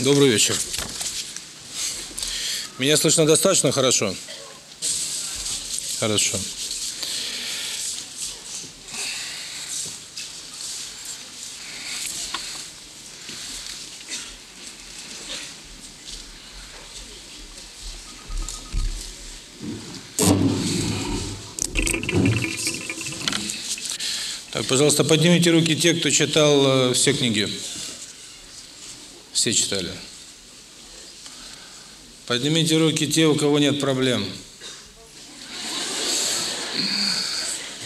Добрый вечер. Меня слышно достаточно хорошо? Хорошо. Так, пожалуйста, поднимите руки те, кто читал э, все книги. Все читали. Поднимите руки те, у кого нет проблем.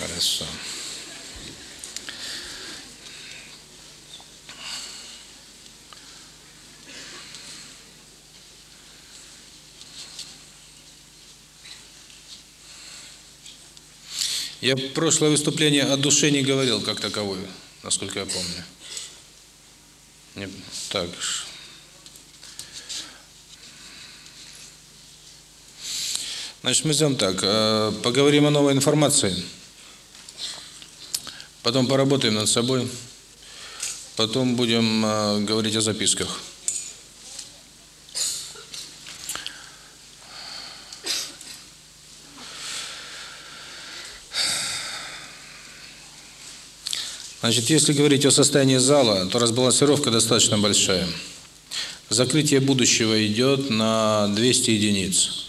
Хорошо. Я прошлое выступление о душе не говорил как таковое, насколько я помню. Не, так, Значит, мы сделаем так. Поговорим о новой информации. Потом поработаем над собой. Потом будем говорить о записках. Значит, если говорить о состоянии зала, то разбалансировка достаточно большая. Закрытие будущего идет на 200 единиц.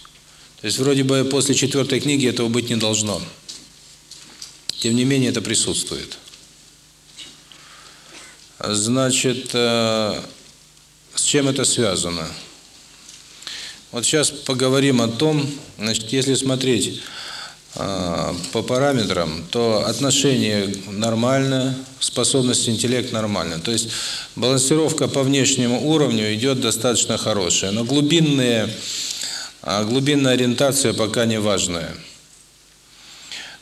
То есть вроде бы после четвертой книги этого быть не должно. Тем не менее это присутствует. Значит, э, с чем это связано? Вот сейчас поговорим о том, значит, если смотреть э, по параметрам, то отношение нормально, способность интеллект нормально. То есть балансировка по внешнему уровню идет достаточно хорошая, но глубинные а глубинная ориентация пока не важная.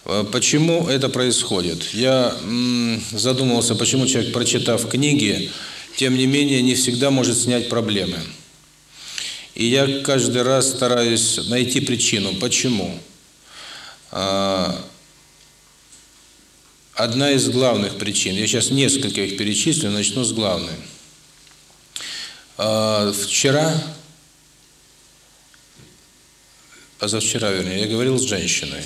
Э, почему это происходит? Я задумался, почему человек, прочитав книги, тем не менее не всегда может снять проблемы. И я каждый раз стараюсь найти причину, почему. А, одна из главных причин, я сейчас несколько их перечислю, начну с главной. А, вчера позавчера, вернее, я говорил с женщиной.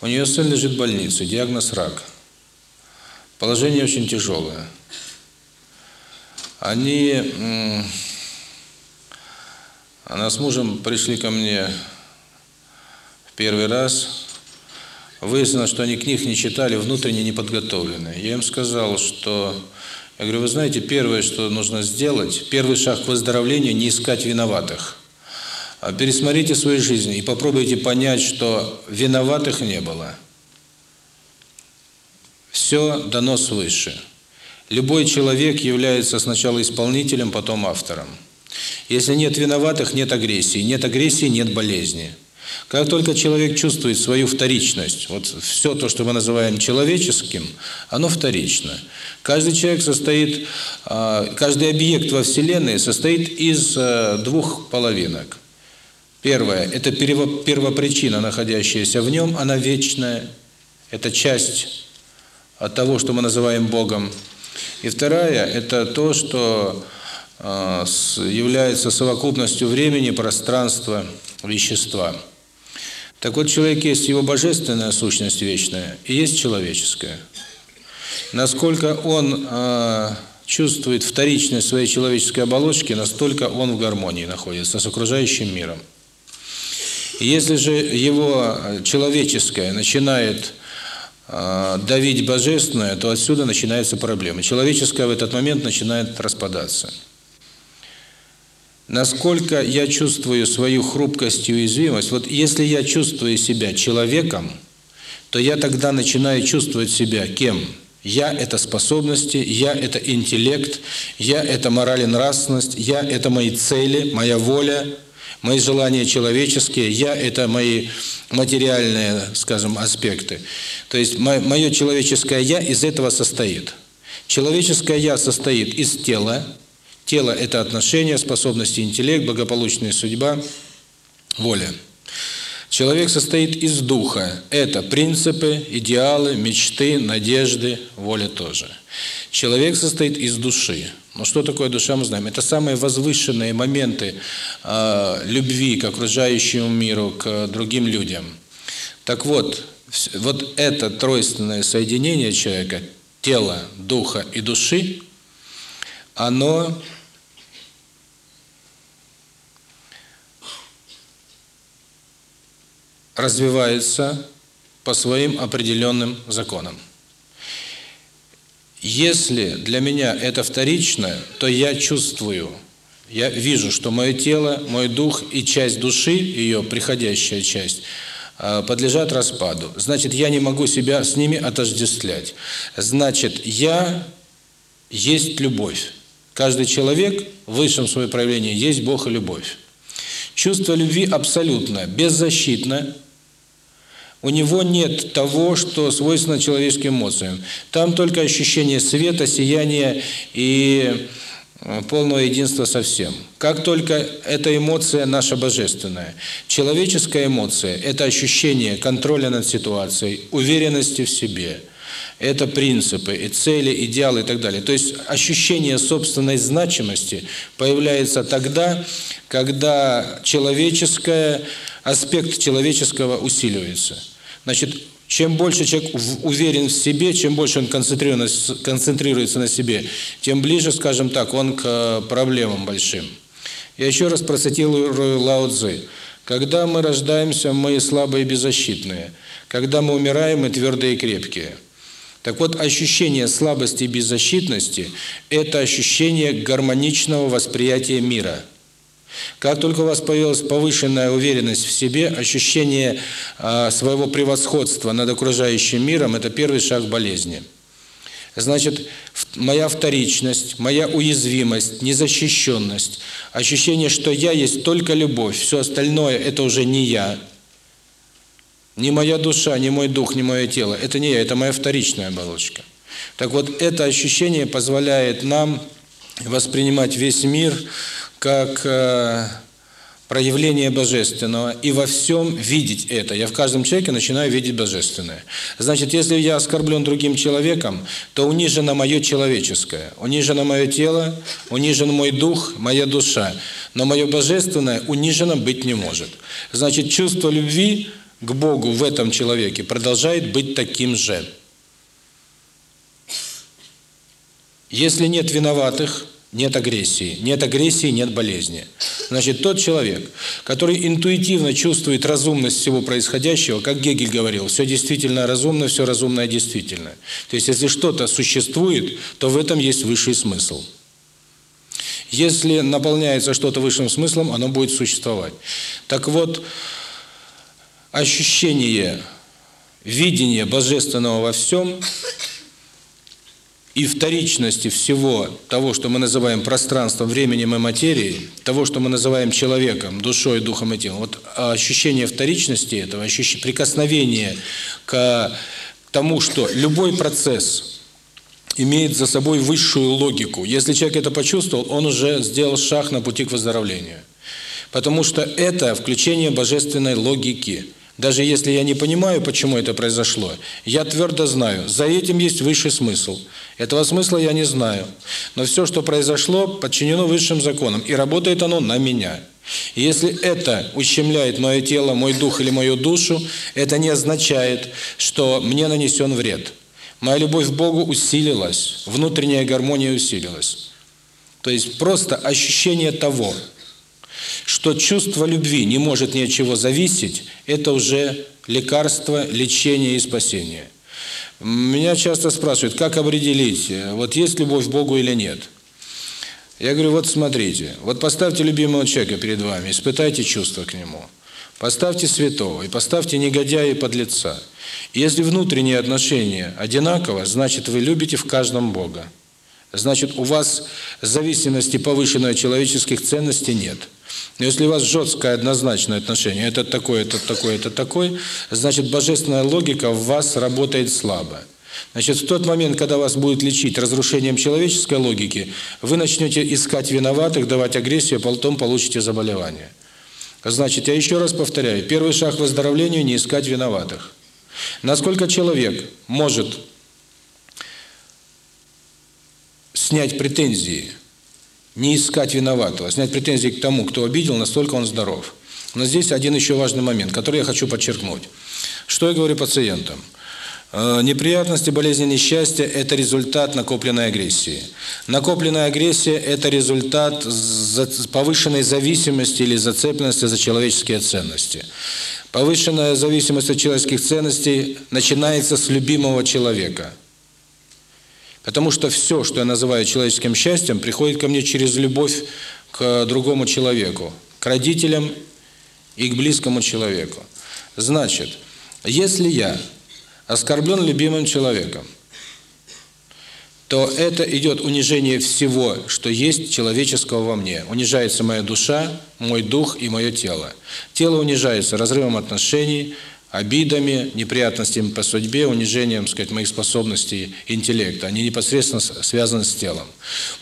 У нее сын лежит в больнице, диагноз рак. Положение очень тяжелое. Они, она с мужем пришли ко мне в первый раз. Выяснилось, что они книг не читали, внутренне не подготовлены. Я им сказал, что Я говорю, вы знаете, первое, что нужно сделать, первый шаг к выздоровлению – не искать виноватых. Пересмотрите свою жизнь и попробуйте понять, что виноватых не было. Все дано свыше. Любой человек является сначала исполнителем, потом автором. Если нет виноватых, нет агрессии. Нет агрессии, нет болезни. Как только человек чувствует свою вторичность, вот все то, что мы называем человеческим, оно вторично. Каждый человек состоит, а, каждый объект во Вселенной состоит из э, двух половинок. Первое – это первопричина, находящаяся в нем, она вечная, это часть от того, что мы называем Богом. И вторая – это то, что э, является совокупностью времени, пространства, вещества. Так вот, человек есть его божественная сущность вечная и есть человеческая. Насколько он э, чувствует вторичность своей человеческой оболочки, настолько он в гармонии находится с окружающим миром. Если же его человеческое начинает а, давить божественное, то отсюда начинается проблема. Человеческое в этот момент начинает распадаться. Насколько я чувствую свою хрупкость и уязвимость, вот если я чувствую себя человеком, то я тогда начинаю чувствовать себя кем? Я – это способности, я – это интеллект, я – это мораль и нравственность, я – это мои цели, моя воля – мои желания человеческие, я – это мои материальные, скажем, аспекты. То есть мое человеческое «я» из этого состоит. Человеческое «я» состоит из тела. Тело – это отношения, способности, интеллект, благополучная судьба, воля. Человек состоит из духа. Это принципы, идеалы, мечты, надежды, воля тоже. Человек состоит из души. Но что такое душа, мы знаем. Это самые возвышенные моменты э, любви к окружающему миру, к другим людям. Так вот, вот это тройственное соединение человека, тела, духа и души, оно развивается по своим определенным законам. Если для меня это вторичное, то я чувствую, я вижу, что мое тело, мой дух и часть души, ее приходящая часть, э, подлежат распаду. Значит, я не могу себя с ними отождествлять. Значит, я есть любовь. Каждый человек в высшем своем проявлении есть Бог и любовь. Чувство любви абсолютно, беззащитно, у него нет того, что свойственно человеческим эмоциям. Там только ощущение света, сияния и э, полного единства со всем. Как только эта эмоция наша божественная. Человеческая эмоция – это ощущение контроля над ситуацией, уверенности в себе. Это принципы и цели, идеалы и так далее. То есть ощущение собственной значимости появляется тогда, когда человеческая эмоция аспект человеческого усиливается. Значит, чем больше человек уверен в себе, чем больше он концентрируется на себе, тем ближе, скажем так, он к э, проблемам большим. Я еще раз процитирую Лао Цзы. Когда мы рождаемся, мы слабые и беззащитные. Когда мы умираем, мы твердые и крепкие. Так вот, ощущение слабости и беззащитности – это ощущение гармоничного восприятия мира – как только у вас появилась повышенная уверенность в себе, ощущение а, своего превосходства над окружающим миром, это первый шаг болезни. Значит, моя вторичность, моя уязвимость, незащищенность, ощущение, что я есть только любовь, все остальное – это уже не я. Не моя душа, не мой дух, не мое тело. Это не я, это моя вторичная оболочка. Так вот, это ощущение позволяет нам воспринимать весь мир – как э, проявление божественного и во всем видеть это. Я в каждом человеке начинаю видеть божественное. Значит, если я оскорблен другим человеком, то унижено мое человеческое, унижено мое тело, унижен мой дух, моя душа. Но мое божественное унижено быть не может. Значит, чувство любви к Богу в этом человеке продолжает быть таким же. Если нет виноватых, нет агрессии. Нет агрессии, нет болезни. Значит, тот человек, который интуитивно чувствует разумность всего происходящего, как Гегель говорил, все действительно разумно, все разумное действительно. То есть, если что-то существует, то в этом есть высший смысл. Если наполняется что-то высшим смыслом, оно будет существовать. Так вот, ощущение, видение божественного во всем – и вторичности всего того, что мы называем пространством, временем и материей, того, что мы называем человеком, душой, духом и телом, вот ощущение вторичности этого, ощущение прикосновения к тому, что любой процесс имеет за собой высшую логику. Если человек это почувствовал, он уже сделал шаг на пути к выздоровлению. Потому что это включение божественной логики – даже если я не понимаю, почему это произошло, я твердо знаю, за этим есть высший смысл. Этого смысла я не знаю. Но все, что произошло, подчинено высшим законам, и работает оно на меня. И если это ущемляет мое тело, мой дух или мою душу, это не означает, что мне нанесен вред. Моя любовь к Богу усилилась, внутренняя гармония усилилась. То есть просто ощущение того, что чувство любви не может ни от чего зависеть, это уже лекарство, лечение и спасение. Меня часто спрашивают, как определить, э, вот есть любовь к Богу или нет. Я говорю, вот смотрите, вот поставьте любимого человека перед вами, испытайте чувства к нему. Поставьте святого и поставьте негодяя и подлеца. Если внутренние отношения одинаково, значит, вы любите в каждом Бога. Значит, у вас зависимости повышенной человеческих ценностей нет. Но если у вас жесткое однозначное отношение, это такое, это такое, это такое, значит божественная логика в вас работает слабо. Значит, в тот момент, когда вас будет лечить разрушением человеческой логики, вы начнете искать виноватых, давать агрессию, а потом получите заболевание. Значит, я еще раз повторяю, первый шаг к выздоровлению – не искать виноватых. Насколько человек может снять претензии не искать виноватого, снять претензии к тому, кто обидел, настолько он здоров. Но здесь один еще важный момент, который я хочу подчеркнуть. Что я говорю пациентам? Неприятности, болезни, несчастья – это результат накопленной агрессии. Накопленная агрессия – это результат повышенной зависимости или зацепленности за человеческие ценности. Повышенная зависимость от человеческих ценностей начинается с любимого человека. Потому что все, что я называю человеческим счастьем, приходит ко мне через любовь к другому человеку, к родителям и к близкому человеку. Значит, если я оскорблен любимым человеком, то это идет унижение всего, что есть человеческого во мне. Унижается моя душа, мой дух и мое тело. Тело унижается разрывом отношений, обидами, неприятностями по судьбе, унижением, сказать, моих способностей интеллекта. Они непосредственно связаны с телом.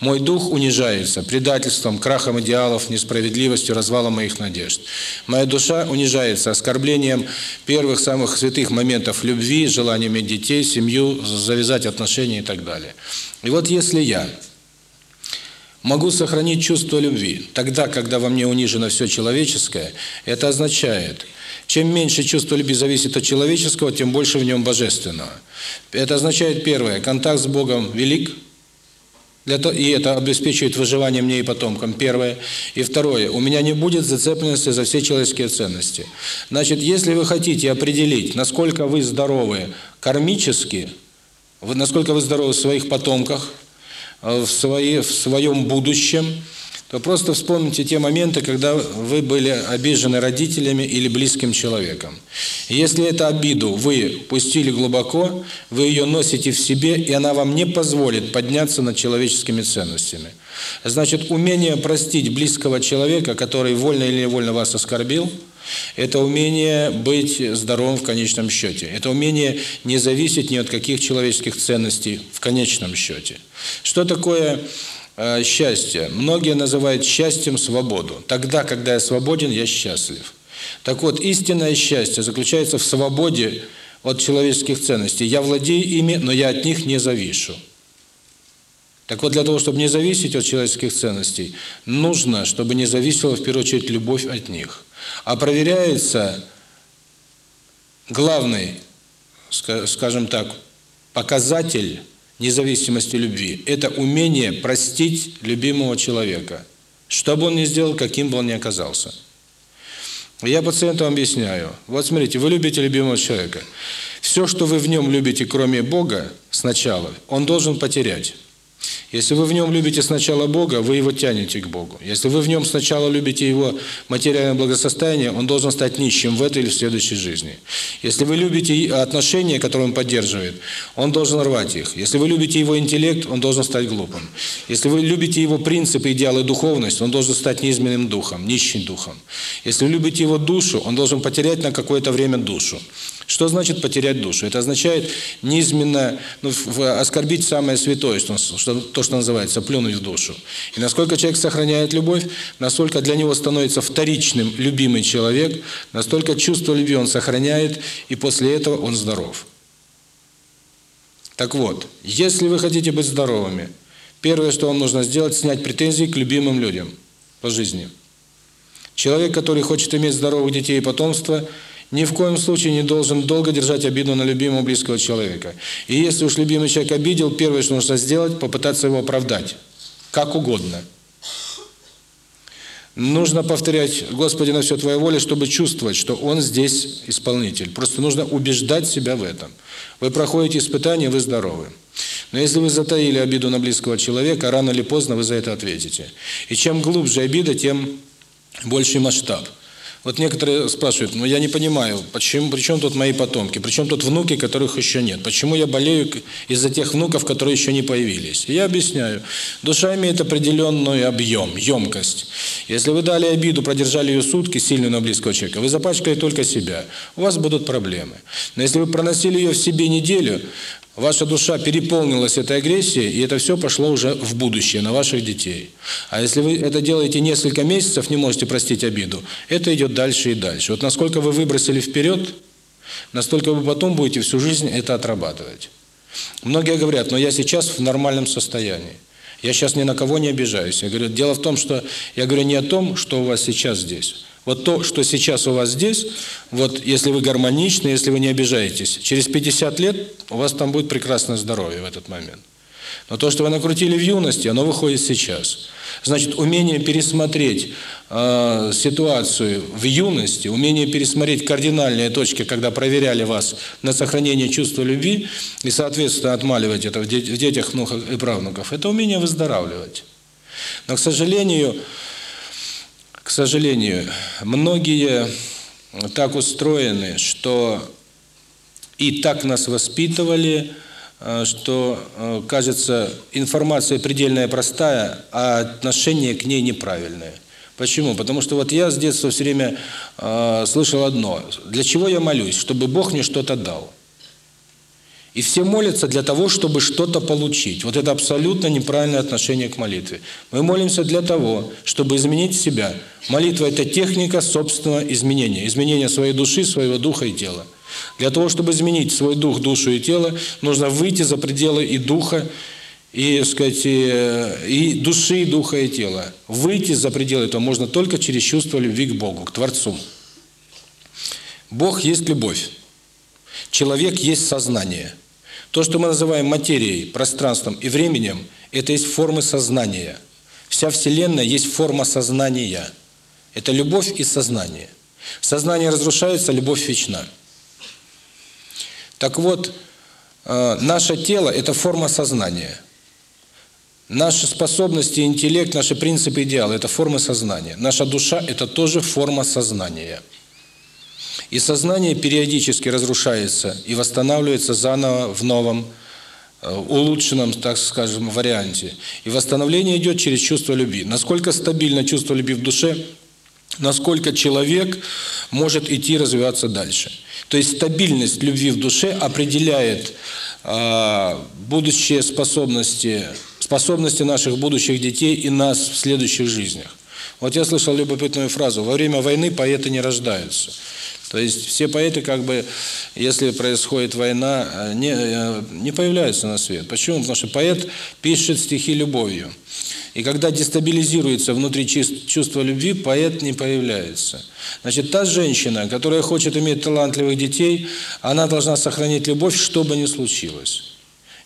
Мой дух унижается предательством, крахом идеалов, несправедливостью, развалом моих надежд. Моя душа унижается оскорблением первых самых святых моментов любви, желаниями детей, семью, завязать отношения и так далее. И вот если я Могу сохранить чувство любви. Тогда, когда во мне унижено все человеческое, это означает, чем меньше чувство любви зависит от человеческого, тем больше в нем божественного. Это означает первое, контакт с Богом велик, это, и это обеспечивает выживание мне и потомкам, первое. И второе, у меня не будет зацепленности за все человеческие ценности. Значит, если вы хотите определить, насколько вы здоровы кармически, насколько вы здоровы в своих потомках, э, в, свои, в своем будущем, то просто вспомните те моменты, когда вы были обижены родителями или близким человеком. Если эту обиду вы пустили глубоко, вы ее носите в себе, и она вам не позволит подняться над человеческими ценностями. Значит, умение простить близкого человека, который вольно или невольно вас оскорбил, это умение быть здоровым в конечном счете. Это умение не зависеть ни от каких человеческих ценностей в конечном счете. Что такое Э, счастье. Многие называют счастьем свободу. Тогда, когда я свободен, я счастлив. Так вот, истинное счастье заключается в свободе от человеческих ценностей. Я владею ими, но я от них не завишу. Так вот, для того, чтобы не зависеть от человеческих ценностей, нужно, чтобы не зависела, в первую очередь, любовь от них. А проверяется главный, скажем так, показатель – независимости любви. Это умение простить любимого человека, что бы он ни сделал, каким бы он ни оказался. Я пациенту объясняю. Вот смотрите, вы любите любимого человека. Все, что вы в нем любите, кроме Бога, сначала, он должен потерять. Если вы в нем любите сначала Бога, вы его тянете к Богу. Если вы в нем сначала любите его материальное благосостояние, он должен стать нищим в этой или в следующей жизни. Если вы любите отношения, которые он поддерживает, он должен рвать их. Если вы любите его интеллект, он должен стать глупым. Если вы любите его принципы, идеалы, духовность, он должен стать неизменным духом, нищим духом. Если вы любите его душу, он должен потерять на какое-то время душу. Что значит потерять душу? Это означает неизменно ну, оскорбить самое святое, что, что, то, что называется, плюнуть в душу. И насколько человек сохраняет любовь, настолько для него становится вторичным любимый человек, настолько чувство любви он сохраняет, и после этого он здоров. Так вот, если вы хотите быть здоровыми, первое, что вам нужно сделать, снять претензии к любимым людям по жизни. Человек, который хочет иметь здоровых детей и потомство – ни в коем случае не должен долго держать обиду на любимого близкого человека. И если уж любимый человек обидел, первое, что нужно сделать, попытаться его оправдать. Как угодно. Нужно повторять «Господи, на все Твоя воля», чтобы чувствовать, что Он здесь исполнитель. Просто нужно убеждать себя в этом. Вы проходите испытание, вы здоровы. Но если вы затаили обиду на близкого человека, рано или поздно вы за это ответите. И чем глубже обида, тем больший масштаб – вот некоторые спрашивают, ну я не понимаю, почему, при чем тут мои потомки, при чем тут внуки, которых еще нет, почему я болею из-за тех внуков, которые еще не появились. И я объясняю, душа имеет определенный объем, емкость. Если вы дали обиду, продержали ее сутки, сильную на близкого человека, вы запачкали только себя, у вас будут проблемы. Но если вы проносили ее в себе неделю, Ваша душа переполнилась этой агрессией, и это все пошло уже в будущее, на ваших детей. А если вы это делаете несколько месяцев, не можете простить обиду, это идет дальше и дальше. Вот насколько вы выбросили вперед, настолько вы потом будете всю жизнь это отрабатывать. Многие говорят, но я сейчас в нормальном состоянии. Я сейчас ни на кого не обижаюсь. Я говорю, дело в том, что я говорю не о том, что у вас сейчас здесь, вот то, что сейчас у вас здесь, вот если вы гармоничны, если вы не обижаетесь, через 50 лет у вас там будет прекрасное здоровье в этот момент. Но то, что вы накрутили в юности, оно выходит сейчас. Значит, умение пересмотреть э, ситуацию в юности, умение пересмотреть кардинальные точки, когда проверяли вас на сохранение чувства любви и, соответственно, отмаливать это в, детях, внуках и правнуков, это умение выздоравливать. Но, к сожалению, к сожалению, многие так устроены, что и так нас воспитывали, э, что, э, кажется, информация предельная простая, а отношение к ней неправильное. Почему? Потому что вот я с детства все время э, слышал одно. Для чего я молюсь? Чтобы Бог мне что-то дал. И все молятся для того, чтобы что-то получить. Вот это абсолютно неправильное отношение к молитве. Мы молимся для того, чтобы изменить себя. Молитва – это техника собственного изменения. Изменения своей души, своего духа и тела. Для того, чтобы изменить свой дух, душу и тело, нужно выйти за пределы и духа, и, сказать, и, и души, и духа, и тела. Выйти за пределы этого можно только через чувство любви к Богу, к Творцу. Бог есть любовь. Человек есть сознание. То, что мы называем материей, пространством и временем, это есть формы сознания. Вся Вселенная есть форма сознания. Это любовь и сознание. Сознание разрушается, любовь вечна. Так вот, э, наше тело – это форма сознания. Наши способности, интеллект, наши принципы, идеалы – это формы сознания. Наша душа – это тоже форма сознания. И сознание периодически разрушается и восстанавливается заново в новом, э, улучшенном, так скажем, варианте. И восстановление идет через чувство любви. Насколько стабильно чувство любви в душе, насколько человек может идти развиваться дальше. То есть стабильность любви в душе определяет э, будущие способности, способности наших будущих детей и нас в следующих жизнях. Вот я слышал любопытную фразу: во время войны поэты не рождаются. То есть все поэты, как бы, если происходит война, не, не появляются на свет. Почему? Потому что поэт пишет стихи любовью. И когда дестабилизируется внутри чувство любви, поэт не появляется. Значит, та женщина, которая хочет иметь талантливых детей, она должна сохранить любовь, что бы ни случилось.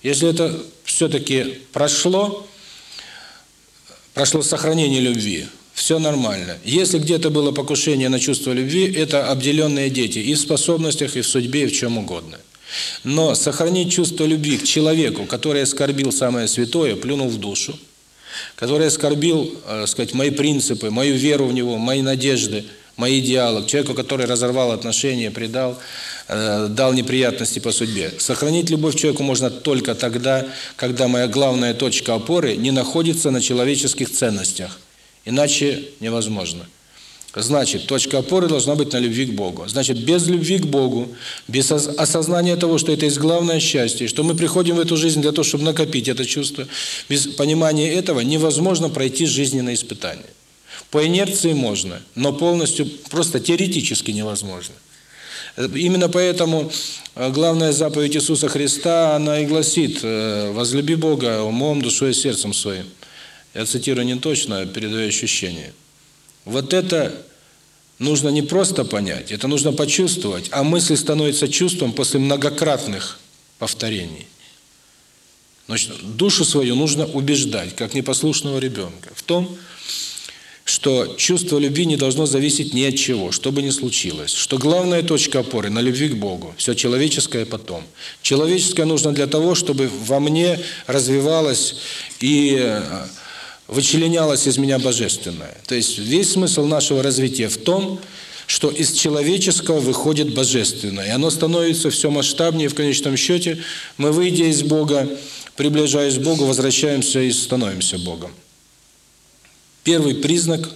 Если это все-таки прошло, прошло сохранение любви, все нормально. Если где-то было покушение на чувство любви, это обделенные дети и в способностях, и в судьбе, и в чем угодно. Но сохранить чувство любви к человеку, который оскорбил самое святое, плюнул в душу, который оскорбил, э, сказать, мои принципы, мою веру в него, мои надежды, мои идеалы, человеку, который разорвал отношения, предал, э, дал неприятности по судьбе. Сохранить любовь к человеку можно только тогда, когда моя главная точка опоры не находится на человеческих ценностях – Иначе невозможно. Значит, точка опоры должна быть на любви к Богу. Значит, без любви к Богу, без осознания того, что это есть главное счастье, что мы приходим в эту жизнь для того, чтобы накопить это чувство, без понимания этого невозможно пройти жизненное испытание. По инерции можно, но полностью просто теоретически невозможно. Именно поэтому главная заповедь Иисуса Христа, она и гласит «возлюби Бога умом, душой и сердцем своим» я цитирую не точно, а передаю ощущение. Вот это нужно не просто понять, это нужно почувствовать, а мысль становится чувством после многократных повторений. Значит, душу свою нужно убеждать, как непослушного ребенка, в том, что чувство любви не должно зависеть ни от чего, что бы ни случилось, что главная точка опоры на любви к Богу, все человеческое потом. Человеческое нужно для того, чтобы во мне развивалось и э, вычленялось из меня божественное. То есть весь смысл нашего развития в том, что из человеческого выходит божественное. И оно становится все масштабнее, в конечном счете мы, выйдя из Бога, приближаясь к Богу, возвращаемся и становимся Богом. Первый признак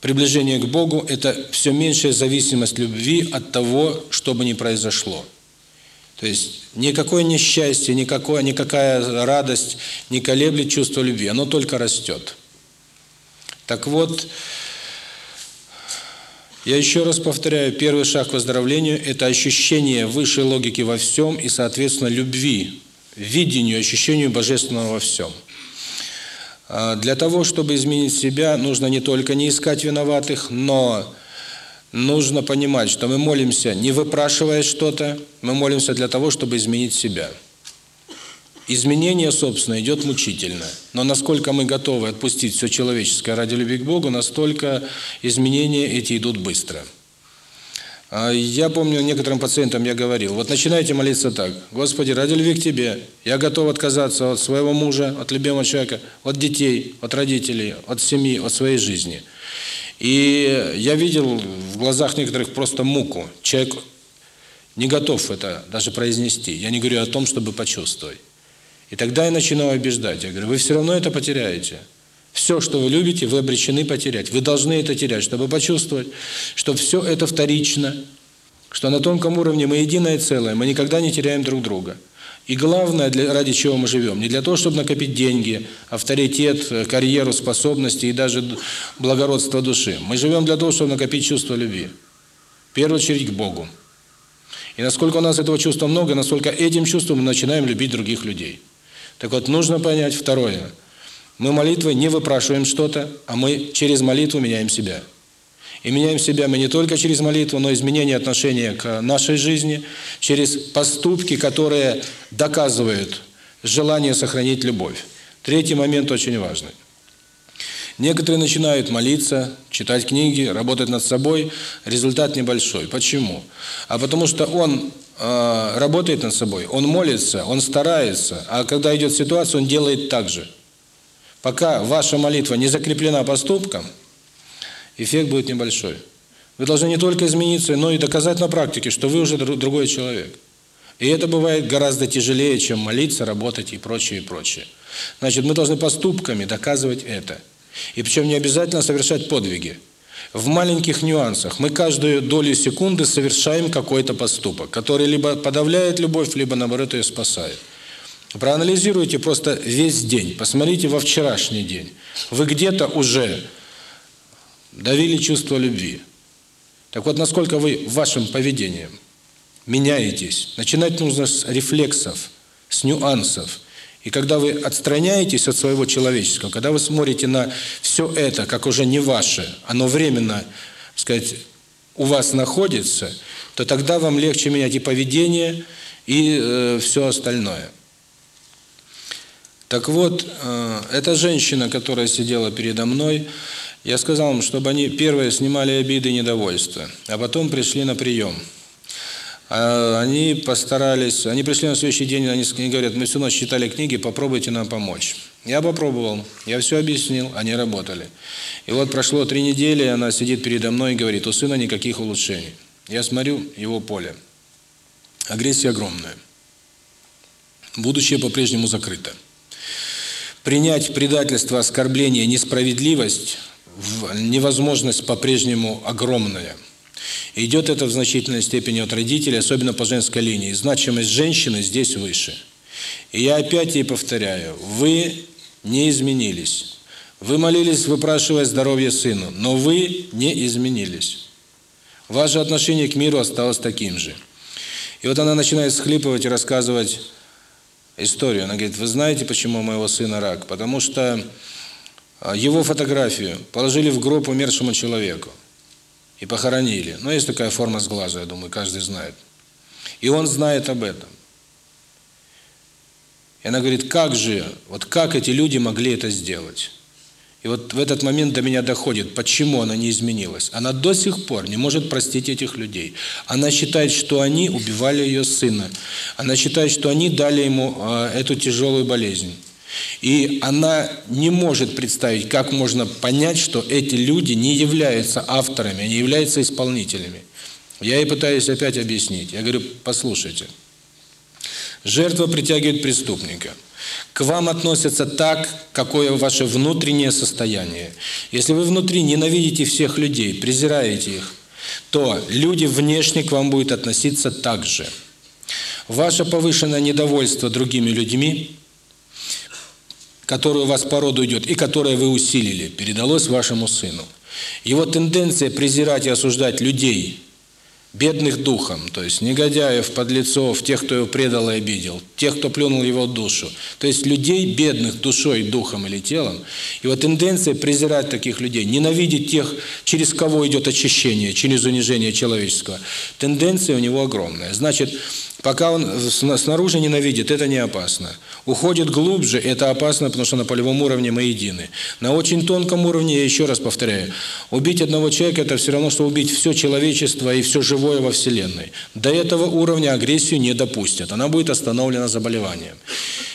приближения к Богу – это все меньшая зависимость любви от того, что бы ни произошло – то есть никакое несчастье, никакое, никакая радость не колеблет чувство любви, оно только растет. Так вот, я еще раз повторяю, первый шаг к выздоровлению – это ощущение высшей логики во всем и, соответственно, любви, видению, ощущению божественного во всем. А для того, чтобы изменить себя, нужно не только не искать виноватых, но нужно понимать, что мы молимся, не выпрашивая что-то, мы молимся для того, чтобы изменить себя. Изменение, собственно, идет мучительно. Но насколько мы готовы отпустить все человеческое ради любви к Богу, настолько изменения эти идут быстро. А я помню, некоторым пациентам я говорил, вот начинайте молиться так, «Господи, ради любви к Тебе, я готов отказаться от своего мужа, от любимого человека, от детей, от родителей, от семьи, от своей жизни». И я видел в глазах некоторых просто муку. Человек не готов это даже произнести. Я не говорю о том, чтобы почувствовать. И тогда я начинаю убеждать. Я говорю, вы все равно это потеряете. Все, что вы любите, вы обречены потерять. Вы должны это терять, чтобы почувствовать, что все это вторично, что на тонком уровне мы единое целое, мы никогда не теряем друг друга. И главное, для, ради чего мы живем. Не для того, чтобы накопить деньги, авторитет, карьеру, способности и даже благородство души. Мы живем для того, чтобы накопить чувство любви. В первую очередь к Богу. И насколько у нас этого чувства много, насколько этим чувством мы начинаем любить других людей. Так вот, нужно понять второе. Мы молитвой не выпрашиваем что-то, а мы через молитву меняем себя и меняем себя мы не только через молитву, но изменение отношения к нашей жизни, через поступки, которые доказывают желание сохранить любовь. Третий момент очень важный. Некоторые начинают молиться, читать книги, работать над собой. Результат небольшой. Почему? А потому что он э, работает над собой, он молится, он старается, а когда идет ситуация, он делает так же. Пока ваша молитва не закреплена поступком – эффект будет небольшой. Вы должны не только измениться, но и доказать на практике, что вы уже другой человек. И это бывает гораздо тяжелее, чем молиться, работать и прочее, и прочее. Значит, мы должны поступками доказывать это. И причем не обязательно совершать подвиги. В маленьких нюансах мы каждую долю секунды совершаем какой-то поступок, который либо подавляет любовь, либо наоборот ее спасает. Проанализируйте просто весь день, посмотрите во вчерашний день. Вы где-то уже давили чувство любви. Так вот, насколько вы вашим поведением меняетесь, начинать нужно с рефлексов, с нюансов. И когда вы отстраняетесь от своего человеческого, когда вы смотрите на все это, как уже не ваше, оно временно, сказать, у вас находится, то тогда вам легче менять и поведение, и э, все остальное. Так вот, э, эта женщина, которая сидела передо мной, я сказал им, чтобы они первые снимали обиды и недовольство, а потом пришли на прием. А они постарались, они пришли на следующий день, они говорят, мы всю ночь читали книги, попробуйте нам помочь. Я попробовал, я все объяснил, они работали. И вот прошло три недели, она сидит передо мной и говорит, у сына никаких улучшений. Я смотрю его поле. Агрессия огромная. Будущее по-прежнему закрыто. Принять предательство, оскорбление, несправедливость – невозможность по-прежнему огромная. Идет это в значительной степени от родителей, особенно по женской линии. Значимость женщины здесь выше. И я опять ей повторяю, вы не изменились. Вы молились, выпрашивая здоровье сыну, но вы не изменились. Ваше отношение к миру осталось таким же. И вот она начинает схлипывать и рассказывать историю. Она говорит, вы знаете, почему у моего сына рак? Потому что его фотографию положили в гроб умершему человеку и похоронили. Но есть такая форма с сглаза, я думаю, каждый знает. И он знает об этом. И она говорит, как же, вот как эти люди могли это сделать? И вот в этот момент до меня доходит, почему она не изменилась. Она до сих пор не может простить этих людей. Она считает, что они убивали ее сына. Она считает, что они дали ему эту тяжелую болезнь. И она не может представить, как можно понять, что эти люди не являются авторами, не являются исполнителями. Я ей пытаюсь опять объяснить. Я говорю, послушайте, жертва притягивает преступника. К вам относятся так, какое ваше внутреннее состояние. Если вы внутри ненавидите всех людей, презираете их, то люди внешне к вам будут относиться так же. Ваше повышенное недовольство другими людьми – которую у вас породу идет и которое вы усилили, передалось вашему сыну. Его тенденция презирать и осуждать людей, бедных духом, то есть негодяев, подлецов, тех, кто его предал и обидел, тех, кто плюнул его душу, то есть людей, бедных душой, духом или телом, его тенденция презирать таких людей, ненавидеть тех, через кого идет очищение, через унижение человеческого, тенденция у него огромная. Значит, Пока он снаружи ненавидит, это не опасно. Уходит глубже, это опасно, потому что на полевом уровне мы едины. На очень тонком уровне, я еще раз повторяю, убить одного человека – это все равно, что убить все человечество и все живое во Вселенной. До этого уровня агрессию не допустят. Она будет остановлена заболеванием.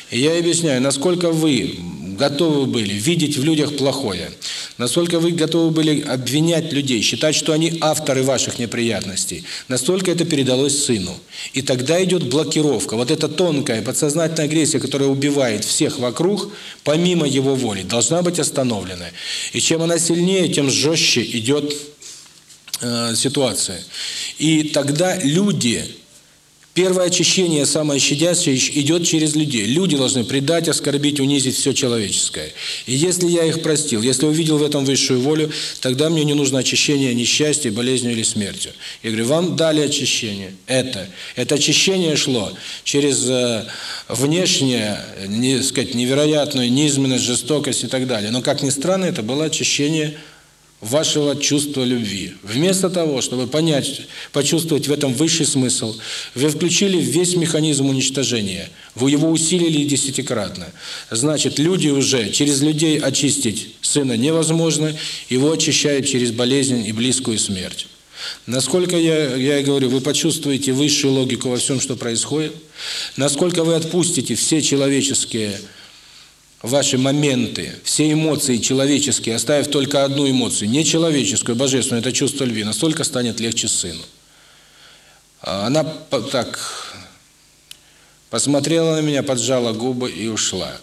И я объясняю, насколько вы готовы были видеть в людях плохое, настолько вы готовы были обвинять людей, считать, что они авторы ваших неприятностей, настолько это передалось сыну. И тогда идет блокировка. Вот эта тонкая подсознательная агрессия, которая убивает всех вокруг, помимо его воли, должна быть остановлена. И чем она сильнее, тем жестче идет э, ситуация. И тогда люди Первое очищение, самое самоощадящее, идет через людей. Люди должны предать, оскорбить, унизить все человеческое. И если я их простил, если увидел в этом высшую волю, тогда мне не нужно очищение несчастья, болезнью или смертью. Я говорю, вам дали очищение. Это. Это очищение шло через э, внешнее, э, не сказать, невероятную низменность, жестокость и так далее. Но, как ни странно, это было очищение вашего чувства любви. Вместо того, чтобы понять, почувствовать в этом высший смысл, вы включили весь механизм уничтожения. Вы его усилили десятикратно. Значит, люди уже через людей очистить сына невозможно, его очищают через болезнь и близкую смерть. Насколько я, я и говорю, вы почувствуете высшую логику во всем, что происходит, насколько вы отпустите все человеческие ваши моменты, все эмоции человеческие, оставив только одну эмоцию, не человеческую, божественную, это чувство любви, настолько станет легче сыну. А она так посмотрела на меня, поджала губы и ушла.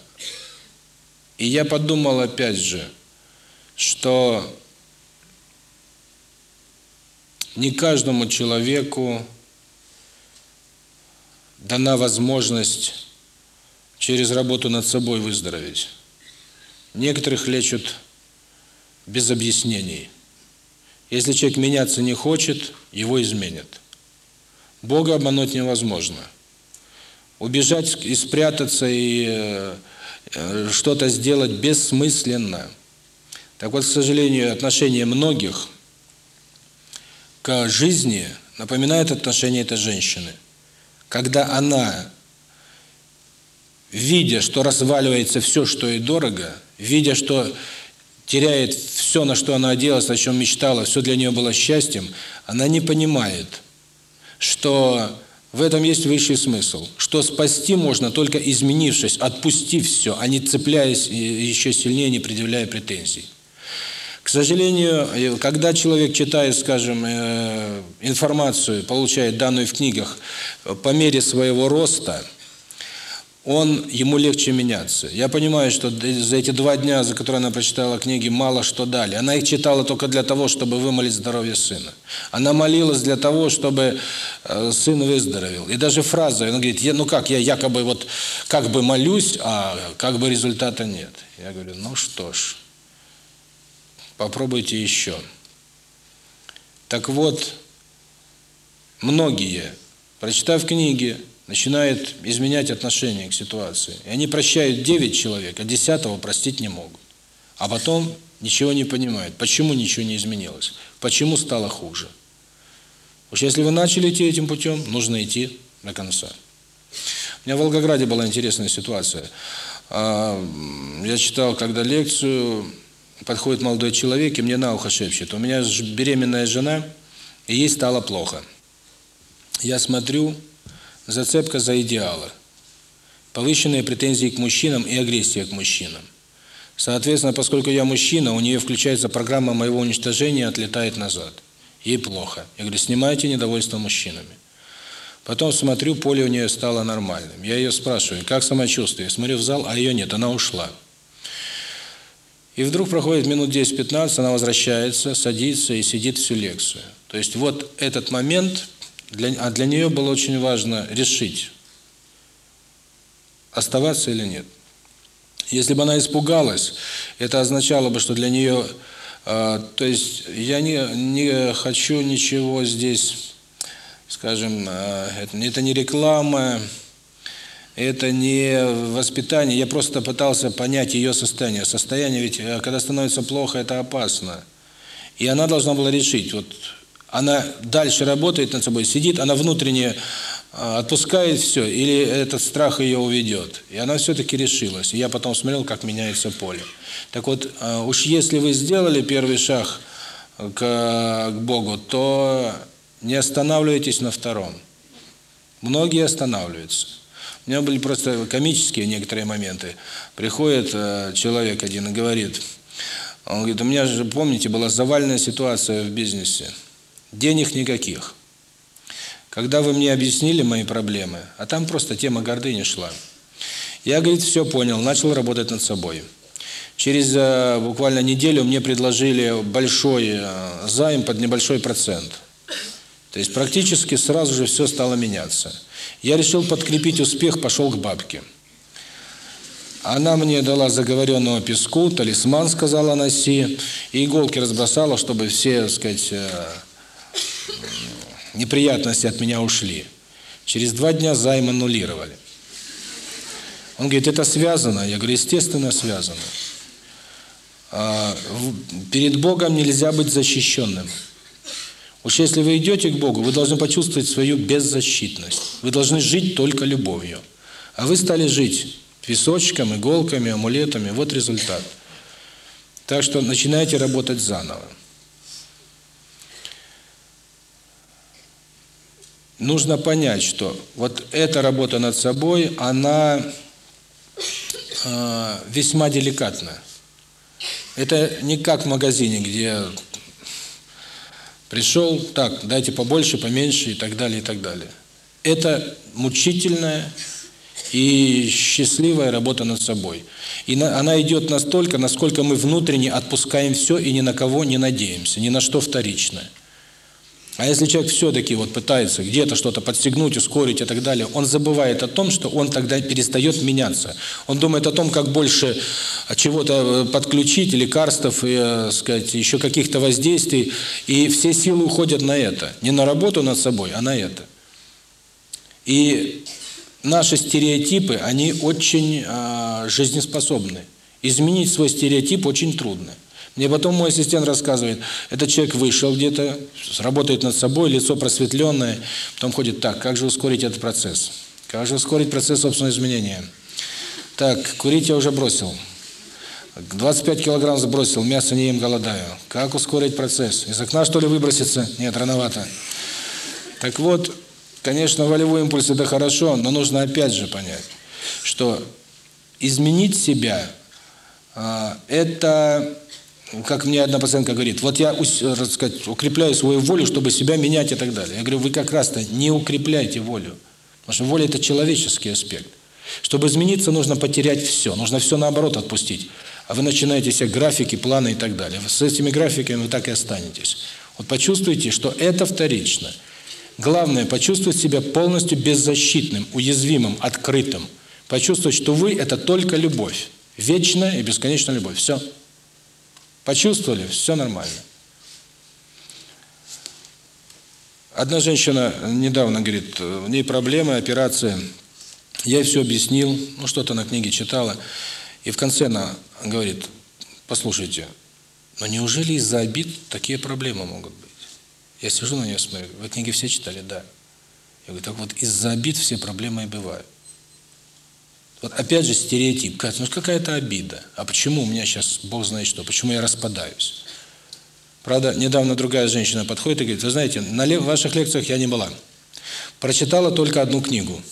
И я подумал опять же, что не каждому человеку дана возможность через работу над собой выздороветь. Некоторых лечат без объяснений. Если человек меняться не хочет, его изменят. Бога обмануть невозможно. Убежать и спрятаться и э, что-то сделать бессмысленно. Так вот, к сожалению, отношение многих к жизни напоминает отношение этой женщины. Когда она видя, что разваливается все, что и дорого, видя, что теряет все, на что она оделась, о чем мечтала, все для нее было счастьем, она не понимает, что в этом есть высший смысл, что спасти можно только изменившись, отпустив все, а не цепляясь э, еще сильнее, не предъявляя претензий. К сожалению, э, когда человек читает, скажем, э, информацию, получает данную в книгах по мере своего роста – он, ему легче меняться. Я понимаю, что за эти два дня, за которые она прочитала книги, мало что дали. Она их читала только для того, чтобы вымолить здоровье сына. Она молилась для того, чтобы э, сын выздоровел. И даже фраза, она говорит, ну как, я якобы вот как бы молюсь, а как бы результата нет. Я говорю, ну что ж, попробуйте еще. Так вот, многие, прочитав книги, начинают изменять отношение к ситуации. И они прощают 9 человек, а 10 простить не могут. А потом ничего не понимают, почему ничего не изменилось, почему стало хуже. Уж если вы начали идти этим путем, нужно идти до конца. У меня в Волгограде была интересная ситуация. А, я читал, когда лекцию, подходит молодой человек и мне на ухо шепчет, у меня беременная жена, и ей стало плохо. Я смотрю, зацепка за идеалы, повышенные претензии к мужчинам и агрессия к мужчинам. Соответственно, поскольку я мужчина, у нее включается программа моего уничтожения, отлетает назад. Ей плохо. Я говорю, снимайте недовольство мужчинами. Потом смотрю, поле у нее стало нормальным. Я ее спрашиваю, как самочувствие? Смотрю в зал, а ее нет, она ушла. И вдруг проходит минут 10-15, она возвращается, садится и сидит всю лекцию. То есть вот этот момент для, а для нее было очень важно решить, оставаться или нет. Если бы она испугалась, это означало бы, что для нее... Э, то есть я не, не хочу ничего здесь, скажем, э, это, это не реклама, это не воспитание. Я просто пытался понять ее состояние. Состояние ведь, э, когда становится плохо, это опасно. И она должна была решить, вот она дальше работает над собой, сидит, она внутренне а, отпускает все, или этот страх ее уведет. И она все-таки решилась. И я потом смотрел, как меняется поле. Так вот, а, уж если вы сделали первый шаг э, к, к Богу, то не останавливайтесь на втором. Многие останавливаются. У меня были просто комические некоторые моменты. Приходит э, человек один и говорит, он говорит, у меня же, помните, была завальная ситуация в бизнесе денег никаких. Когда вы мне объяснили мои проблемы, а там просто тема гордыни шла. Я, говорит, все понял, начал работать над собой. Через э, буквально неделю мне предложили большой э, займ под небольшой процент. То есть практически сразу же все стало меняться. Я решил подкрепить успех, пошел к бабке. Она мне дала заговоренную песку, талисман, сказала носи, и иголки разбросала, чтобы все, так сказать, э, неприятности от меня ушли. Через два дня займ аннулировали. Он говорит, это связано? Я говорю, естественно, связано. А, перед Богом нельзя быть защищенным. Уж если вы идете к Богу, вы должны почувствовать свою беззащитность. Вы должны жить только любовью. А вы стали жить песочком, иголками, амулетами. Вот результат. Так что начинайте работать заново. нужно понять, что вот эта работа над собой, она э, весьма деликатна. Это не как в магазине, где пришел, так, дайте побольше, поменьше и так далее, и так далее. Это мучительная и счастливая работа над собой. И на, она идет настолько, насколько мы внутренне отпускаем все и ни на кого не надеемся, ни на что вторичное. А если человек все-таки вот пытается где-то что-то подстегнуть, ускорить и так далее, он забывает о том, что он тогда перестает меняться. Он думает о том, как больше чего-то э, подключить, лекарств, и, э, сказать, еще каких-то воздействий. И все силы уходят на это. Не на работу над собой, а на это. И наши стереотипы, они очень э, жизнеспособны. Изменить свой стереотип очень трудно. Мне потом мой ассистент рассказывает, этот человек вышел где-то, работает над собой, лицо просветленное, потом ходит так, как же ускорить этот процесс? Как же ускорить процесс собственного изменения? Так, курить я уже бросил. 25 килограмм сбросил, мясо не ем, голодаю. Как ускорить процесс? Из окна, что ли, выброситься? Нет, рановато. Так вот, конечно, волевой импульс – это хорошо, но нужно опять же понять, что изменить себя а, – это как мне одна пациентка говорит, вот я э, сказать, укрепляю свою волю, чтобы себя менять и так далее. Я говорю, вы как раз-то не укрепляете волю. Потому что воля – это человеческий аспект. Чтобы измениться, нужно потерять все. Нужно все наоборот отпустить. А вы начинаете себе графики, планы и так далее. С этими графиками вы так и останетесь. Вот почувствуйте, что это вторично. Главное – почувствовать себя полностью беззащитным, уязвимым, открытым. Почувствовать, что вы – это только любовь. Вечная и бесконечная любовь. Все. Почувствовали, все нормально. Одна женщина недавно говорит, у ней проблемы, операция. Я ей все объяснил, ну что-то на книге читала. И в конце она говорит, послушайте, но неужели из-за обид такие проблемы могут быть? Я сижу на нее смотрю, вы книги все читали, да. Я говорю, так вот из-за обид все проблемы и бывают. Вот опять же стереотип, ну какая-то обида. А почему у меня сейчас, Бог знает что, почему я распадаюсь? Правда, недавно другая женщина подходит и говорит, вы знаете, на ваших лекциях я не была. Прочитала только одну книгу.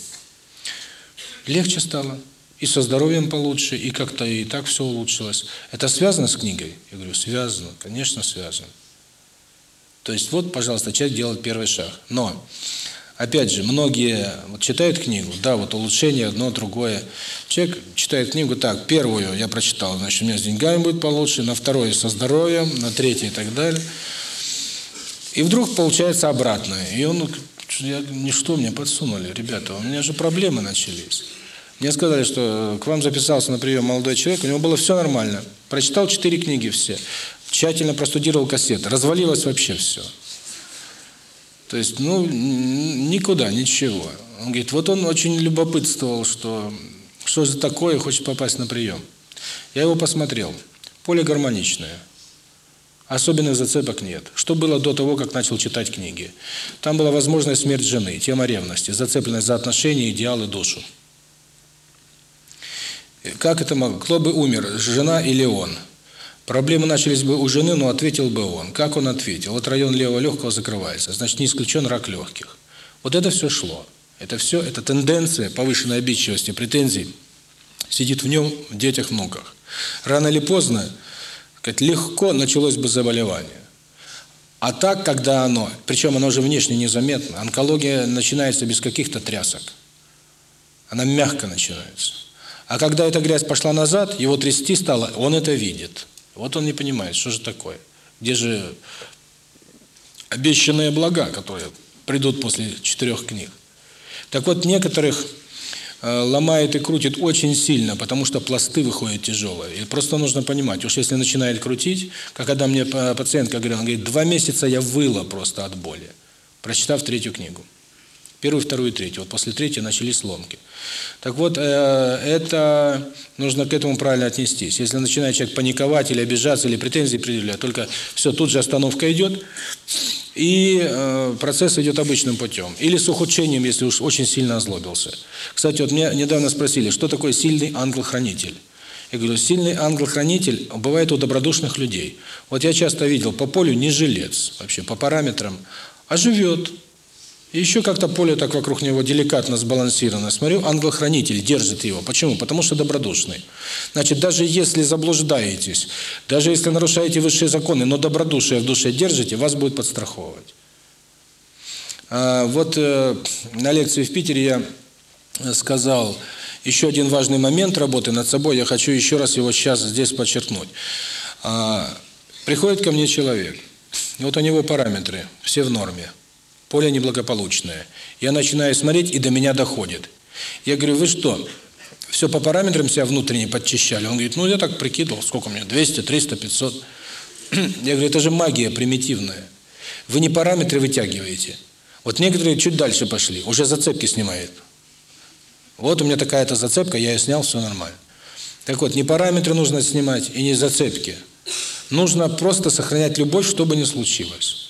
Легче стало, и со здоровьем получше, и как-то и так все улучшилось. Это связано с книгой? Я говорю, связано, конечно, связано. То есть вот, пожалуйста, человек делает первый шаг. Но Опять же, многие вот читают книгу, да, вот улучшение одно, другое. Человек читает книгу так, первую я прочитал, значит, у меня с деньгами будет получше, на вторую со здоровьем, на третью и так далее. И вдруг получается обратное. И он, я, ничто мне подсунули, ребята, у меня же проблемы начались. Мне сказали, что к вам записался на прием молодой человек, у него было все нормально. Прочитал четыре книги все, тщательно простудировал кассеты, развалилось вообще все. То есть, ну, никуда, ничего. Он говорит, вот он очень любопытствовал, что что же такое, хочет попасть на прием. Я его посмотрел. Поле гармоничное. Особенных зацепок нет. Что было до того, как начал читать книги? Там была возможная смерть жены, тема ревности, зацепленность за отношения, идеалы, душу. Как это могло? Кто бы умер, жена или он? Проблемы начались бы у жены, но ответил бы он. Как он ответил? Вот район левого легкого закрывается, значит, не исключен рак легких. Вот это все шло. Это все, это тенденция повышенной обидчивости, претензий сидит в нем, в детях, внуках. Рано или поздно, как легко началось бы заболевание. А так, когда оно, причем оно же внешне незаметно, онкология начинается без каких-то трясок. Она мягко начинается. А когда эта грязь пошла назад, его трясти стало, он это видит. Вот он не понимает, что же такое. Где же обещанные блага, которые придут после четырех книг. Так вот, некоторых э, ломает и крутит очень сильно, потому что пласты выходят тяжелые. И просто нужно понимать, уж если начинает крутить, как когда мне э, пациентка говорила, она говорит, два месяца я выла просто от боли, прочитав третью книгу. Первую, вторую, третью. Вот после третьей начались сломки. Так вот, э, это нужно к этому правильно отнестись. Если начинает человек паниковать или обижаться, или претензии предъявлять, только все, тут же остановка идет, и э, процесс идет обычным путем. Или с ухудшением, если уж очень сильно озлобился. Кстати, вот мне недавно спросили, что такое сильный ангел-хранитель? Я говорю, сильный ангел-хранитель бывает у добродушных людей. Вот я часто видел, по полю не жилец вообще, по параметрам, а живет, еще как-то поле так вокруг него деликатно сбалансировано. Смотрю, ангел-хранитель держит его. Почему? Потому что добродушный. Значит, даже если заблуждаетесь, даже если нарушаете высшие законы, но добродушие в душе держите, вас будет подстраховывать. А, вот э, на лекции в Питере я сказал еще один важный момент работы над собой. Я хочу еще раз его сейчас здесь подчеркнуть. А, приходит ко мне человек. Вот у него параметры, все в норме поле неблагополучное. Я начинаю смотреть, и до меня доходит. Я говорю, вы что, все по параметрам себя внутренне подчищали? Он говорит, ну я так прикидывал, сколько у меня 200, 300, 500. Я говорю, это же магия примитивная. Вы не параметры вытягиваете. Вот некоторые чуть дальше пошли, уже зацепки снимает. Вот у меня такая-то зацепка, я ее снял, все нормально. Так вот, не параметры нужно снимать и не зацепки. Нужно просто сохранять любовь, что бы ни случилось.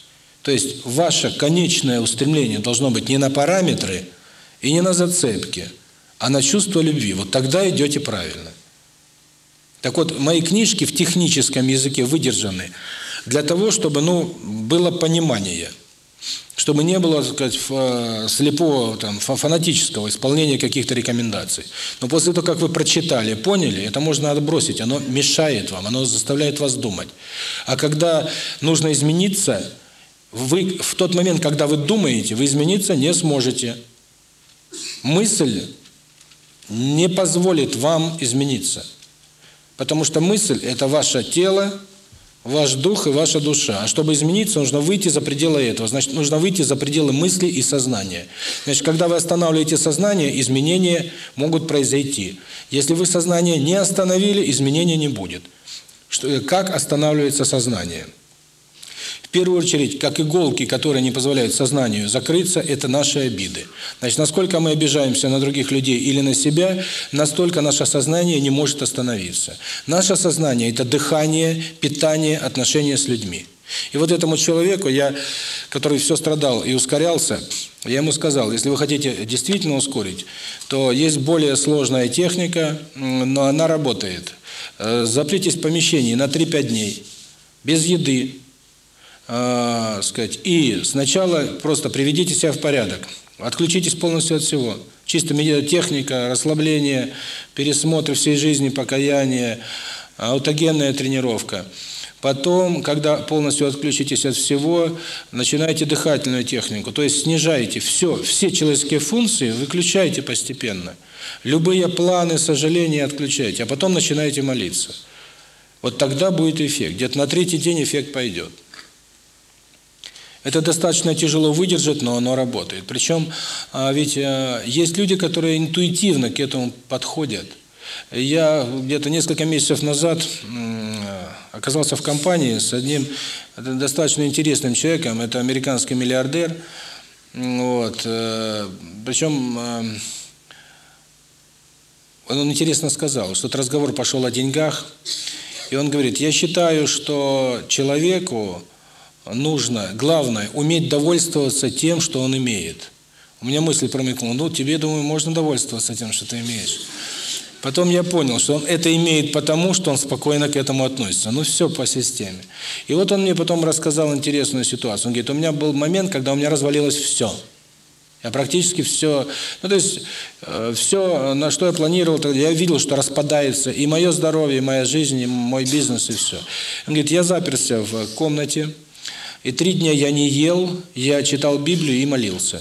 То есть ваше конечное устремление должно быть не на параметры и не на зацепки, а на чувство любви. Вот тогда идете правильно. Так вот, мои книжки в техническом языке выдержаны для того, чтобы ну, было понимание, чтобы не было, так сказать, э, слепого, там, фанатического исполнения каких-то рекомендаций. Но после того, как вы прочитали, поняли, это можно отбросить, оно мешает вам, оно заставляет вас думать. А когда нужно измениться – вы в тот момент, когда вы думаете, вы измениться не сможете. Мысль не позволит вам измениться. Потому что мысль – это ваше тело, ваш дух и ваша душа. А чтобы измениться, нужно выйти за пределы этого. Значит, нужно выйти за пределы мысли и сознания. Значит, когда вы останавливаете сознание, изменения могут произойти. Если вы сознание не остановили, изменения не будет. Что, э, как останавливается сознание? Сознание. В первую очередь, как иголки, которые не позволяют сознанию закрыться, это наши обиды. Значит, насколько мы обижаемся на других людей или на себя, настолько наше сознание не может остановиться. Наше сознание – это дыхание, питание, отношения с людьми. И вот этому человеку, я, который все страдал и ускорялся, я ему сказал, если вы хотите действительно ускорить, то есть более сложная техника, но она работает. Э, запритесь в помещении на 3-5 дней, без еды, Э, сказать, и сначала просто приведите себя в порядок. Отключитесь полностью от всего. Чисто техника, расслабление, пересмотр всей жизни, покаяние, аутогенная тренировка. Потом, когда полностью отключитесь от всего, начинайте дыхательную технику, то есть снижаете все, все человеческие функции выключаете постепенно. Любые планы, сожаления отключайте, а потом начинаете молиться. Вот тогда будет эффект. Где-то на третий день эффект пойдет. Это достаточно тяжело выдержать, но оно работает. Причем а, ведь э, есть люди, которые интуитивно к этому подходят. Я где-то несколько месяцев назад оказался в компании с одним достаточно интересным человеком, это американский миллиардер. Вот. Э, Причем э, он интересно сказал, что разговор пошел о деньгах, и он говорит, я считаю, что человеку, нужно, главное, уметь довольствоваться тем, что он имеет. У меня мысль промелькнула, ну тебе, думаю, можно довольствоваться тем, что ты имеешь. Потом я понял, что он это имеет потому, что он спокойно к этому относится. Ну все по системе. И вот он мне потом рассказал интересную ситуацию. Он говорит, у меня был момент, когда у меня развалилось все. Я практически все, ну то есть э, все, на что я планировал, я видел, что распадается и мое здоровье, и моя жизнь, и мой бизнес, и все. Он говорит, я заперся в комнате, и три дня я не ел, я читал Библию и молился.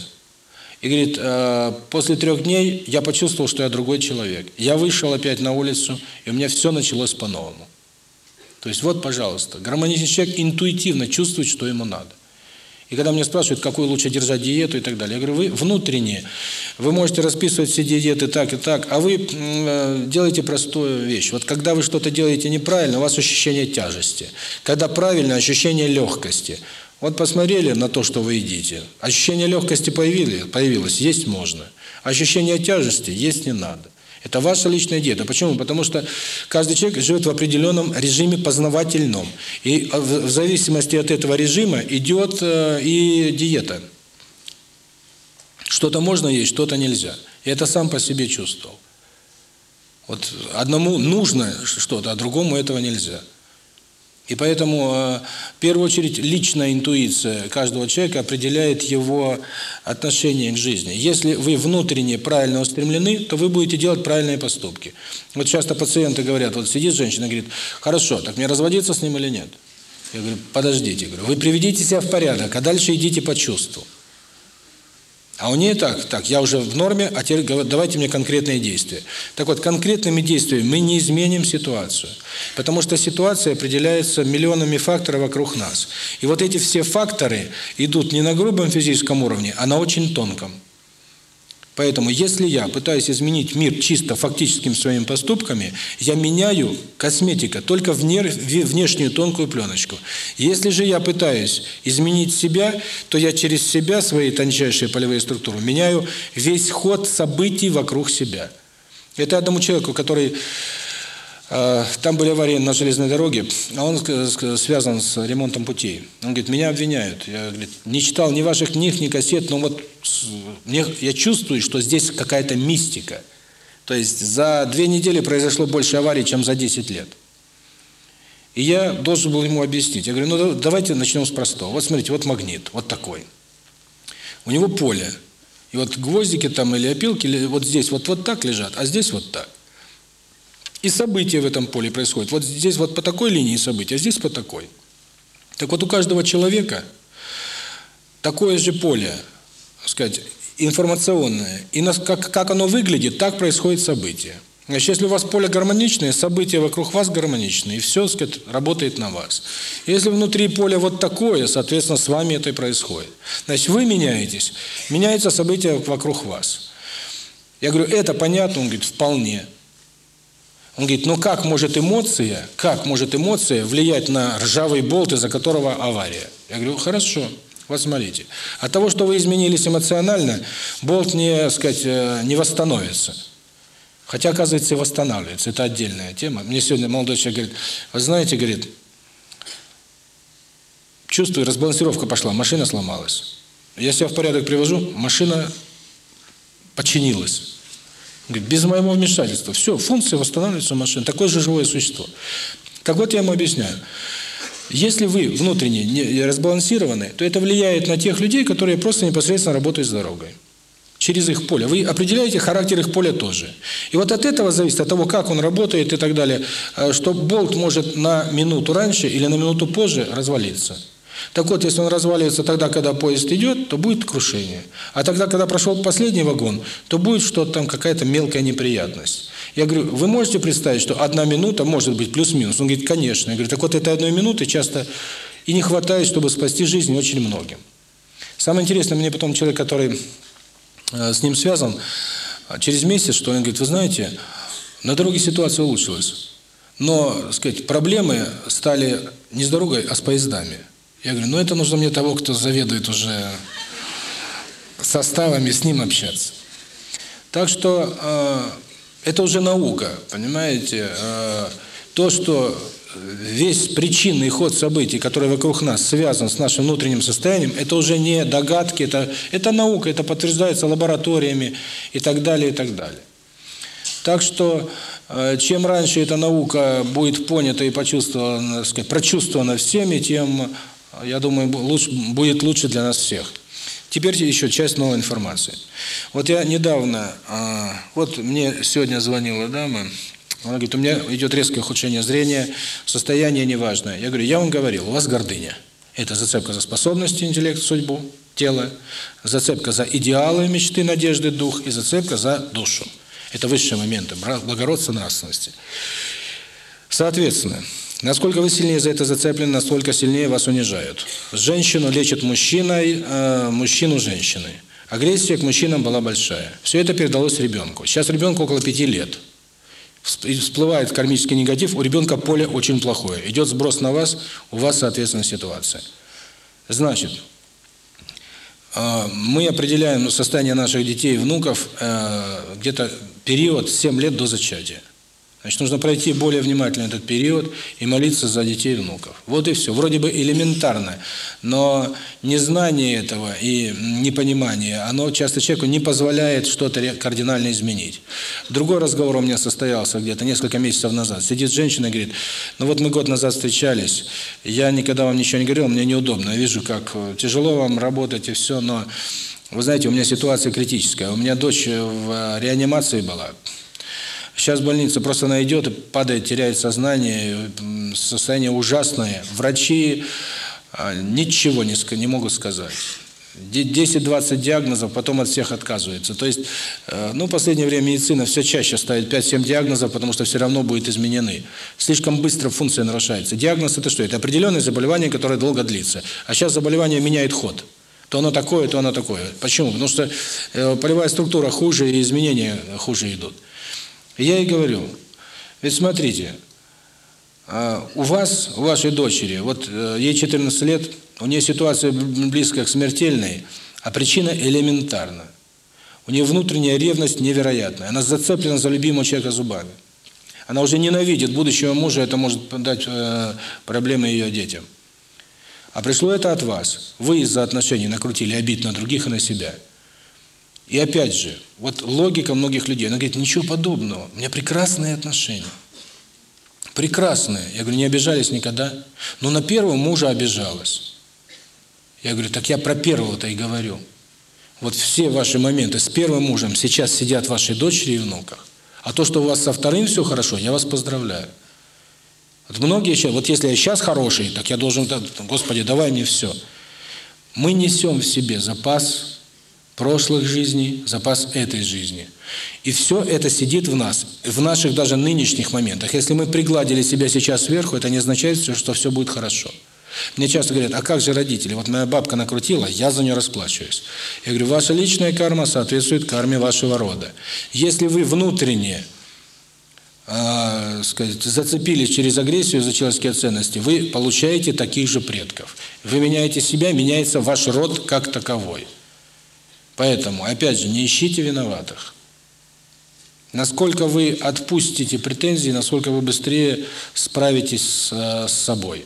И говорит, э, после трех дней я почувствовал, что я другой человек. Я вышел опять на улицу, и у меня все началось по-новому. То есть вот, пожалуйста, гармоничный человек интуитивно чувствует, что ему надо. И когда мне спрашивают, какую лучше держать диету и так далее, я говорю, вы внутренние, вы можете расписывать все диеты так и так, а вы э, делаете простую вещь. Вот когда вы что-то делаете неправильно, у вас ощущение тяжести. Когда правильно, ощущение легкости. Вот посмотрели на то, что вы едите, ощущение легкости появилось, появилось есть можно. Ощущение тяжести есть не надо. Это ваша личная диета. Почему? Потому что каждый человек живет в определенном режиме познавательном. И э, в зависимости от этого режима идет э, и диета. Что-то можно есть, что-то нельзя. И это сам по себе чувствовал. Вот одному нужно что-то, а другому этого нельзя. И поэтому э, в первую очередь личная интуиция каждого человека определяет его отношение к жизни. Если вы внутренне правильно устремлены, то вы будете делать правильные поступки. Вот часто пациенты говорят, вот сидит женщина, говорит, хорошо, так мне разводиться с ним или нет? Я говорю, подождите, вы приведите себя в порядок, а дальше идите по чувству. А у нее так, так, я уже в норме, а теперь давайте мне конкретные действия. Так вот, конкретными действиями мы не изменим ситуацию, потому что ситуация определяется миллионами факторов вокруг нас. И вот эти все факторы идут не на грубом физическом уровне, а на очень тонком. Поэтому, если я пытаюсь изменить мир чисто фактическими своими поступками, я меняю косметика только в внешнюю тонкую пленочку. Если же я пытаюсь изменить себя, то я через себя, свои тончайшие полевые структуры, меняю весь ход событий вокруг себя. Это одному человеку, который там были аварии на железной дороге, а он связан с ремонтом путей. Он говорит, меня обвиняют. Я говорит, не читал ни ваших книг, ни кассет, но вот мне, я чувствую, что здесь какая-то мистика. То есть за две недели произошло больше аварий, чем за 10 лет. И я должен был ему объяснить. Я говорю, ну давайте начнем с простого. Вот смотрите, вот магнит, вот такой. У него поле. И вот гвоздики там или опилки вот здесь вот, вот так лежат, а здесь вот так. И события в этом поле происходят. Вот здесь вот по такой линии события, а здесь по такой. Так вот у каждого человека такое же поле, так сказать, информационное. И нас, как, как оно выглядит, так происходит событие. Значит, если у вас поле гармоничное, события вокруг вас гармоничные, и все, сказать, работает на вас. Если внутри поля вот такое, соответственно, с вами это и происходит. Значит, вы меняетесь, меняются события вокруг вас. Я говорю, это понятно? Он говорит, вполне. Он говорит, ну как может эмоция, как может эмоция влиять на ржавый болт, из-за которого авария? Я говорю, хорошо, вот смотрите. От того, что вы изменились эмоционально, болт не, сказать, э, не восстановится. Хотя, оказывается, и восстанавливается. Это отдельная тема. Мне сегодня молодой человек говорит, вы знаете, говорит, чувствую, разбалансировка пошла, машина сломалась. Я себя в порядок привожу, машина починилась. Говорит, без моего вмешательства. Все, функции восстанавливаются у машин. Такое же живое существо. Так вот я ему объясняю. Если вы внутренне не разбалансированы, то это влияет на тех людей, которые просто непосредственно работают с дорогой. Через их поле. Вы определяете характер их поля тоже. И вот от этого зависит, от того, как он работает и так далее, э, что болт может на минуту раньше или на минуту позже развалиться. Так вот, если он разваливается тогда, когда поезд идет, то будет крушение. А тогда, когда прошел последний вагон, то будет что-то там, какая-то мелкая неприятность. Я говорю, вы можете представить, что одна минута может быть плюс-минус? Он говорит, конечно. Я говорю, так вот, этой одной минуты часто и не хватает, чтобы спасти жизнь очень многим. Самое интересное, мне потом человек, который э, с ним связан, э, через месяц, что он говорит, вы знаете, на дороге ситуация улучшилась. Но, сказать, проблемы стали не с дорогой, а с поездами. Я говорю, ну это нужно мне того, кто заведует уже составами, с ним общаться. Так что э, это уже наука, понимаете? Э, то, что весь причинный ход событий, который вокруг нас связан с нашим внутренним состоянием, это уже не догадки, это, это наука, это подтверждается лабораториями и так далее, и так далее. Так что, чем раньше эта наука будет понята и почувствована, сказать, прочувствована всеми, тем я думаю, будет лучше для нас всех. Теперь еще часть новой информации. Вот я недавно, а, вот мне сегодня звонила дама, она говорит, у меня идет резкое ухудшение зрения, состояние неважное. Я говорю, я вам говорил, у вас гордыня. Это зацепка за способности, интеллект, судьбу, тело, зацепка за идеалы, мечты, надежды, дух и зацепка за душу. Это высшие моменты благородства, нравственности. Соответственно, Насколько вы сильнее за это зацеплены, настолько сильнее вас унижают. Женщину лечат мужчиной, а, мужчину женщиной. Агрессия к мужчинам была большая. Все это передалось ребенку. Сейчас ребенку около пяти лет. Всплывает кармический негатив, у ребенка поле очень плохое. Идет сброс на вас, у вас, соответственно, ситуация. Значит, а, мы определяем состояние наших детей и внуков э, где-то период 7 лет до зачатия. Значит, нужно пройти более внимательно этот период и молиться за детей и внуков. Вот и все. Вроде бы элементарно, но незнание этого и непонимание, оно часто человеку не позволяет что-то кардинально изменить. Другой разговор у меня состоялся где-то несколько месяцев назад. Сидит женщина и говорит, ну вот мы год назад встречались, я никогда вам ничего не говорил, мне неудобно, я вижу, как э, тяжело вам работать и все, но... Вы знаете, у меня ситуация критическая. У меня дочь в э, реанимации была, Сейчас больница просто она идет, падает, теряет сознание, состояние ужасное. Врачи а, ничего не, не могут сказать. 10-20 диагнозов, потом от всех отказывается. То есть, э, ну, в последнее время медицина все чаще ставит 5-7 диагнозов, потому что все равно будет изменены. Слишком быстро функция нарушается. Диагноз – это что? Это определенное заболевание, которое долго длится. А сейчас заболевание меняет ход. То оно такое, то оно такое. Почему? Потому что э, полевая структура хуже, и изменения хуже идут. Я и говорю, ведь смотрите, а, у вас, у вашей дочери, вот э, ей 14 лет, у нее ситуация близко к смертельной, а причина элементарна. У нее внутренняя ревность невероятная. Она зацеплена за любимого человека зубами. Она уже ненавидит будущего мужа, это может дать э, проблемы ее детям. А пришло это от вас. Вы из-за отношений накрутили обид на других и на себя. И опять же, вот логика многих людей, она говорит, ничего подобного, у меня прекрасные отношения. Прекрасные. Я говорю, не обижались никогда. Но на первого мужа обижалась. Я говорю, так я про первого-то и говорю. Вот все ваши моменты с первым мужем сейчас сидят ваши дочери и внуках. А то, что у вас со вторым все хорошо, я вас поздравляю. Вот многие сейчас, вот если я сейчас хороший, так я должен, Господи, давай мне все. Мы несем в себе запас прошлых жизней, запас этой жизни. И все это сидит в нас, в наших даже нынешних моментах. Если мы пригладили себя сейчас сверху, это не означает, что все будет хорошо. Мне часто говорят, а как же родители? Вот моя бабка накрутила, я за нее расплачиваюсь. Я говорю, ваша личная карма соответствует карме вашего рода. Если вы внутренне э, сказать, зацепились через агрессию за человеческие ценности, вы получаете таких же предков. Вы меняете себя, меняется ваш род как таковой. Поэтому, опять же, не ищите виноватых. Насколько вы отпустите претензии, насколько вы быстрее справитесь с, э, с собой.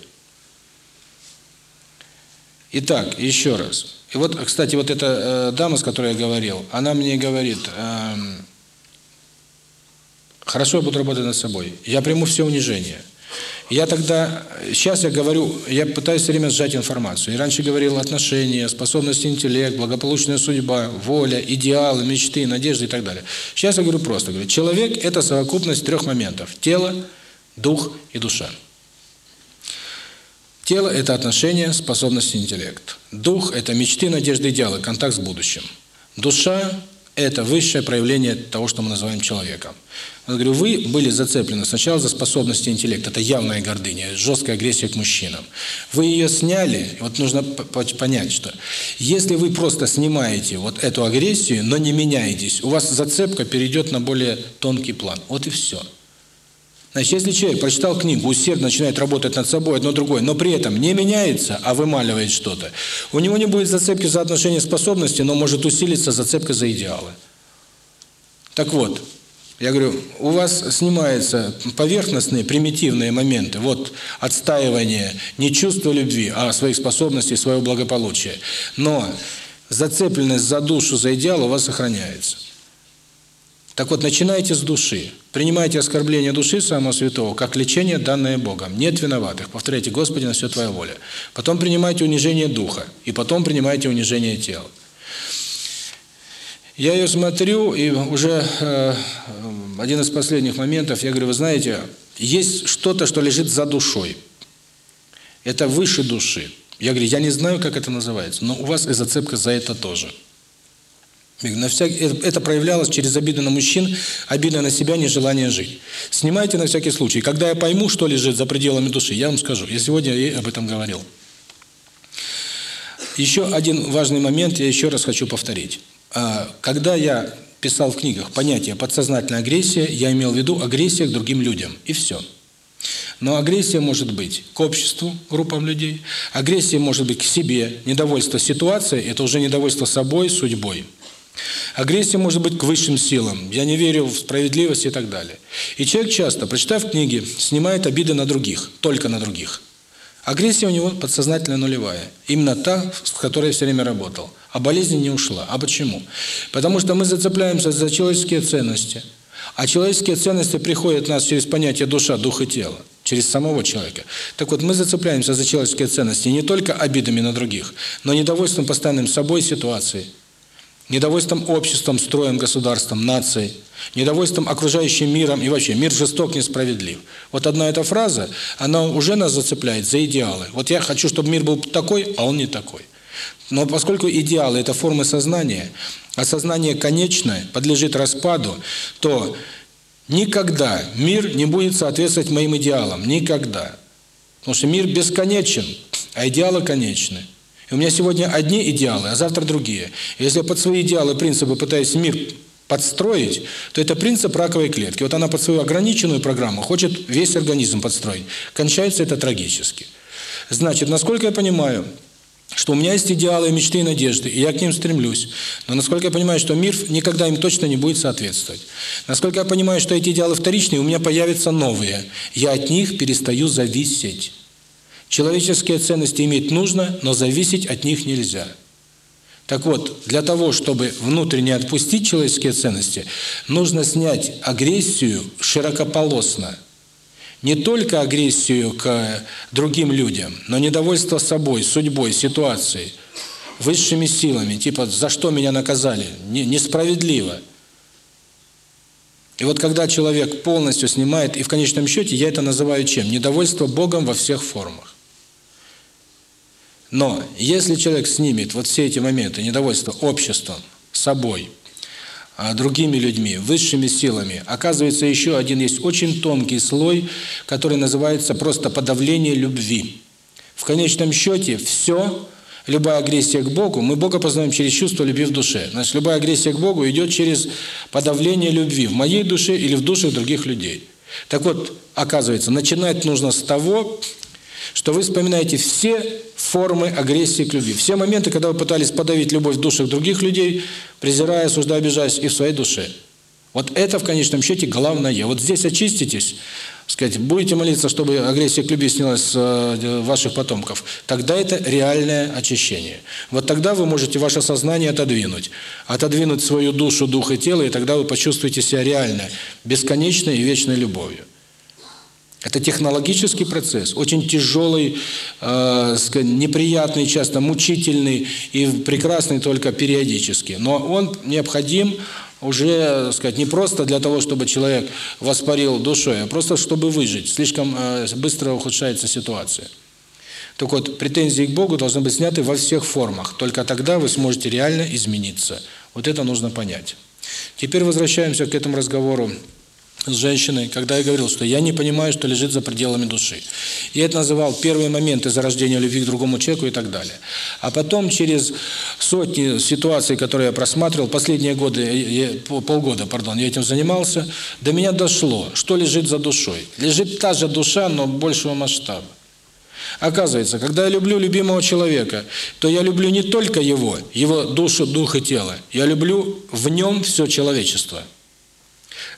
Итак, еще раз. И вот, кстати, вот эта э, дама, с которой я говорил, она мне говорит, э, хорошо я буду работать над собой, я приму все унижения. Я тогда, сейчас я говорю, я пытаюсь все время сжать информацию. И раньше говорил отношения, способности, интеллект, благополучная судьба, воля, идеалы, мечты, надежды и так далее. Сейчас я говорю просто. Говорю, человек – это совокупность трех моментов – тело, дух и душа. Тело – это отношения, способности, интеллект. Дух – это мечты, надежды, идеалы, контакт с будущим. Душа это высшее проявление того, что мы называем человеком. Я говорю, вы были зацеплены сначала за способности интеллекта, это явная гордыня, жесткая агрессия к мужчинам. Вы ее сняли, вот нужно понять, что если вы просто снимаете вот эту агрессию, но не меняетесь, у вас зацепка перейдет на более тонкий план. Вот и все. Значит, если человек прочитал книгу, усердно начинает работать над собой, одно другое, но при этом не меняется, а вымаливает что-то, у него не будет зацепки за отношения способности, но может усилиться зацепка за идеалы. Так вот, я говорю, у вас снимаются поверхностные, примитивные моменты. Вот отстаивание не чувства любви, а своих способностей, своего благополучия. Но зацепленность за душу, за идеал у вас сохраняется. Так вот, начинайте с души. Принимайте оскорбление души самого святого, как лечение, данное Богом. Нет виноватых. Повторяйте, Господи, на все Твоя воля. Потом принимайте унижение духа. И потом принимайте унижение тела. Я ее смотрю, и уже э, один из последних моментов, я говорю, вы знаете, есть что-то, что лежит за душой. Это выше души. Я говорю, я не знаю, как это называется, но у вас и зацепка за это тоже. На вся... Э, это проявлялось через обиду на мужчин, обида на себя, нежелание жить. Снимайте на всякий случай. Когда я пойму, что лежит за пределами души, я вам скажу. Я сегодня и об этом говорил. Еще один важный момент я еще раз хочу повторить. А, когда я писал в книгах понятие подсознательная агрессия, я имел в виду агрессия к другим людям. И все. Но агрессия может быть к обществу, группам людей. Агрессия может быть к себе. Недовольство ситуацией – это уже недовольство собой, судьбой. Агрессия может быть к высшим силам. Я не верю в справедливость и так далее. И человек часто, прочитав книги, снимает обиды на других, только на других. Агрессия у него подсознательно нулевая. Именно та, с которой я все время работал. А болезнь не ушла. А почему? Потому что мы зацепляемся за человеческие ценности. А человеческие ценности приходят нас через понятие душа, дух и тело. Через самого человека. Так вот, мы зацепляемся за человеческие ценности не только обидами на других, но недовольством постоянным собой ситуацией недовольством обществом, строем, государством, нацией, недовольством окружающим миром и вообще мир жесток, несправедлив. Вот одна эта фраза, она уже нас зацепляет за идеалы. Вот я хочу, чтобы мир был такой, а он не такой. Но поскольку идеалы – это формы сознания, а сознание конечное, подлежит распаду, то никогда мир не будет соответствовать моим идеалам. Никогда. Потому что мир бесконечен, а идеалы конечны. И у меня сегодня одни идеалы, а завтра другие. Если я под свои идеалы, принципы пытаюсь мир подстроить, то это принцип раковой клетки. Вот она под свою ограниченную программу хочет весь организм подстроить. Кончается это трагически. Значит, насколько я понимаю, что у меня есть идеалы, мечты и надежды, и я к ним стремлюсь. Но насколько я понимаю, что мир никогда им точно не будет соответствовать. Насколько я понимаю, что эти идеалы вторичные, у меня появятся новые. Я от них перестаю зависеть. Человеческие ценности иметь нужно, но зависеть от них нельзя. Так вот, для того, чтобы внутренне отпустить человеческие ценности, нужно снять агрессию широкополосно. Не только агрессию к другим людям, но недовольство собой, судьбой, ситуацией, высшими силами, типа «за что меня наказали?» Несправедливо. И вот когда человек полностью снимает, и в конечном счете я это называю чем? Недовольство Богом во всех формах. Но если человек снимет вот все эти моменты недовольства обществом, собой, а, другими людьми, высшими силами, оказывается еще один есть очень тонкий слой, который называется просто подавление любви. В конечном счете все, любая агрессия к Богу, мы Бога познаем через чувство любви в душе. Значит, любая агрессия к Богу идет через подавление любви в моей душе или в душе других людей. Так вот, оказывается, начинать нужно с того, что вы вспоминаете все формы агрессии к любви, все моменты, когда вы пытались подавить любовь в душах других людей, презирая, осуждая, обижаясь и в своей душе. Вот это в конечном счете главное. Вот здесь очиститесь, сказать, будете молиться, чтобы агрессия к любви снялась с э, ваших потомков. Тогда это реальное очищение. Вот тогда вы можете ваше сознание отодвинуть, отодвинуть свою душу, дух и тело, и тогда вы почувствуете себя реально бесконечной и вечной любовью. Это технологический процесс, очень тяжелый, э, неприятный, часто мучительный и прекрасный только периодически. Но он необходим уже, э, сказать, не просто для того, чтобы человек воспарил душой, а просто чтобы выжить. Слишком э, быстро ухудшается ситуация. Так вот, претензии к Богу должны быть сняты во всех формах. Только тогда вы сможете реально измениться. Вот это нужно понять. Теперь возвращаемся к этому разговору с женщиной, когда я говорил, что я не понимаю, что лежит за пределами души. я это называл первые моменты зарождения любви к другому человеку и так далее. А потом через сотни ситуаций, которые я просматривал, последние годы, э, э, я, полгода, пардон, я этим занимался, до меня дошло, что лежит за душой. Лежит та же душа, но большего масштаба. Оказывается, когда я люблю любимого человека, то я люблю не только его, его душу, дух и тело. Я люблю в нем все человечество.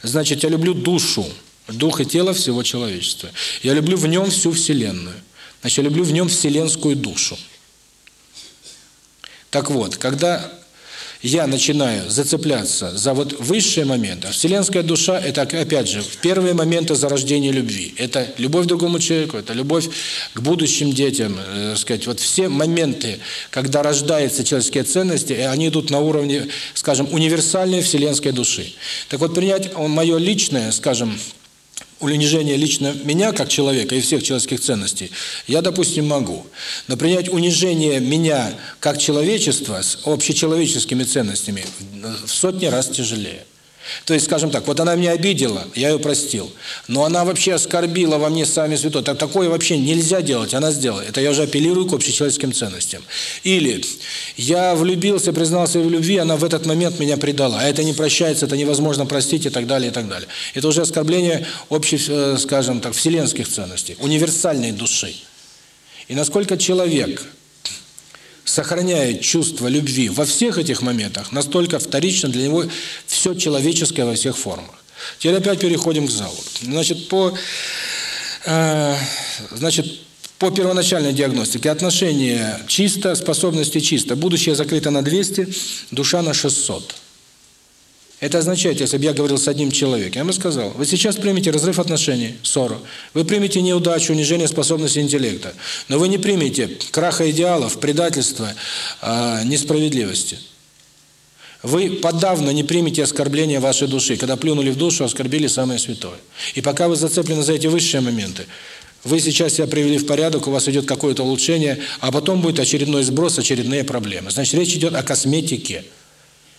Значит, я люблю душу, дух и тело всего человечества. Я люблю в нем всю Вселенную. Значит, я люблю в нем вселенскую душу. Так вот, когда я начинаю зацепляться за вот высшие моменты, вселенская душа – это, опять же, первые моменты зарождения любви. Это любовь к другому человеку, это любовь к будущим детям. Э, сказать, вот все моменты, когда рождаются человеческие ценности, и они идут на уровне, скажем, универсальной вселенской души. Так вот, принять э, мое личное, скажем, унижение лично меня как человека и всех человеческих ценностей, я, допустим, могу. Но принять унижение меня как человечества с общечеловеческими ценностями в сотни раз тяжелее. То есть, скажем так, вот она меня обидела, я ее простил. Но она вообще оскорбила во мне сами святой. Так такое вообще нельзя делать, она сделала. Это я уже апеллирую к общечеловеческим ценностям. Или я влюбился, признался в любви, она в этот момент меня предала. А это не прощается, это невозможно простить и так далее, и так далее. Это уже оскорбление общих, э, скажем так, вселенских ценностей, универсальной души. И насколько человек сохраняет чувство любви во всех этих моментах, настолько вторично для него все человеческое во всех формах. Теперь опять переходим к залу. Значит, по, э, значит, по первоначальной диагностике отношения чисто, способности чисто. Будущее закрыто на 200, душа на 600. Это означает, если бы я говорил с одним человеком, я бы сказал, вы сейчас примете разрыв отношений, ссору, вы примете неудачу, унижение способности интеллекта, но вы не примете краха идеалов, предательства, а, несправедливости. Вы подавно не примете оскорбления вашей души, когда плюнули в душу, оскорбили самое святое. И пока вы зацеплены за эти высшие моменты, вы сейчас себя привели в порядок, у вас идет какое-то улучшение, а потом будет очередной сброс, очередные проблемы. Значит, речь идет о косметике.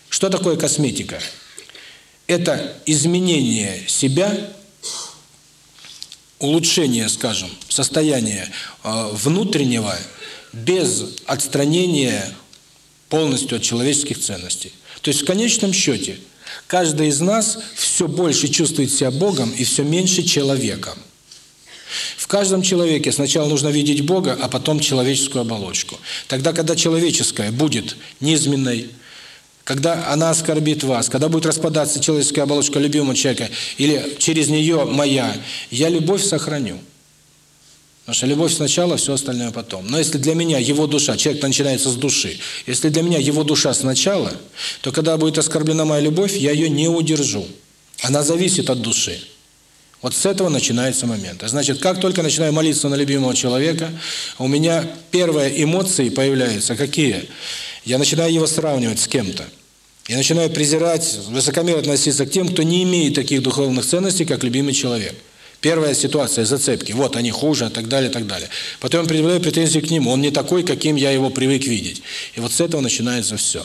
Что такое косметика? Косметика это изменение себя улучшение скажем состояния э, внутреннего без отстранения полностью от человеческих ценностей. То есть в конечном счете каждый из нас все больше чувствует себя богом и все меньше человеком. В каждом человеке сначала нужно видеть бога а потом человеческую оболочку. Тогда когда человеческое будет низменной когда она оскорбит вас, когда будет распадаться человеческая оболочка любимого человека, или через нее моя, я любовь сохраню. Потому что любовь сначала, все остальное потом. Но если для меня его душа, человек начинается с души, если для меня его душа сначала, то когда будет оскорблена моя любовь, я ее не удержу. Она зависит от души. Вот с этого начинается момент. А значит, как только начинаю молиться на любимого человека, у меня первые эмоции появляются. Какие? Какие? Я начинаю его сравнивать с кем-то. Я начинаю презирать, высокомерно относиться к тем, кто не имеет таких духовных ценностей, как любимый человек. Первая ситуация – зацепки. Вот, они хуже, и так далее, так далее. Потом предъявляю претензии к нему. Он не такой, каким я его привык видеть. И вот с этого начинается все.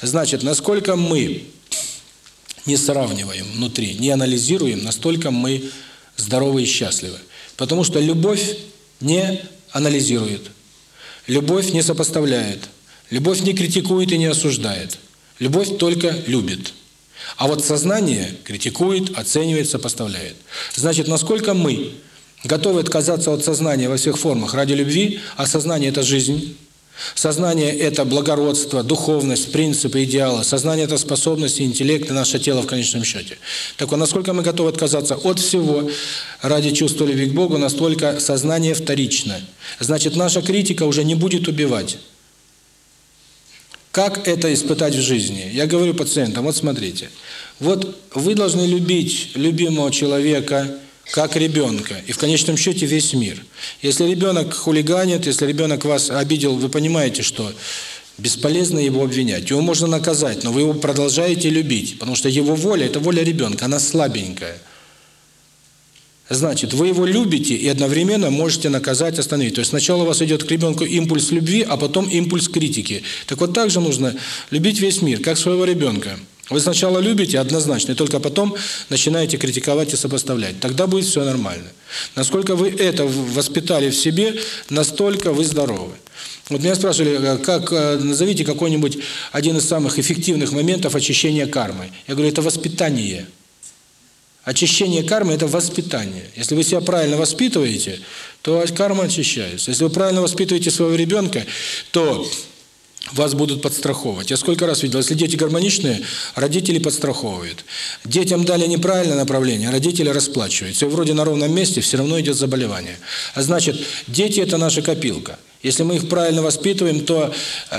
Значит, насколько мы не сравниваем внутри, не анализируем, настолько мы здоровы и счастливы. Потому что любовь не анализирует. Любовь не сопоставляет. Любовь не критикует и не осуждает. Любовь только любит. А вот сознание критикует, оценивает, сопоставляет. Значит, насколько мы готовы отказаться от сознания во всех формах ради любви, а сознание – это жизнь, Сознание – это благородство, духовность, принципы, идеалы. Сознание – это способности, интеллект и наше тело в конечном счете. Так вот, насколько мы готовы отказаться от всего ради чувства любви к Богу, настолько сознание вторично. Значит, наша критика уже не будет убивать. Как это испытать в жизни? Я говорю пациентам, вот смотрите. Вот вы должны любить любимого человека, как ребенка, и в конечном счете весь мир. Если ребенок хулиганит, если ребенок вас обидел, вы понимаете, что бесполезно его обвинять. Его можно наказать, но вы его продолжаете любить, потому что его воля – это воля ребенка, она слабенькая. Значит, вы его любите и одновременно можете наказать, остановить. То есть сначала у вас идет к ребенку импульс любви, а потом импульс критики. Так вот так же нужно любить весь мир, как своего ребенка. Вы сначала любите однозначно, и только потом начинаете критиковать и сопоставлять. Тогда будет все нормально. Насколько вы это воспитали в себе, настолько вы здоровы. Вот меня спрашивали, э, как э, назовите какой-нибудь один из самых эффективных моментов очищения кармы. Я говорю, это воспитание. Воспитание. Очищение кармы – это воспитание. Если вы себя правильно воспитываете, то карма очищается. Если вы правильно воспитываете своего ребенка, то вас будут подстраховывать. Я сколько раз видел, если дети гармоничные, родители подстраховывают. Детям дали неправильное направление, родители расплачиваются. И вроде на ровном месте все равно идет заболевание. А значит, дети – это наша копилка. Если мы их правильно воспитываем, то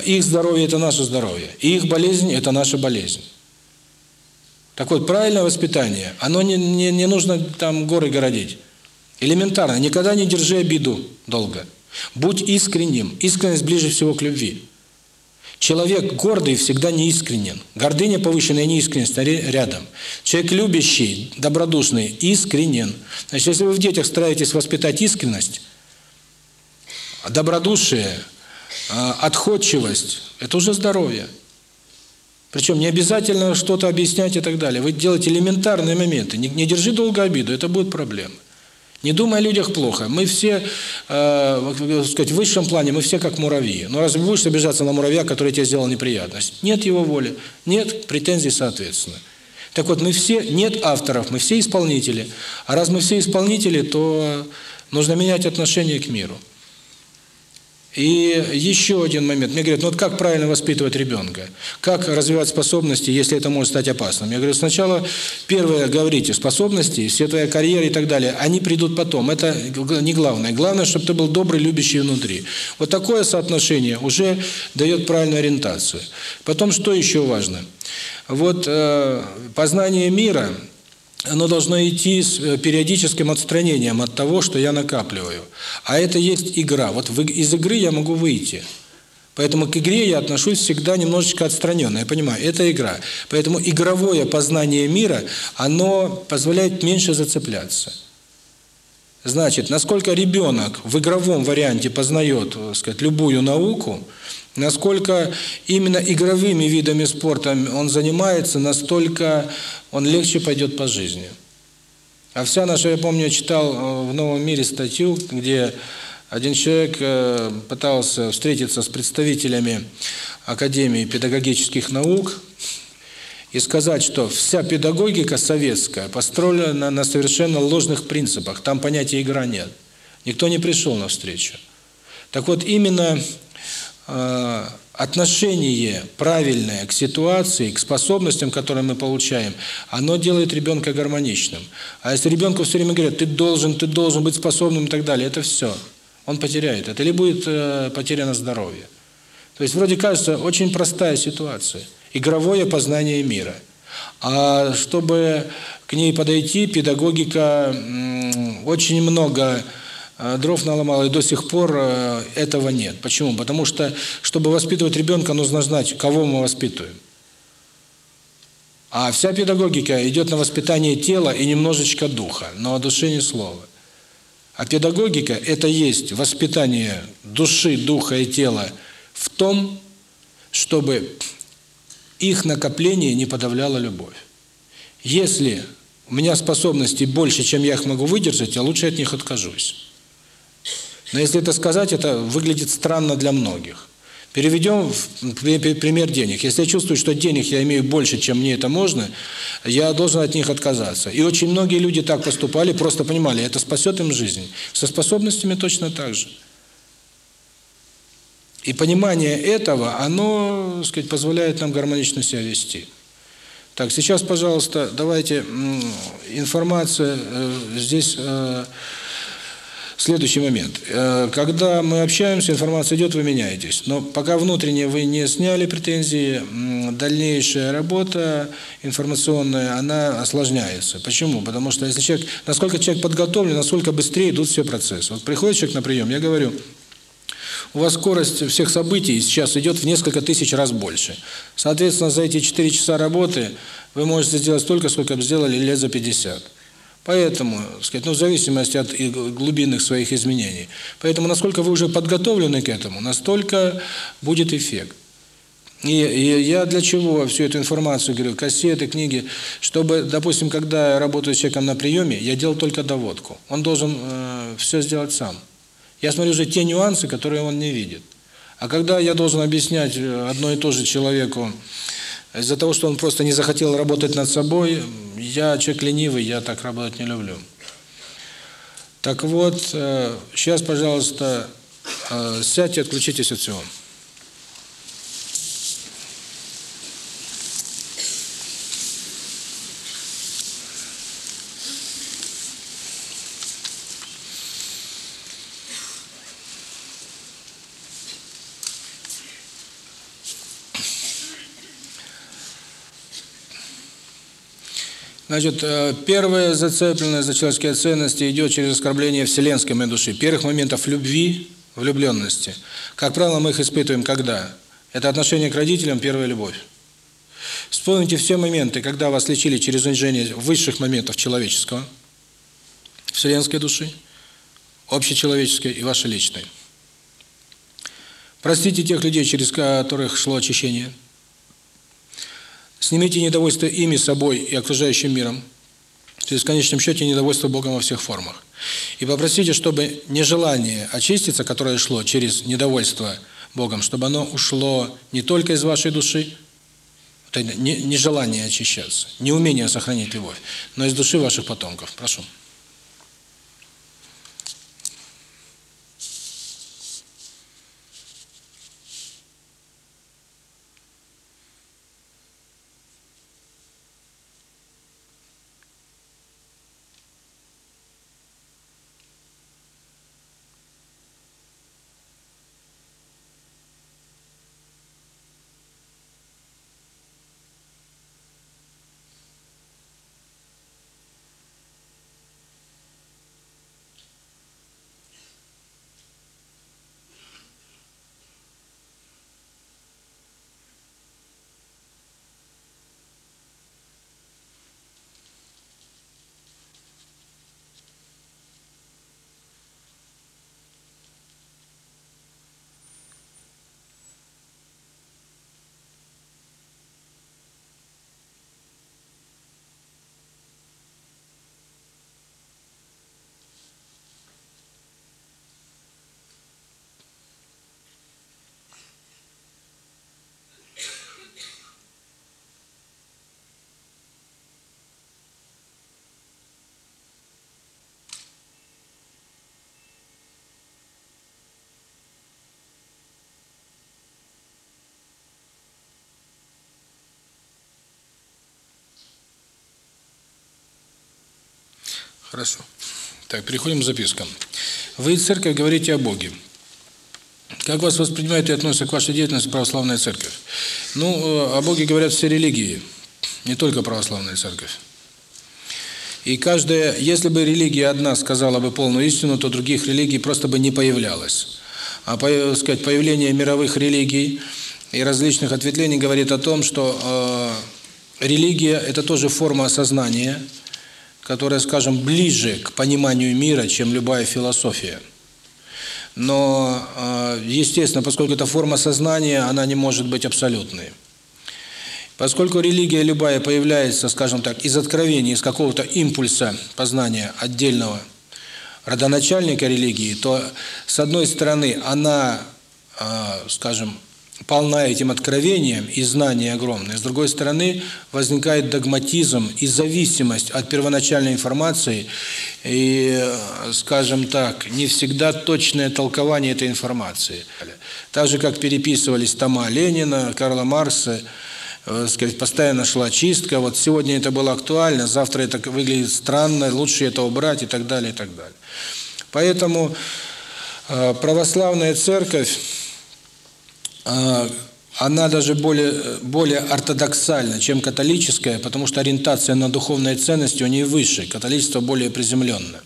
их здоровье – это наше здоровье. И их болезнь – это наша болезнь. Так вот, правильное воспитание, оно не, не, не нужно там горы городить. Элементарно, никогда не держи обиду долго. Будь искренним. Искренность ближе всего к любви. Человек гордый всегда неискренен. Гордыня повышенная неискренность рядом. Человек любящий, добродушный, искренен. Значит, если вы в детях стараетесь воспитать искренность, а добродушие, а, отходчивость – это уже здоровье. Причем не обязательно что-то объяснять и так далее. Вы делаете элементарные моменты. Не, не держи долго обиду, это будет проблема. Не думай о людях плохо. Мы все, э, сказать, в высшем плане мы все как муравьи. Но разве будешь обижаться на муравья, который тебе сделал неприятность? Нет его воли, нет претензий соответственно. Так вот, мы все, нет авторов, мы все исполнители. А раз мы все исполнители, то нужно менять отношение к миру. И еще один момент. Мне говорят, ну вот как правильно воспитывать ребенка? Как развивать способности, если это может стать опасным? Я говорю, сначала, первое, говорите, способности, все твоя карьера и так далее, они придут потом. Это не главное. Главное, чтобы ты был добрый, любящий внутри. Вот такое соотношение уже дает правильную ориентацию. Потом, что еще важно? Вот э, познание мира – оно должно идти с э, периодическим отстранением от того, что я накапливаю. А это есть игра. Вот из игры я могу выйти. Поэтому к игре я отношусь всегда немножечко отстраненно. Я понимаю, это игра. Поэтому игровое познание мира, оно позволяет меньше зацепляться. Значит, насколько ребенок в игровом варианте познает, э, сказать, любую науку, Насколько именно игровыми видами спорта он занимается, настолько он легче пойдет по жизни. А вся наша, я помню, я читал э, в «Новом мире» статью, где один человек э, пытался встретиться с представителями Академии педагогических наук и сказать, что вся педагогика советская построена на совершенно ложных принципах, там понятия «игра» нет. Никто не пришел на встречу. Так вот, именно отношение правильное к ситуации, к способностям, которые мы получаем, оно делает ребенка гармоничным. А если ребенку все время говорят, ты должен, ты должен быть способным и так далее, это все. Он потеряет это. Или будет э, потеряно здоровье. То есть вроде кажется, очень простая ситуация. Игровое познание мира. А чтобы к ней подойти, педагогика очень много дров наломал, и до сих пор этого нет. Почему? Потому что, чтобы воспитывать ребенка, нужно знать, кого мы воспитываем. А вся педагогика идет на воспитание тела и немножечко духа, но о душе ни слова. А педагогика – это есть воспитание души, духа и тела в том, чтобы их накопление не подавляло любовь. Если у меня способностей больше, чем я их могу выдержать, я лучше от них откажусь. Но если это сказать, это выглядит странно для многих. Переведем в пример денег. Если я чувствую, что денег я имею больше, чем мне это можно, я должен от них отказаться. И очень многие люди так поступали, просто понимали, это спасет им жизнь. Со способностями точно так же. И понимание этого, оно, так сказать, позволяет нам гармонично себя вести. Так, сейчас, пожалуйста, давайте информация э, здесь э, Следующий момент. Э, когда мы общаемся, информация идет, вы меняетесь. Но пока внутренне вы не сняли претензии, дальнейшая работа информационная, она осложняется. Почему? Потому что если человек, насколько человек подготовлен, насколько быстрее идут все процессы. Вот приходит человек на прием, я говорю, у вас скорость всех событий сейчас идет в несколько тысяч раз больше. Соответственно, за эти 4 часа работы вы можете сделать столько, сколько бы сделали лет за 50. Поэтому, сказать, ну, в зависимости от глубинных своих изменений. Поэтому, насколько вы уже подготовлены к этому, настолько будет эффект. И, и я для чего всю эту информацию говорю, кассеты, книги, чтобы, допустим, когда я работаю с человеком на приеме, я делал только доводку. Он должен э, все сделать сам. Я смотрю уже те нюансы, которые он не видит. А когда я должен объяснять э, одно и то же человеку, из-за того, что он просто не захотел работать над собой, я человек ленивый, я так работать не люблю. Так вот, э, сейчас, пожалуйста, э, сядьте, отключитесь от всего. Значит, э, первая зацепленность за человеческие ценности идет через оскорбление вселенской моей души. Первых моментов любви, влюбленности. Как правило, мы их испытываем когда? Это отношение к родителям, первая любовь. Вспомните все моменты, когда вас лечили через унижение высших моментов человеческого, вселенской души, общечеловеческой и вашей личной. Простите тех людей, через которых шло очищение – Снимите недовольство ими собой и окружающим миром, то есть в конечном счете недовольство Богом во всех формах. И попросите, чтобы нежелание очиститься, которое шло через недовольство Богом, чтобы оно ушло не только из вашей души, нежелание очищаться, неумение сохранить любовь, но из души ваших потомков. Прошу. Хорошо. Так, переходим к запискам. Вы из церковь говорите о Боге. Как вас воспринимают и относятся к вашей деятельности православная церковь? Ну, э, о Боге говорят все религии, не только православная церковь. И каждая, если бы религия одна сказала бы полную истину, то других религий просто бы не появлялось. А, э, сказать, появление мировых религий и различных ответвлений говорит о том, что э, религия – это тоже форма осознания – которая, скажем, ближе к пониманию мира, чем любая философия. Но, э, естественно, поскольку это форма сознания, она не может быть абсолютной. Поскольку религия любая появляется, скажем так, из откровения, из какого-то импульса познания отдельного родоначальника религии, то, с одной стороны, она, э, скажем, полна этим откровением и знания огромные. С другой стороны, возникает догматизм и зависимость от первоначальной информации и, скажем так, не всегда точное толкование этой информации. Так же, как переписывались тома Ленина, Карла Марса, э, сказать, постоянно шла чистка, вот сегодня это было актуально, завтра это выглядит странно, лучше это убрать и так далее, и так далее. Поэтому э, православная церковь она даже более, более ортодоксальна, чем католическая, потому что ориентация на духовные ценности у нее выше, католичество более приземленное.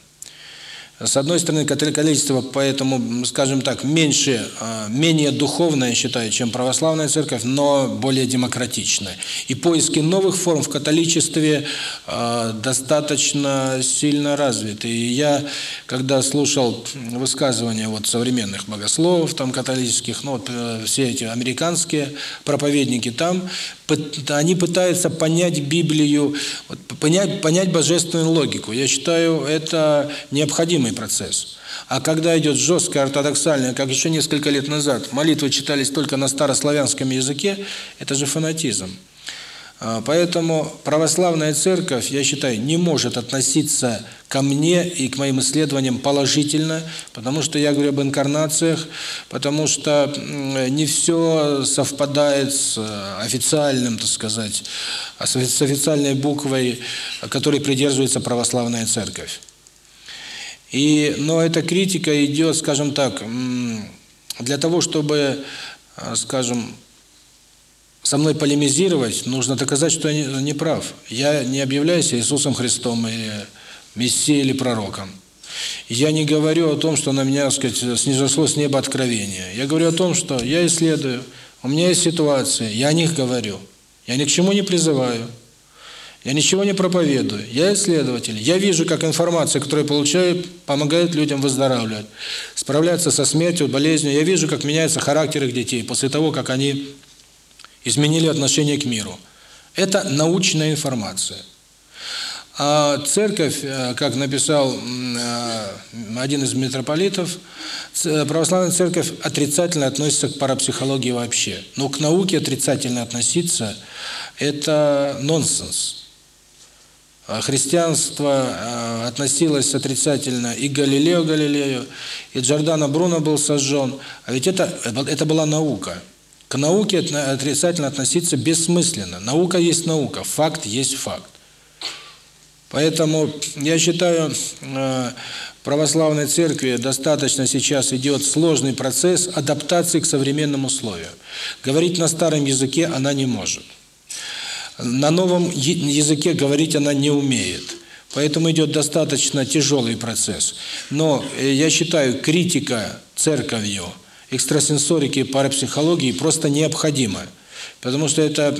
С одной стороны, католиколичество, поэтому, скажем так, меньше, а, менее духовное, я считаю, чем православная церковь, но более демократичное. И поиски новых форм в католичестве а, достаточно сильно развиты. И я, когда слушал высказывания вот современных богословов, там католических, ну вот э, все эти американские проповедники там, они пытаются понять Библию, понять, понять божественную логику. Я считаю, это необходимо неизлечимый процесс. А когда идет жесткое ортодоксальное, как еще несколько лет назад, молитвы читались только на старославянском языке, это же фанатизм. Поэтому православная церковь, я считаю, не может относиться ко мне и к моим исследованиям положительно, потому что я говорю об инкарнациях, потому что не все совпадает с официальным, так сказать, с официальной буквой, которой придерживается православная церковь. И, но эта критика идет, скажем так, для того, чтобы, э, скажем, со мной полемизировать, нужно доказать, что я не прав. Я не объявляюсь Иисусом Христом и Мессией или пророком. Я не говорю о том, что на меня, сказать, снизошло с неба откровение. Я говорю о том, что я исследую, у меня есть ситуации, я о них говорю. Я ни к чему не призываю. Я ничего не проповедую. Я исследователь. Я вижу, как информация, которую я получаю, помогает людям выздоравливать, справляться со смертью, болезнью. Я вижу, как меняется характер их детей после того, как они изменили отношение к миру. Это научная информация. А церковь, э, как написал э, один из митрополитов, э, православная церковь отрицательно относится к парапсихологии вообще. Но к науке отрицательно относиться – это нонсенс. А, христианство а, относилось отрицательно и к Галилео Галилею, и Джордано Бруно был сожжен. А ведь это, это была наука. К науке отрицательно относиться бессмысленно. Наука есть наука, факт есть факт. Поэтому я считаю, а, православной церкви достаточно сейчас идет сложный процесс адаптации к современным условиям. Говорить на старом языке она не может на новом языке говорить она не умеет. Поэтому идет достаточно тяжелый процесс. Но э, я считаю, критика церковью, экстрасенсорики и парапсихологии просто необходима. Потому что это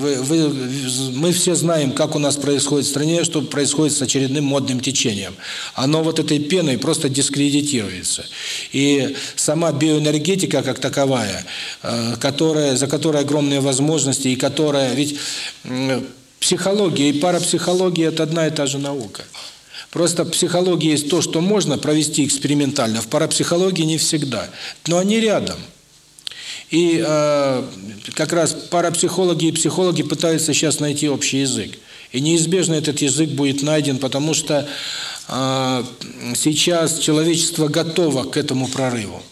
вы, вы, мы все знаем, как у нас происходит в стране, что происходит с очередным модным течением. Оно вот этой пеной просто дискредитируется. И сама биоэнергетика как таковая, э, которая, за которой огромные возможности, и которая... Ведь психология и парапсихология – это одна и та же наука. Просто психология есть то, что можно провести экспериментально. В парапсихологии не всегда. Но они рядом. – и э, как раз парапсихологи и психологи пытаются сейчас найти общий язык. И неизбежно этот язык будет найден, потому что э, сейчас человечество готово к этому прорыву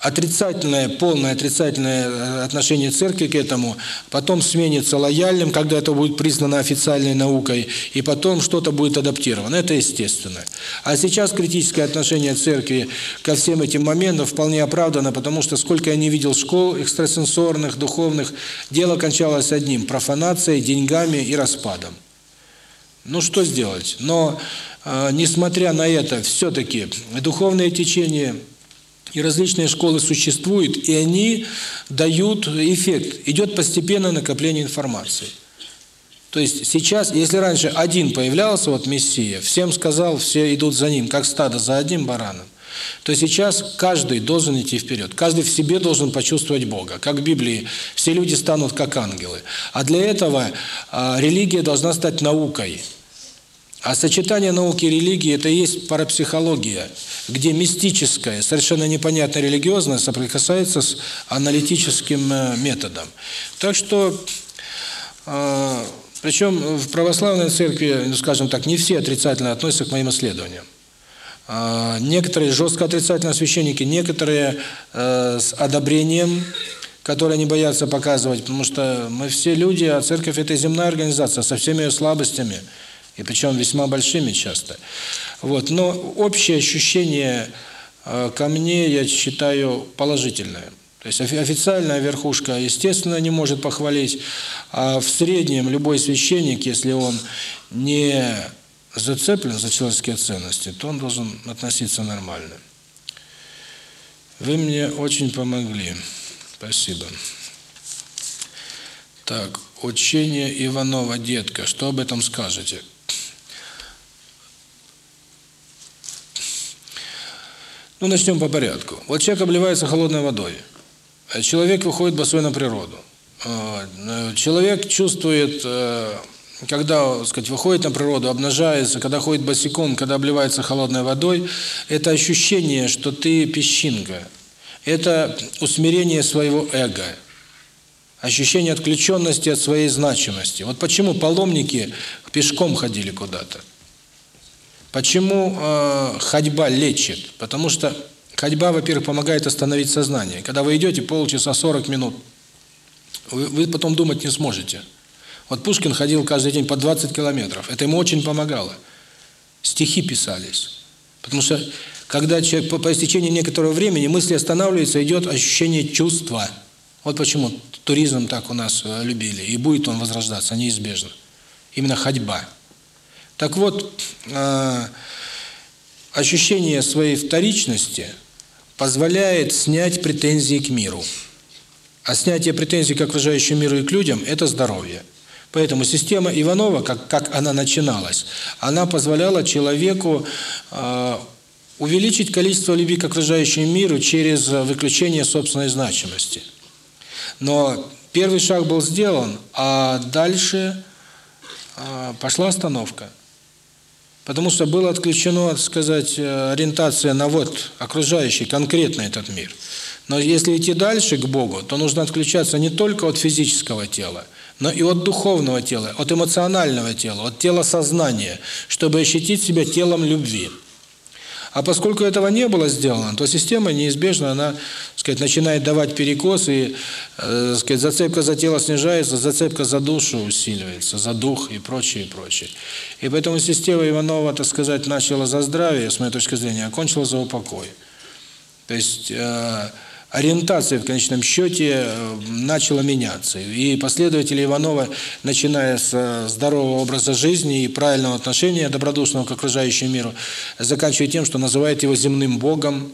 отрицательное, полное отрицательное э, отношение церкви к этому, потом сменится лояльным, когда это будет признано официальной наукой, и потом что-то будет адаптировано. Это естественно. А сейчас критическое отношение церкви ко всем этим моментам вполне оправдано, потому что сколько я не видел школ экстрасенсорных, духовных, дело кончалось одним – профанацией, деньгами и распадом. Ну что сделать? Но, э, несмотря на это, все-таки духовные течения – и различные школы существуют, и они дают эффект. Идет постепенно накопление информации. То есть сейчас, если раньше один появлялся, вот Мессия, всем сказал, все идут за ним, как стадо за одним бараном, то сейчас каждый должен идти вперед. Каждый в себе должен почувствовать Бога. Как в Библии, все люди станут как ангелы. А для этого э, религия должна стать наукой. А сочетание науки и религии – это и есть парапсихология, где мистическое, совершенно непонятно религиозное соприкасается с аналитическим э, методом. Так что, э, причем в православной церкви, ну, скажем так, не все отрицательно относятся к моим исследованиям. А, некоторые жестко отрицательно священники, некоторые э, с одобрением, которые не боятся показывать, потому что мы все люди, а церковь – это земная организация со всеми ее слабостями – и причем весьма большими часто. Вот, но общее ощущение э, ко мне я считаю положительное. То есть официальная верхушка, естественно, не может похвалить, а в среднем любой священник, если он не зацеплен за человеческие ценности, то он должен относиться нормально. Вы мне очень помогли. Спасибо. Так, учение Иванова, детка, что об этом скажете? Ну, начнем по порядку. Вот человек обливается холодной водой. Э, человек выходит босой на природу. Э, э, человек чувствует, когда, сказать, выходит на природу, обнажается, когда ходит босиком, когда обливается холодной водой, это ощущение, что ты песчинка. Это усмирение своего эго. Ощущение отключенности от своей значимости. Вот почему паломники пешком ходили куда-то. Почему э, ходьба лечит? Потому что ходьба, во-первых, помогает остановить сознание. Когда вы идете полчаса, 40 минут, вы, вы потом думать не сможете. Вот Пушкин ходил каждый день по 20 километров. Это ему очень помогало. Стихи писались. Потому что, когда человек по, по истечении некоторого времени мысли останавливаются, идет ощущение чувства. Вот почему туризм так у нас э, любили. И будет он возрождаться неизбежно. Именно ходьба. Так вот, ощущение своей вторичности позволяет снять претензии к миру. А снятие претензий к окружающему миру и к людям – это здоровье. Поэтому система Иванова, как, как она начиналась, она позволяла человеку э, увеличить количество любви к окружающему миру через выключение собственной значимости. Но первый шаг был сделан, а дальше э, пошла остановка – Потому что было отключено, сказать, э, ориентация на вот окружающий, конкретно этот мир. Но если идти дальше к Богу, то нужно отключаться не только от физического тела, но и от духовного тела, от эмоционального тела, от тела сознания, чтобы ощутить себя телом любви. А поскольку этого не было сделано, то система неизбежно, она, сказать, начинает давать перекос, и, э, сказать, зацепка за тело снижается, зацепка за душу усиливается, за дух и прочее, и прочее. И поэтому система Иванова, так сказать, начала за здравие, с моей точки зрения, окончила за упокой. То есть... Э, ориентация в конечном счете э, начала меняться. И последователи Иванова, начиная с э, здорового образа жизни и правильного отношения, добродушного к окружающему миру, заканчивая тем, что называет его земным богом.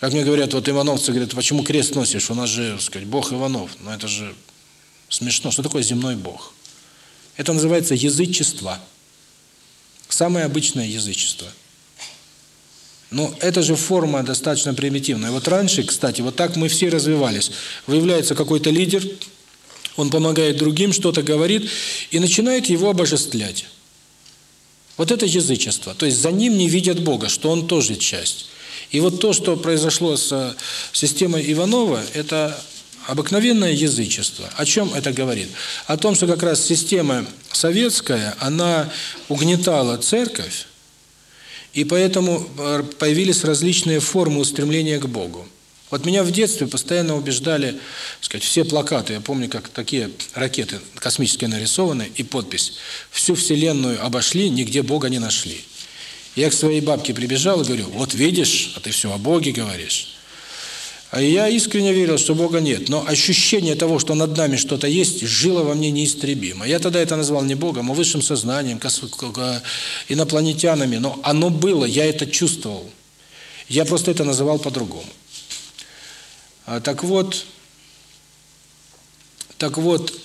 Как мне говорят, вот ивановцы говорят, почему крест носишь? У нас же, сказать, бог Иванов. Но это же смешно. Что такое земной бог? Это называется язычество. Самое обычное язычество – но это же форма достаточно примитивная. Вот раньше, кстати, вот так мы все развивались. Выявляется какой-то лидер, он помогает другим, что-то говорит, и начинает его обожествлять. Вот это язычество. То есть за ним не видят Бога, что он тоже часть. И вот то, что произошло с э, системой Иванова, это обыкновенное язычество. О чем это говорит? О том, что как раз система советская, она угнетала церковь, и поэтому э, появились различные формы устремления к Богу. Вот меня в детстве постоянно убеждали, сказать, все плакаты, я помню, как такие ракеты космические нарисованы, и подпись «Всю Вселенную обошли, нигде Бога не нашли». Я к своей бабке прибежал и говорю, вот видишь, а ты все о Боге говоришь. А я искренне верил, что Бога нет, но ощущение того, что над нами что-то есть, жило во мне неистребимо. Я тогда это назвал не Богом, а высшим сознанием, инопланетянами, но оно было, я это чувствовал. Я просто это называл по-другому. А, так вот, так вот,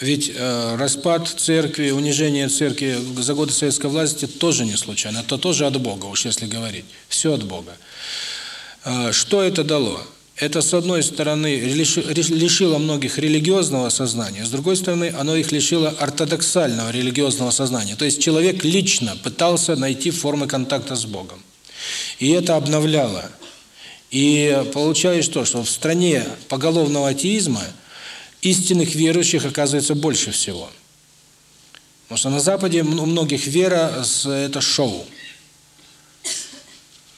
ведь э, распад церкви, унижение церкви за годы советской власти тоже не случайно. Это тоже от Бога, уж если говорить. Все от Бога. А что это дало? Это, с одной стороны, лишило многих религиозного сознания, с другой стороны, оно их лишило ортодоксального религиозного сознания. То есть человек лично пытался найти формы контакта с Богом. И это обновляло. И получается то, что в стране поголовного атеизма истинных верующих оказывается больше всего. Потому что на Западе у многих вера – это шоу.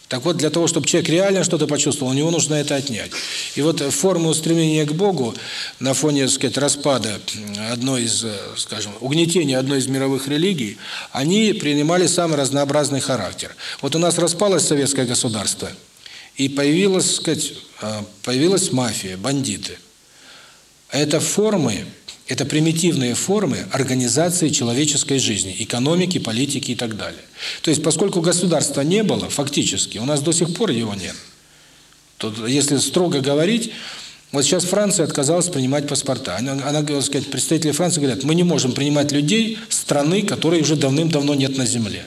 Так вот, для того, чтобы человек реально что-то почувствовал, у него нужно это отнять. И вот форма стремления к Богу на фоне, так сказать, распада одной из, э, скажем, угнетения одной из мировых религий, они принимали самый разнообразный характер. Вот у нас распалось советское государство, и появилась, так сказать, э, появилась мафия, бандиты. Это формы это примитивные формы организации человеческой жизни, экономики, политики и так далее. То есть, поскольку государства не было, фактически, у нас до сих пор его нет. Тут, если строго говорить, вот сейчас Франция отказалась принимать паспорта. Она, она так сказать, представители Франции говорят, мы не можем принимать людей страны, которые уже давным-давно нет на земле.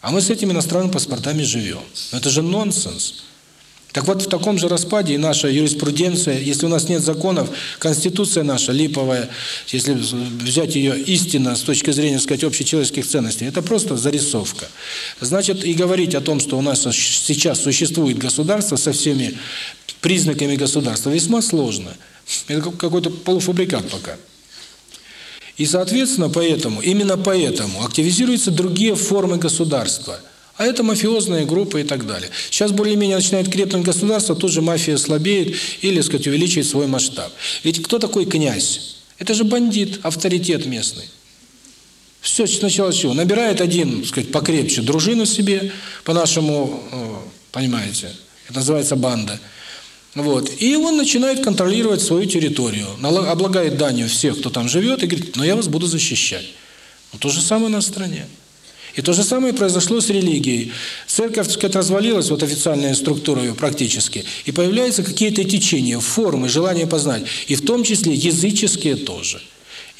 А мы с этими иностранными паспортами живем. Но это же нонсенс. Так вот в таком же распаде и наша юриспруденция, если у нас нет законов, конституция наша липовая, если взять ее истинно с точки зрения, сказать, общечеловеческих ценностей, это просто зарисовка. Значит, и говорить о том, что у нас сейчас существует государство со всеми признаками государства, весьма сложно. Это какой-то полуфабрикат пока. И, соответственно, поэтому, именно поэтому активизируются другие формы государства – а это мафиозные группы и так далее. Сейчас более-менее начинает крепнуть государство, тут же мафия слабеет или, сказать, увеличивает свой масштаб. Ведь кто такой князь? Это же бандит, авторитет местный. Все сначала все Набирает один, так сказать, покрепче дружину себе, по-нашему, э, понимаете, это называется банда. Вот. И он начинает контролировать свою территорию, облагает данью всех, кто там живет, и говорит, но я вас буду защищать. Но то же самое на стране. И то же самое произошло с религией. Церковь так сказать, развалилась вот официальная структура ее практически, и появляются какие-то течения, формы, желание познать, и в том числе языческие тоже.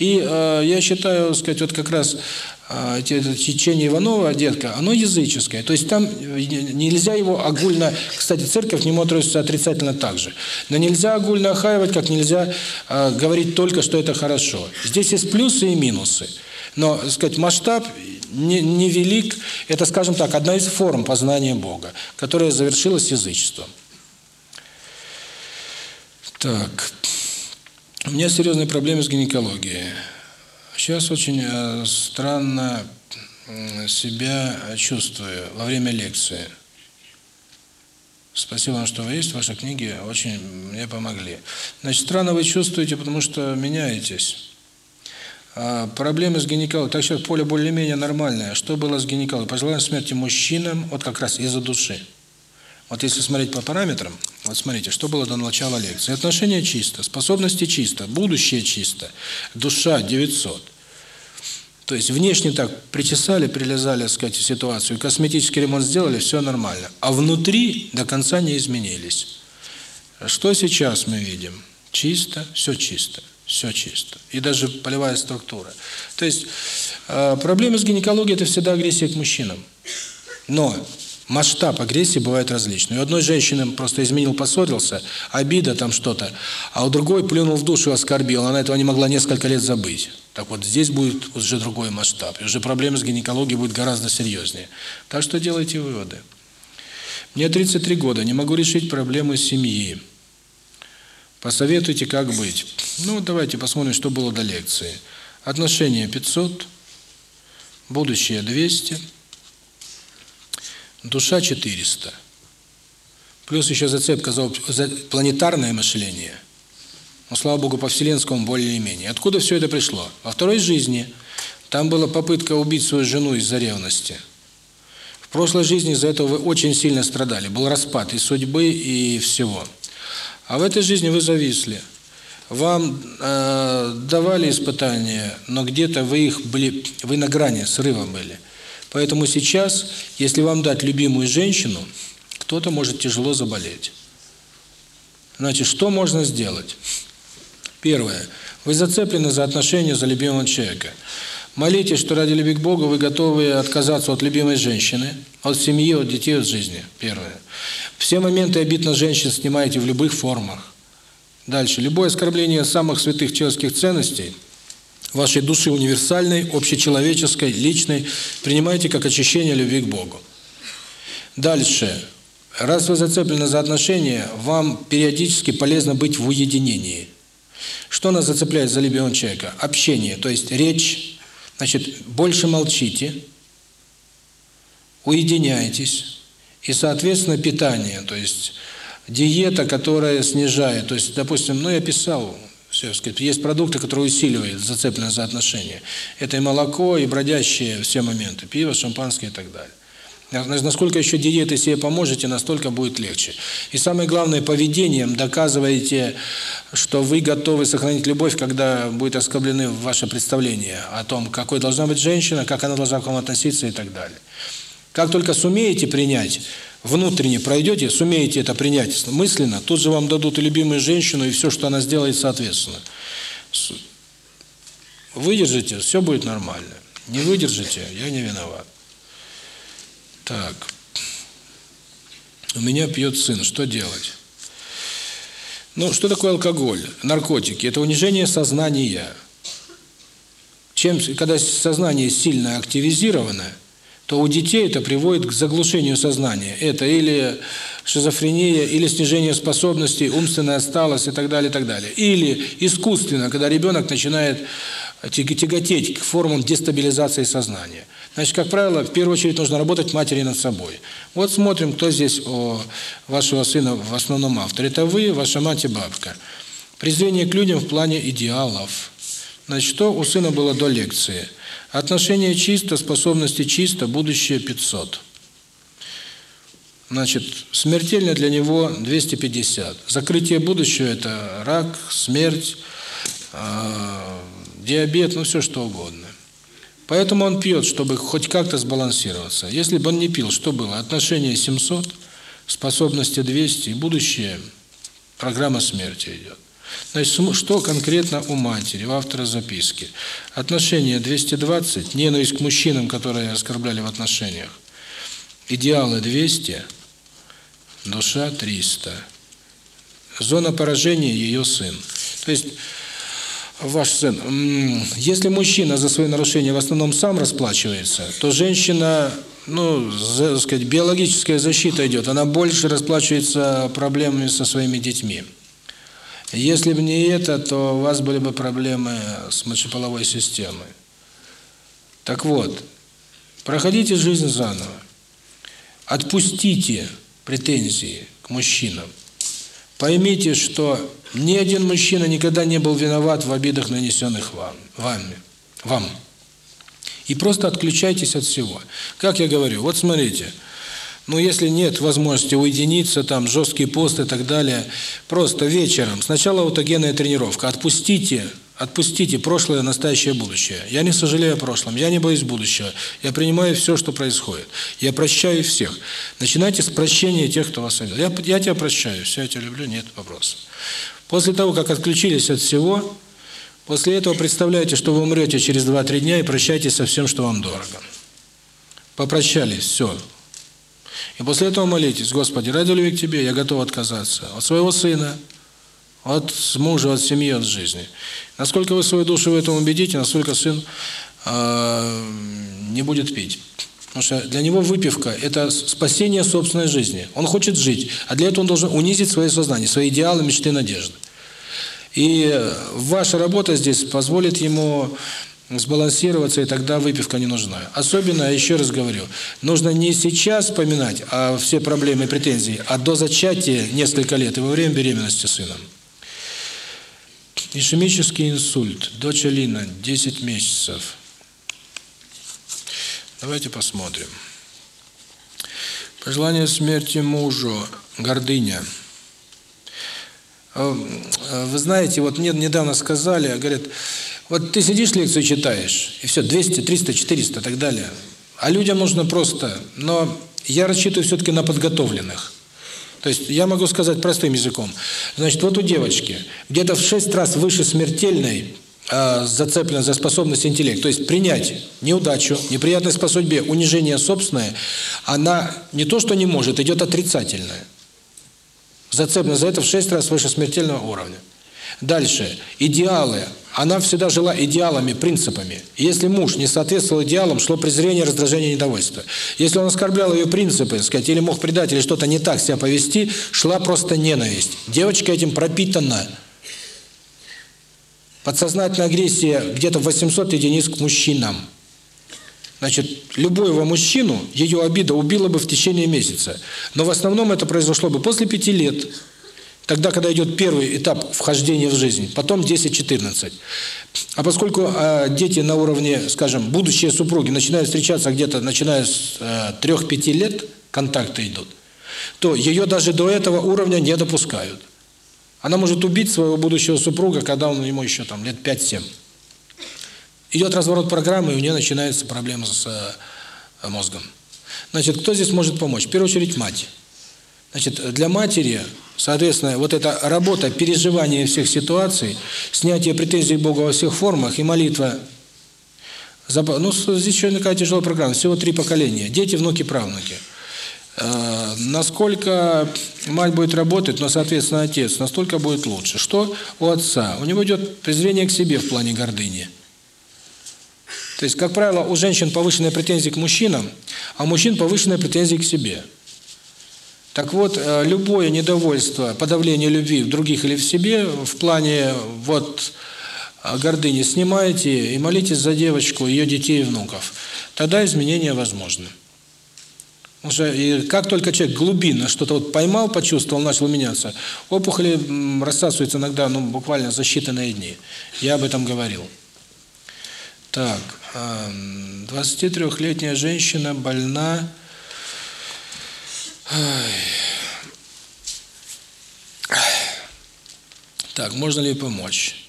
И э, я считаю, сказать, вот как раз э, течение Иванова, детка, оно языческое. То есть там э, нельзя его огульно... Кстати, церковь к нему относится отрицательно так же. Но нельзя огульно охаивать, как нельзя э, говорить только, что это хорошо. Здесь есть плюсы и минусы. Но, сказать, масштаб невелик. Это, скажем так, одна из форм познания Бога, которая завершилась язычеством. Так. У меня серьезные проблемы с гинекологией. Сейчас очень э, странно себя чувствую во время лекции. Спасибо вам, что вы есть. Ваши книги очень мне помогли. Значит, странно вы чувствуете, потому что меняетесь. Э, проблемы с гинекалой, так что поле более-менее нормальное. Что было с гинекалой? Пожелание смерти мужчинам, вот как раз из-за души. Вот если смотреть по параметрам, вот смотрите, что было до начала лекции. Отношения чисто, способности чисто, будущее чисто, душа 900. То есть внешне так причесали, прилезали, так сказать, ситуацию, косметический ремонт сделали, все нормально. А внутри до конца не изменились. Что сейчас мы видим? Чисто, все чисто все чисто. И даже полевая структура. То есть э, проблемы с гинекологией – это всегда агрессия к мужчинам. Но масштаб агрессии бывает различный. У одной женщины просто изменил, поссорился, обида там что-то, а у другой плюнул в душу, оскорбил, она этого не могла несколько лет забыть. Так вот, здесь будет уже другой масштаб, и уже проблемы с гинекологией будут гораздо серьезнее. Так что делайте выводы. Мне 33 года, не могу решить проблемы семьи. Посоветуйте, как быть. Ну, давайте посмотрим, что было до лекции. Отношение 500, будущее 200, душа 400. Плюс еще зацепка за, за планетарное мышление. Ну, слава Богу, по вселенскому более-менее. Откуда все это пришло? Во второй жизни там была попытка убить свою жену из-за ревности. В прошлой жизни из-за этого вы очень сильно страдали. Был распад и судьбы, и всего. А в этой жизни вы зависли. Вам э, давали испытания, но где-то вы их были, вы на грани срыва были. Поэтому сейчас, если вам дать любимую женщину, кто-то может тяжело заболеть. Значит, что можно сделать? Первое. Вы зацеплены за отношения за любимого человека. Молитесь, что ради любви к Богу вы готовы отказаться от любимой женщины, от семьи, от детей, от жизни. Первое. Все моменты обид на женщин снимаете в любых формах. Дальше. Любое оскорбление самых святых человеческих ценностей – вашей души универсальной, общечеловеческой, личной, принимайте как очищение любви к Богу. Дальше. Раз вы зацеплены за отношения, вам периодически полезно быть в уединении. Что нас зацепляет за либион человека? Общение, то есть речь. Значит, больше молчите, уединяйтесь, и, соответственно, питание, то есть диета, которая снижает, то есть, допустим, ну я писал, все, сказать, есть продукты, которые усиливают зацепленность за отношения. Это и молоко, и бродящие все моменты, пиво, шампанское и так далее. Насколько еще диеты себе поможете, настолько будет легче. И самое главное, поведением доказываете, что вы готовы сохранить любовь, когда будет оскоблены ваше представление о том, какой должна быть женщина, как она должна к вам относиться и так далее. Как только сумеете принять, внутренне пройдете, сумеете это принять мысленно, тут же вам дадут и любимую женщину, и все, что она сделает, соответственно. Выдержите, все будет нормально. Не выдержите, я не виноват. Так. У меня пьет сын, что делать? Ну, что такое алкоголь, наркотики? Это унижение сознания. Чем, когда сознание сильно активизировано, то у детей это приводит к заглушению сознания. Это или шизофрения, или снижение способностей, умственная осталась и так далее, и так далее. Или искусственно, когда ребенок начинает тяготеть к формам дестабилизации сознания. Значит, как правило, в первую очередь нужно работать матери над собой. Вот смотрим, кто здесь у вашего сына в основном автор. Это вы, ваша мать и бабка. Презрение к людям в плане идеалов. Значит, что у сына было до лекции – Отношение чисто, способности чисто, будущее 500. Значит, смертельно для него 250. Закрытие будущего – это рак, смерть, э, диабет, ну все что угодно. Поэтому он пьет, чтобы хоть как-то сбалансироваться. Если бы он не пил, что было? Отношение 700, способности 200 и будущее – программа смерти идет. Значит, что конкретно у матери? У автора записки. Отношение 220, ненависть к мужчинам, которые оскорбляли в отношениях. Идеалы 200, душа 300. Зона поражения ее сын. То есть ваш сын, если мужчина за свои нарушения в основном сам расплачивается, то женщина ну, за, сказать, биологическая защита идет, она больше расплачивается проблемами со своими детьми. Если бы не это, то у вас были бы проблемы с мочеполовой системой. Так вот, проходите жизнь заново. Отпустите претензии к мужчинам. Поймите, что ни один мужчина никогда не был виноват в обидах, нанесенных вам, вами, вам. И просто отключайтесь от всего. Как я говорю, вот смотрите – но если нет возможности уединиться, там жесткий пост и так далее, просто вечером, сначала аутогенная тренировка, отпустите, отпустите прошлое, настоящее, будущее. Я не сожалею о прошлом, я не боюсь будущего, я принимаю все, что происходит, я прощаю всех. Начинайте с прощения тех, кто вас обидел. Я, я тебя прощаю, все, я тебя люблю, нет вопросов. После того, как отключились от всего, после этого представляете, что вы умрете через 2-3 дня и прощайтесь со всем, что вам дорого. Попрощались, все, и после этого молитесь, Господи, ради любви к Тебе я готов отказаться от своего сына, от мужа, от семьи, от жизни. Насколько вы свою душу в этом убедите, насколько сын э, не будет пить. Потому что для него выпивка – это спасение собственной жизни. Он хочет жить, а для этого он должен унизить свое сознание, свои идеалы, мечты, надежды. И ваша работа здесь позволит ему сбалансироваться и тогда выпивка не нужна. Особенно еще раз говорю нужно не сейчас вспоминать а все проблемы и претензии а до зачатия несколько лет и во время беременности сыном. Ишемический инсульт. Дочь алина 10 месяцев. Давайте посмотрим. Пожелание смерти мужу. Гордыня. Э, э, вы знаете вот мне недавно сказали говорят вот ты сидишь лекцию читаешь, и все, 200, 300, 400 и так далее. А людям нужно просто, но я рассчитываю все-таки на подготовленных. То есть я могу сказать простым языком. Значит, вот у девочки где-то в 6 раз выше смертельной а, э, зацеплена за способность интеллект. То есть принять неудачу, неприятность по судьбе, унижение собственное, она не то что не может, идет отрицательное. Зацеплена за это в 6 раз выше смертельного уровня. Дальше. Идеалы она всегда жила идеалами, принципами. Если муж не соответствовал идеалам, шло презрение, раздражение, недовольство. Если он оскорблял ее принципы, сказать, или мог предать, или что-то не так себя повести, шла просто ненависть. Девочка этим пропитана. Подсознательная агрессия где-то 800 единиц к мужчинам. Значит, любого мужчину ее обида убила бы в течение месяца. Но в основном это произошло бы после пяти лет, тогда, когда идет первый этап вхождения в жизнь, потом 10-14. А поскольку э, дети на уровне, скажем, будущие супруги начинают встречаться где-то, начиная с э, 3-5 лет, контакты идут, то ее даже до этого уровня не допускают. Она может убить своего будущего супруга, когда он ему еще там лет 5-7. Идет разворот программы, и у нее начинается проблема с э, мозгом. Значит, кто здесь может помочь? В первую очередь мать. Значит, для матери Соответственно, вот эта работа, переживание всех ситуаций, снятие претензий Бога во всех формах и молитва. Ну, здесь еще такая тяжелая программа. Всего три поколения. Дети, внуки, правнуки. Э, насколько мать будет работать, но, соответственно, отец, настолько будет лучше. Что у отца? У него идет презрение к себе в плане гордыни. То есть, как правило, у женщин повышенные претензии к мужчинам, а у мужчин повышенные претензии к себе. Так вот, э, любое недовольство, подавление любви в других или в себе, в плане вот э, гордыни снимаете и молитесь за девочку, ее детей и внуков. Тогда изменения возможны. Уже и как только человек глубинно что-то вот поймал, почувствовал, начал меняться, опухоли рассасываются иногда, ну, буквально за считанные дни. Я об этом говорил. Так, эм, 23-летняя женщина больна Так, можно ли помочь?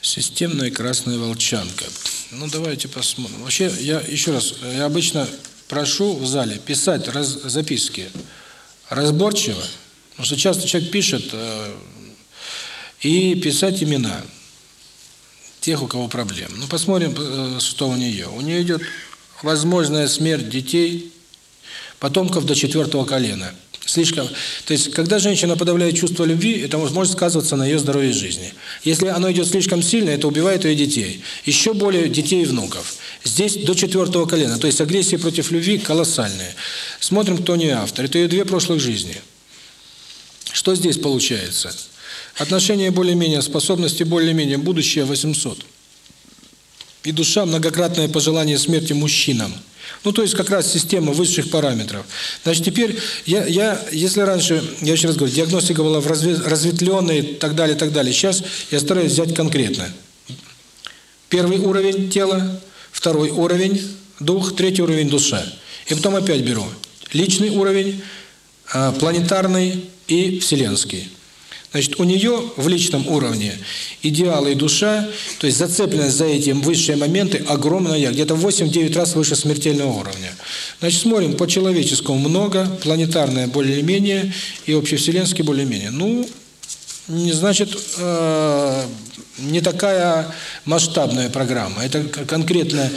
Системная красная волчанка. Ну, давайте посмотрим. Вообще, я еще раз, я обычно прошу в зале писать раз, записки разборчиво, потому что часто человек пишет, э, и писать имена тех, у кого проблемы. Ну, посмотрим, э, что у нее. У нее идет возможная смерть детей, потомков до четвертого колена. Слишком. То есть, когда женщина подавляет чувство любви, это может сказываться на ее здоровье и жизни. Если оно идет слишком сильно, это убивает ее детей. Еще более детей и внуков. Здесь до четвертого колена. То есть, агрессии против любви колоссальные. Смотрим, кто не автор. Это ее две прошлых жизни. Что здесь получается? Отношения более-менее, способности более-менее, будущее 800. И душа многократное пожелание смерти мужчинам – ну, то есть как раз система высших параметров. Значит, теперь я, я если раньше, я еще раз говорю, диагностика была в разве, и так далее, так далее. Сейчас я стараюсь взять конкретно. Первый уровень тела, второй уровень дух, третий уровень душа. И потом опять беру личный уровень, а, планетарный и вселенский. Значит, у нее в личном уровне идеалы и душа, то есть зацепленность за этим высшие моменты огромная, где-то 8-9 раз выше смертельного уровня. Значит, смотрим, по человеческому много, планетарное более-менее и общевселенский более-менее. Ну, не значит, э, не такая масштабная программа. Это конкретно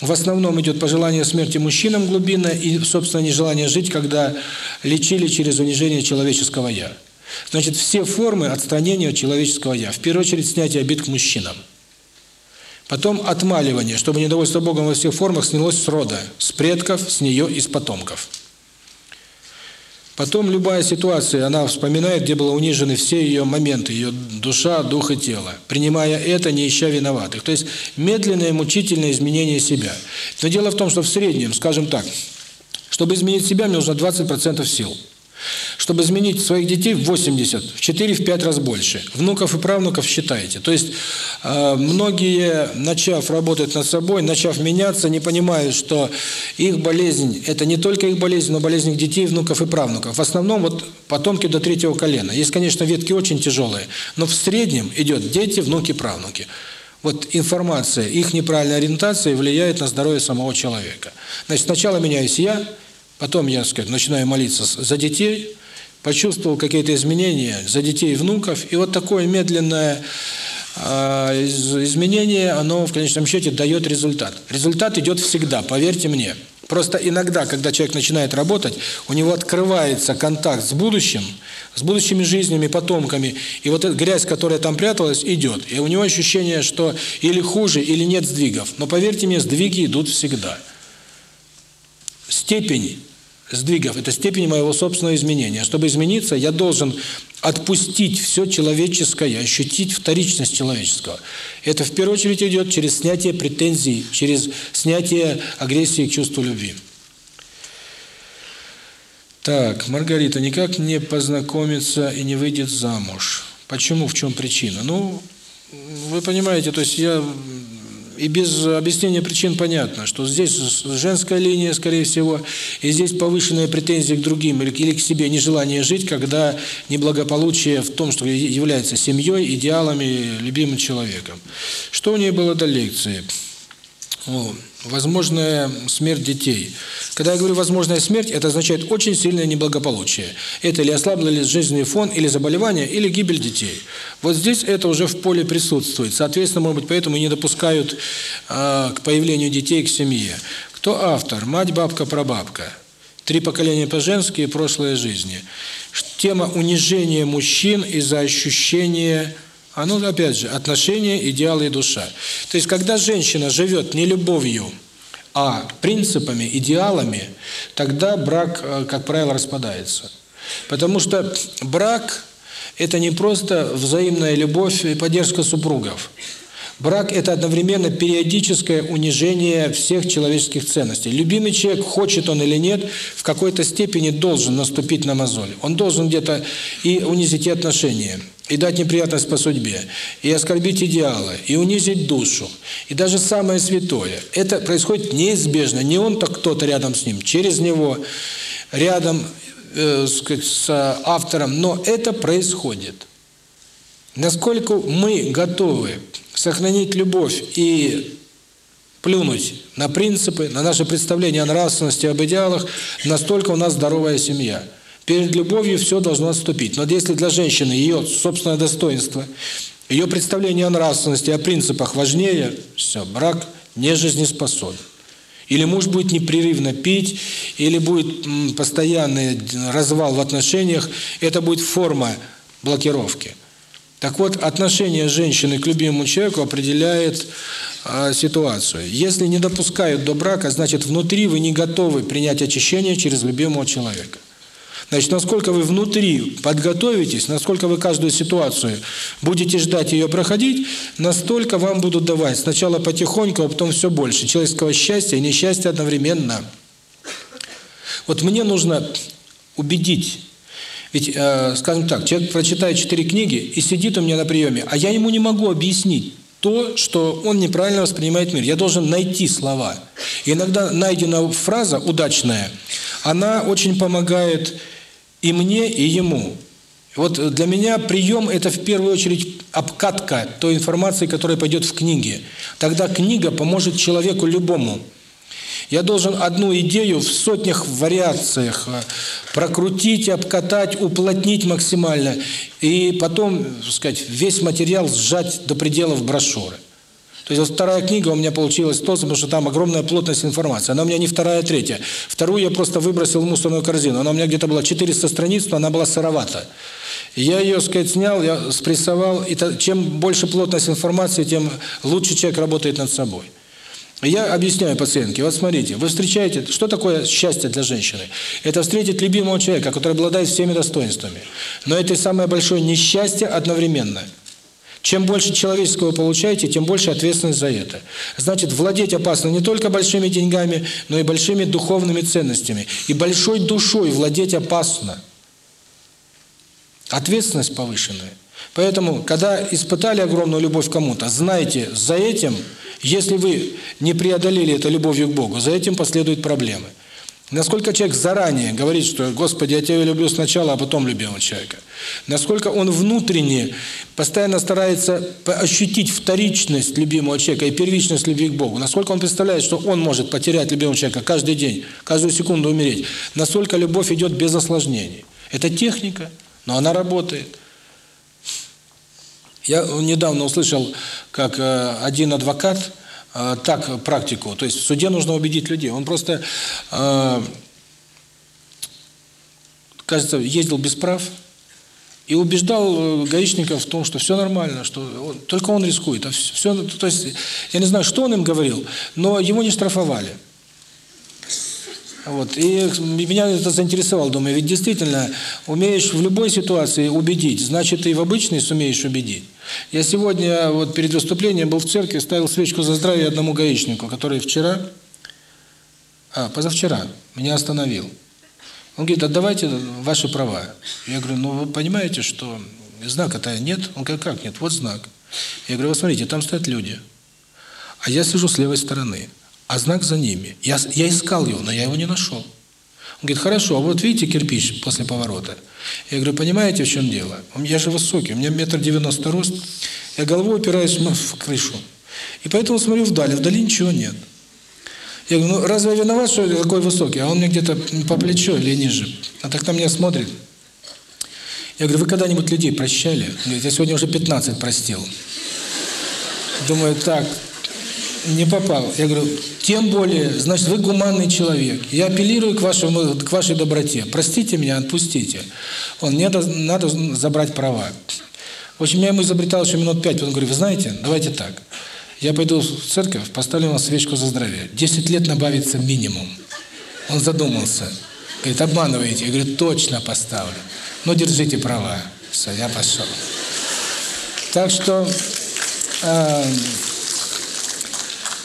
в основном идет пожелание смерти мужчинам глубина и, собственно, нежелание жить, когда лечили через унижение человеческого «я». Значит, все формы отстранения человеческого «я». В первую очередь, снятие обид к мужчинам. Потом отмаливание, чтобы недовольство Богом во всех формах снялось с рода, с предков, с нее из потомков. Потом любая ситуация, она вспоминает, где было унижены все ее моменты, ее душа, дух и тело, принимая это, не ища виноватых. То есть медленное, мучительное изменение себя. Но дело в том, что в среднем, скажем так, чтобы изменить себя, мне нужно 20% сил. Чтобы изменить своих детей в 80, в 4, в 5 раз больше. Внуков и правнуков считайте. То есть э, многие, начав работать над собой, начав меняться, не понимают, что их болезнь, это не только их болезнь, но болезнь их детей, внуков и правнуков. В основном вот потомки до третьего колена. Есть, конечно, ветки очень тяжелые, но в среднем идет дети, внуки, правнуки. Вот информация, их неправильная ориентация влияет на здоровье самого человека. Значит, сначала меняюсь я, Потом я сказать, начинаю молиться за детей, почувствовал какие-то изменения за детей и внуков. И вот такое медленное а, изменение, оно в конечном счете дает результат. Результат идет всегда, поверьте мне. Просто иногда, когда человек начинает работать, у него открывается контакт с будущим, с будущими жизнями, потомками, и вот эта грязь, которая там пряталась, идет. И у него ощущение, что или хуже, или нет сдвигов. Но поверьте мне, сдвиги идут всегда. Степень сдвигов, это степень моего собственного изменения. Чтобы измениться, я должен отпустить все человеческое, ощутить вторичность человеческого. Это в первую очередь идет через снятие претензий, через снятие агрессии к чувству любви. Так, Маргарита никак не познакомится и не выйдет замуж. Почему? В чем причина? Ну, вы понимаете, то есть я и без объяснения причин понятно, что здесь женская линия, скорее всего, и здесь повышенные претензии к другим или, к себе, нежелание жить, когда неблагополучие в том, что является семьей, идеалами, любимым человеком. Что у нее было до лекции? О возможная смерть детей. Когда я говорю возможная смерть, это означает очень сильное неблагополучие. Это или ослабленный жизненный фон, или заболевание, или гибель детей. Вот здесь это уже в поле присутствует. Соответственно, может быть, поэтому и не допускают э, к появлению детей к семье. Кто автор? Мать, бабка, прабабка. Три поколения по-женски и прошлые жизни. Тема унижения мужчин из-за ощущения оно, опять же, отношение, идеалы и душа. То есть, когда женщина живет не любовью, а принципами, идеалами, тогда брак, э, как правило, распадается. Потому что брак – это не просто взаимная любовь и поддержка супругов – Брак – это одновременно периодическое унижение всех человеческих ценностей. Любимый человек, хочет он или нет, в какой-то степени должен наступить на мозоль. Он должен где-то и унизить и отношения, и дать неприятность по судьбе, и оскорбить идеалы, и унизить душу, и даже самое святое. Это происходит неизбежно. Не он, так кто-то рядом с ним, через него, рядом э, сказать, с э, автором, но это происходит. Насколько мы готовы сохранить любовь и плюнуть на принципы, на наши представления о нравственности, об идеалах, настолько у нас здоровая семья. Перед любовью все должно отступить. Но если для женщины ее собственное достоинство, ее представление о нравственности, о принципах важнее, все, брак не жизнеспособен. Или муж будет непрерывно пить, или будет постоянный развал в отношениях. Это будет форма блокировки. Так вот, отношение женщины к любимому человеку определяет э, ситуацию. Если не допускают до брака, значит, внутри вы не готовы принять очищение через любимого человека. Значит, насколько вы внутри подготовитесь, насколько вы каждую ситуацию будете ждать ее проходить, настолько вам будут давать сначала потихоньку, а потом все больше человеческого счастья и несчастья одновременно. Вот мне нужно убедить ведь, э, скажем так, человек прочитает четыре книги и сидит у меня на приеме, а я ему не могу объяснить то, что он неправильно воспринимает мир. Я должен найти слова. И иногда найдена фраза удачная, она очень помогает и мне, и ему. Вот для меня прием – это в первую очередь обкатка той информации, которая пойдет в книге. Тогда книга поможет человеку любому – я должен одну идею в сотнях вариациях э, прокрутить, обкатать, уплотнить максимально и потом, так сказать, весь материал сжать до пределов брошюры. То есть вот вторая книга у меня получилась толстая, потому что там огромная плотность информации. Она у меня не вторая, а третья. Вторую я просто выбросил в мусорную корзину. Она у меня где-то была 400 страниц, но она была сыровата. Я ее, сказать, снял, я спрессовал. И чем больше плотность информации, тем лучше человек работает над собой. Я объясняю пациентке, вот смотрите, вы встречаете, что такое счастье для женщины? Это встретить любимого человека, который обладает всеми достоинствами. Но это самое большое несчастье одновременно. Чем больше человеческого получаете, тем больше ответственность за это. Значит, владеть опасно не только большими деньгами, но и большими духовными ценностями. И большой душой владеть опасно. Ответственность повышенная. Поэтому, когда испытали огромную любовь кому-то, знайте, за этим – если вы не преодолели это любовью к Богу, за этим последуют проблемы. Насколько человек заранее говорит, что «Господи, я Тебя люблю сначала, а потом любимого человека». Насколько он внутренне постоянно старается ощутить вторичность любимого человека и первичность любви к Богу. Насколько он представляет, что он может потерять любимого человека каждый день, каждую секунду умереть. Насколько любовь идет без осложнений. Это техника, но она работает. Я э, недавно услышал, как э, один адвокат э, так практику, то есть в суде нужно убедить людей. Он просто, кажется, ездил без прав и убеждал гаишников в том, что все нормально, что он, только он рискует. А все, то есть я не знаю, что он им говорил, но его не штрафовали. Вот. И меня это заинтересовало, думаю, ведь действительно умеешь в любой ситуации убедить, значит и в обычной сумеешь убедить. Я сегодня, вот перед выступлением, был в церкви, ставил свечку за здравие одному гаишнику, который вчера, а, позавчера, меня остановил. Он говорит, отдавайте ваши права. Я говорю, ну вы понимаете, что знака-то нет? Он говорит, как нет? Вот знак. Я говорю, вот смотрите, там стоят люди. А я сижу с левой стороны, а знак за ними. Я, я искал его, но я его не нашел. Он говорит, хорошо, а вот видите кирпич после поворота? Я говорю, понимаете, в чем дело? Я же высокий, у меня метр девяносто рост, я головой упираюсь в крышу. И поэтому смотрю вдали, вдали ничего нет. Я говорю, ну разве я виноват, что я такой высокий? А он мне где-то по плечу или ниже. А так на меня смотрит. Я говорю, вы когда-нибудь людей прощали? Я сегодня уже 15 простил. Думаю, так, не попал. Я говорю, тем более, значит, вы гуманный человек. Я апеллирую к вашему, к вашей доброте. Простите меня, отпустите. Он мне надо, надо забрать права. В общем, я ему изобретал еще минут пять. Он говорит, вы знаете, давайте так. Я пойду в церковь, поставлю вам свечку за здоровье. 10 лет набавится минимум. Он задумался. Говорит, обманываете. Я говорю, точно поставлю. но держите права. Все, я пошел. Так что... Э,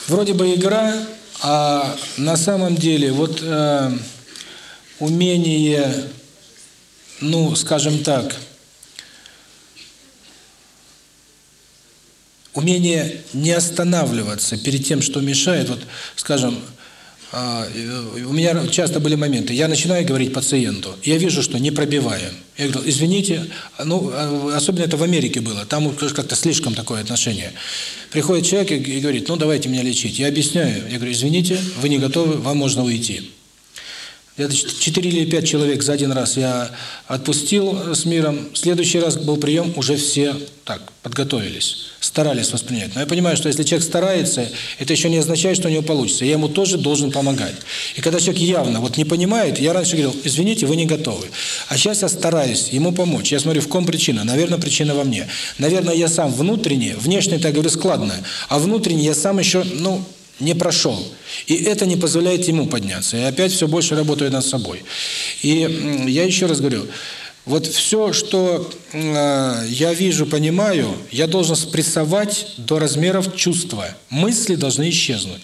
вроде бы игра а на самом деле вот э, умение ну скажем так умение не останавливаться перед тем что мешает. Вот скажем а, у меня часто были моменты. Я начинаю говорить пациенту. Я вижу что не пробиваем. Я говорю извините ну а, особенно это в америке было. Там как-то слишком такое отношение приходит человек и говорит ну давайте меня лечить я объясняю. Я говорю извините вы не готовы вам можно уйти это 4 или 5 человек за один раз я отпустил с миром. В следующий раз был прием, уже все так подготовились, старались воспринять. Но я понимаю, что если человек старается, это еще не означает, что у него получится. Я ему тоже должен помогать. И когда человек явно вот не понимает, я раньше говорил, извините, вы не готовы. А сейчас я стараюсь ему помочь. Я смотрю, в ком причина. Наверное, причина во мне. Наверное, я сам внутренне, внешне, так говорю, складное. а внутренне я сам еще, ну, не прошел. И это не позволяет ему подняться. И опять все больше работает над собой. И я еще раз говорю, вот все, что э, я вижу, понимаю, я должен спрессовать до размеров чувства. Мысли должны исчезнуть.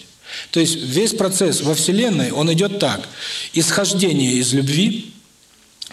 То есть весь процесс во Вселенной, он идет так. Исхождение из любви,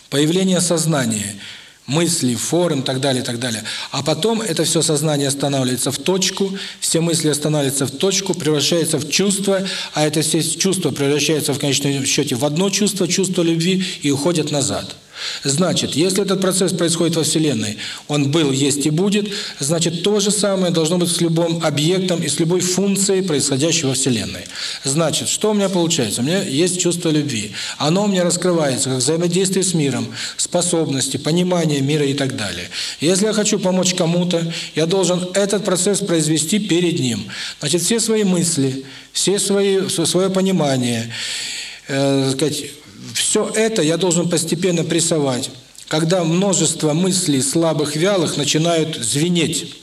появление сознания – мысли, форум так далее, так далее. А потом это все сознание останавливается в точку, все мысли останавливаются в точку, превращаются в чувство, а это все чувства превращается в конечном счете в одно чувство, чувство любви и уходят назад. Значит, если этот процесс происходит во Вселенной, он был, есть и будет, значит, то же самое должно быть с любым объектом и с любой функцией, происходящей во Вселенной. Значит, что у меня получается? У меня есть чувство любви. Оно у меня раскрывается как взаимодействие с миром, способности, понимание мира и так далее. Если я хочу помочь кому-то, я должен этот процесс произвести перед ним. Значит, все свои мысли, все свои, свое понимание, э, сказать, все это я должен постепенно прессовать. Когда множество мыслей слабых, вялых начинают звенеть,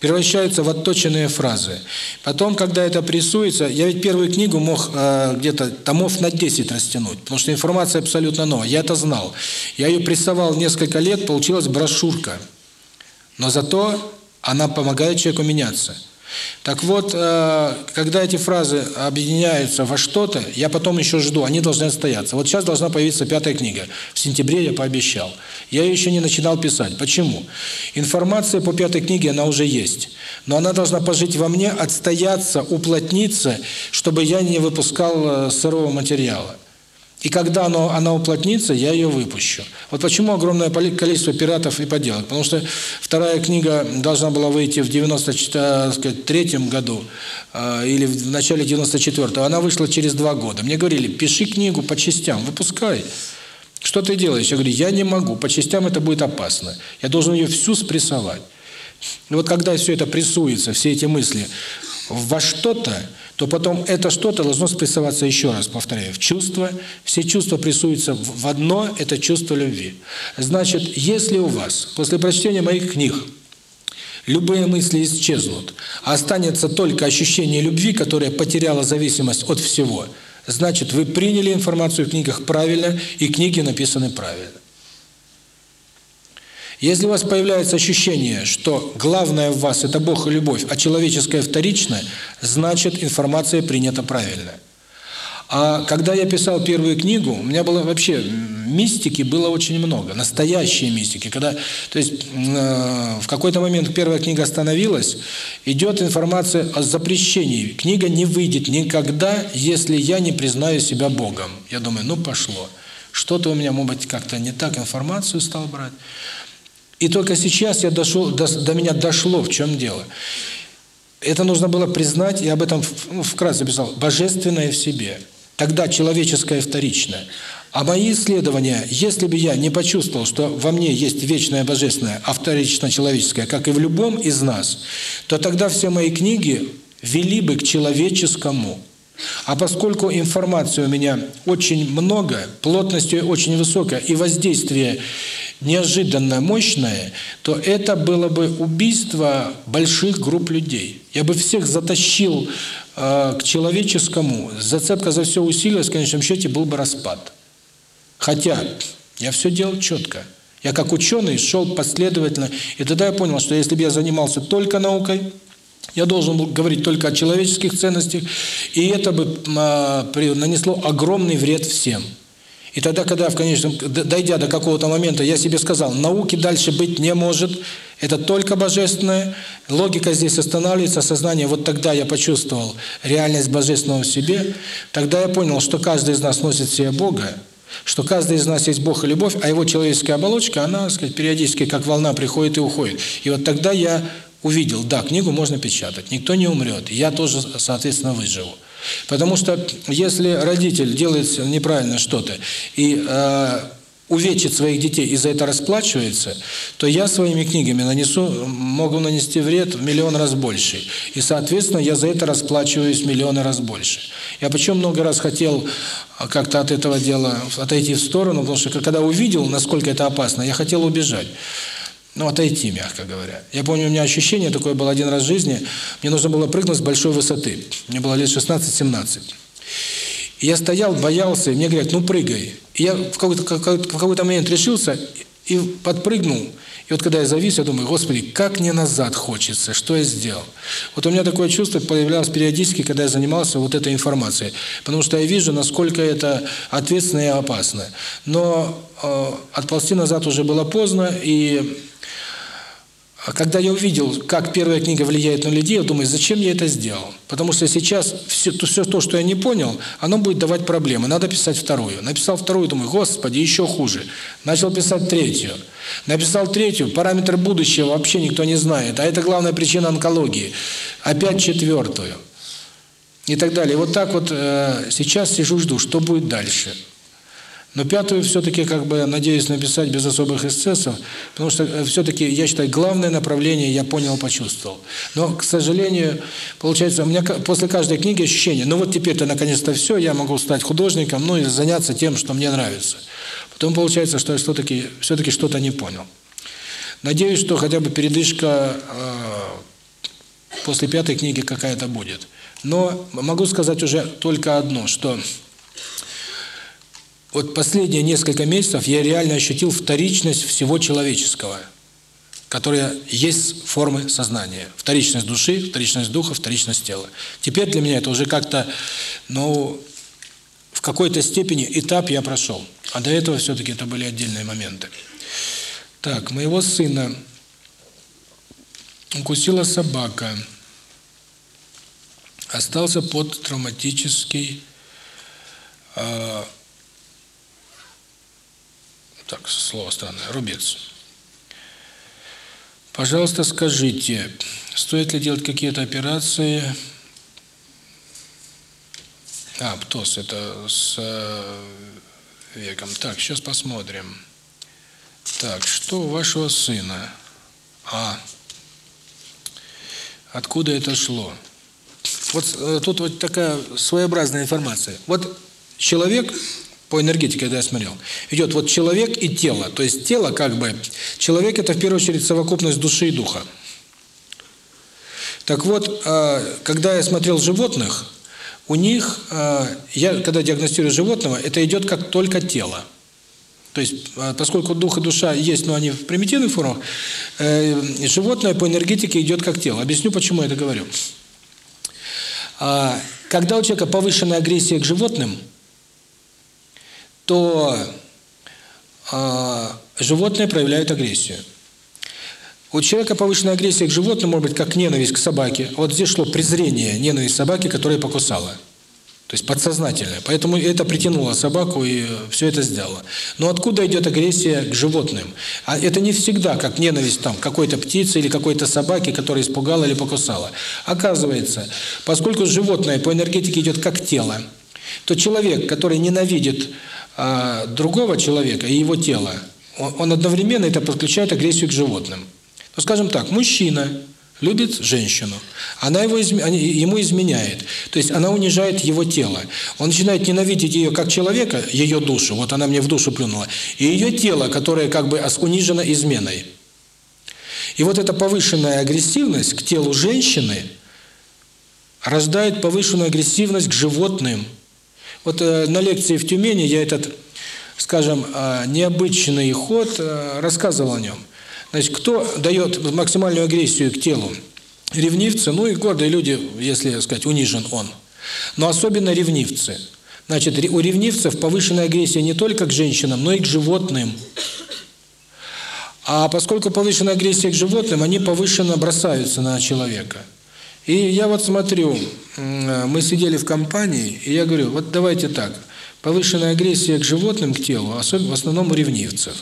превращаются в отточенные фразы. Потом, когда это прессуется, я ведь первую книгу мог э, где-то томов на 10 растянуть, потому что информация абсолютно новая, я это знал. Я ее прессовал несколько лет, получилась брошюрка. Но зато она помогает человеку меняться. Так вот, э, когда эти фразы объединяются во что-то, я потом еще жду, они должны отстояться. Вот сейчас должна появиться пятая книга. В сентябре я пообещал. Я ее еще не начинал писать. Почему? Информация по пятой книге, она уже есть. Но она должна пожить во мне, отстояться, уплотниться, чтобы я не выпускал э, сырого материала. И когда оно, она уплотнится, я ее выпущу. Вот почему огромное количество пиратов и подделок. Потому что вторая книга должна была выйти в 93-м э, году э, или в начале 94-го. Она вышла через два года. Мне говорили, пиши книгу по частям, выпускай. Что ты делаешь? Я говорю, я не могу, по частям это будет опасно. Я должен ее всю спрессовать. И вот когда все это прессуется, все эти мысли, во что-то то потом это что-то должно спрессоваться еще раз, повторяю, в чувство. Все чувства прессуются в одно, это чувство любви. Значит, если у вас после прочтения моих книг любые мысли исчезнут, а останется только ощущение любви, которое потеряло зависимость от всего, значит, вы приняли информацию в книгах правильно, и книги написаны правильно. Если у вас появляется ощущение, что главное в вас – это Бог и любовь, а человеческое – вторичное, значит, информация принята правильно. А когда я писал первую книгу, у меня было вообще мистики было очень много, настоящие мистики. Когда, то есть, э, в какой-то момент первая книга остановилась, идет информация о запрещении. Книга не выйдет никогда, если я не признаю себя Богом. Я думаю, ну пошло. Что-то у меня, может быть, как-то не так информацию стал брать. И только сейчас я дошел, до, до меня дошло, в чем дело. Это нужно было признать, я об этом ну, вкратце писал, божественное в себе. Тогда человеческое вторичное. А мои исследования, если бы я не почувствовал, что во мне есть вечное божественное, а вторично-человеческое, как и в любом из нас, то тогда все мои книги вели бы к человеческому. А поскольку информации у меня очень много, плотность очень высокая и воздействие неожиданно мощное, то это было бы убийство больших групп людей. Я бы всех затащил э, к человеческому. Зацепка за все усилие, в конечном счете, был бы распад. Хотя я все делал четко. Я как ученый шел последовательно. И тогда я понял, что если бы я занимался только наукой, я должен был говорить только о человеческих ценностях, и это бы а, нанесло огромный вред всем. И тогда, когда в конечном, дойдя до какого-то момента, я себе сказал, науки дальше быть не может, это только божественное, логика здесь останавливается, сознание, вот тогда я почувствовал реальность божественного в себе, тогда я понял, что каждый из нас носит в себе Бога, что каждый из нас есть Бог и любовь, а его человеческая оболочка, она, так сказать, периодически как волна приходит и уходит. И вот тогда я увидел, да, книгу можно печатать, никто не умрет, я тоже, соответственно, выживу. Потому что если родитель делает неправильно что-то и э, увечит своих детей и за это расплачивается, то я своими книгами нанесу, могу нанести вред в миллион раз больше. И, соответственно, я за это расплачиваюсь в миллионы раз больше. Я почему много раз хотел э, как-то от этого дела отойти в сторону, потому что когда увидел, насколько это опасно, я хотел убежать. Ну, отойти, мягко говоря. Я помню, у меня ощущение такое было один раз в жизни. Мне нужно было прыгнуть с большой высоты. Мне было лет 16-17. Я стоял, боялся, и мне говорят, ну прыгай. И я в какой-то какой, момент решился и подпрыгнул. И вот когда я завис, я думаю, господи, как мне назад хочется, что я сделал. Вот у меня такое чувство появлялось периодически, когда я занимался вот этой информацией. Потому что я вижу, насколько это ответственно и опасно. Но э, отползти назад уже было поздно, и а когда я увидел, как первая книга влияет на людей, я думаю, зачем я это сделал? Потому что сейчас все то, все то что я не понял, оно будет давать проблемы. Надо писать вторую. Написал вторую, думаю, господи, еще хуже. Начал писать третью. Написал третью, параметр будущего вообще никто не знает. А это главная причина онкологии. Опять четвертую. И так далее. Вот так вот э, сейчас сижу, жду, что будет дальше. Но пятую все-таки, как бы, надеюсь написать без особых эксцессов, потому что все-таки, я считаю, главное направление я понял, почувствовал. Но, к сожалению, получается, у меня после каждой книги ощущение, ну вот теперь-то наконец-то все, я могу стать художником, ну и заняться тем, что мне нравится. Потом получается, что я все-таки все что-то не понял. Надеюсь, что хотя бы передышка э, после пятой книги какая-то будет. Но могу сказать уже только одно, что вот последние несколько месяцев я реально ощутил вторичность всего человеческого, которая есть формы сознания. Вторичность души, вторичность духа, вторичность тела. Теперь для меня это уже как-то, ну, в какой-то степени этап я прошел. А до этого все-таки это были отдельные моменты. Так, моего сына укусила собака. Остался под травматический э так слово странное, рубец. Пожалуйста, скажите, стоит ли делать какие-то операции? А, ПТОС, это с веком. Так, сейчас посмотрим. Так, что у вашего сына? А, откуда это шло? Вот тут вот такая своеобразная информация. Вот человек по энергетике это я смотрел. Идет вот человек и тело. То есть тело как бы человек это в первую очередь совокупность души и духа. Так вот э, когда я смотрел животных у них э, я когда диагностирую животного это идет как только тело. То есть э, поскольку дух и душа есть но они в примитивной форме животное по энергетике идет как тело. Объясню почему я это говорю. А, когда у человека повышенная агрессия к животным то а, животные проявляют агрессию. У человека повышенная агрессия к животным может быть как ненависть к собаке. Вот здесь шло презрение, ненависть собаки, которая покусала. То есть подсознательное. Поэтому это притянуло собаку и все это сделало. Но откуда идет агрессия к животным? А это не всегда как ненависть там какой-то птицы или какой-то собаки, которая испугала или покусала. Оказывается, поскольку животное по энергетике идет как тело, то человек, который ненавидит а, другого человека и его тела, он одновременно это подключает агрессию к животным. Ну, скажем так, мужчина любит женщину, она его изм... ему изменяет, то есть она унижает его тело. Он начинает ненавидеть ее как человека, ее душу, вот она мне в душу плюнула, и ее тело, которое как бы унижено изменой. И вот эта повышенная агрессивность к телу женщины рождает повышенную агрессивность к животным – вот э, на лекции в Тюмени я этот, скажем, э, необычный ход э, рассказывал о нем. Значит, кто дает максимальную агрессию к телу? Ревнивцы, ну и гордые люди, если, сказать, унижен он. Но особенно ревнивцы. Значит, у ревнивцев повышенная агрессия не только к женщинам, но и к животным. А поскольку повышенная агрессия к животным, они повышенно бросаются на человека. И я вот смотрю, мы сидели в компании, и я говорю, вот давайте так, повышенная агрессия к животным, к телу, особенно в основном у ревнивцев.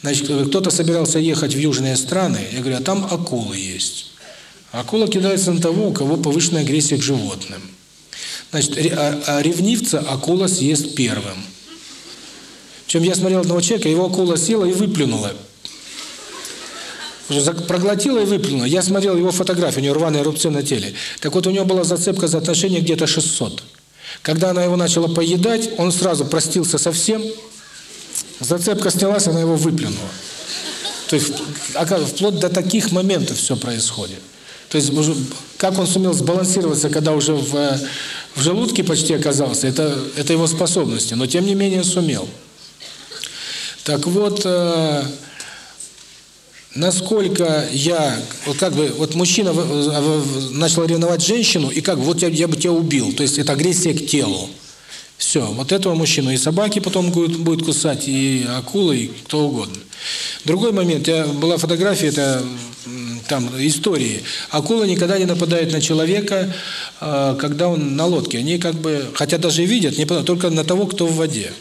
Значит, э, кто-то собирался ехать в южные страны, я говорю, а там акулы есть. Акула кидается на того, у кого повышенная агрессия к животным. Значит, а, а ревнивца акула съест первым. Чем я смотрел одного человека, его акула села и выплюнула проглотила и выплюнула. Я смотрел его фотографию, у него рваные рубцы на теле. Так вот, у него была зацепка за отношения где-то 600. Когда она его начала поедать, он сразу простился совсем. зацепка снялась, она его выплюнула. То есть, вплоть до таких моментов все происходит. То есть, как он сумел сбалансироваться, когда уже в, в желудке почти оказался, это, это его способности, но тем не менее сумел. Так вот, э, насколько я вот как бы вот мужчина начал ревновать женщину и как вот я, я бы тебя убил. То есть это агрессия к телу. Все вот этого мужчину и собаки потом будет будет кусать и акулы и кто угодно. Другой момент. Я была фотография это там истории. Акула никогда не нападает на человека а, когда он на лодке. Они как бы хотя даже видят не только на того кто в воде.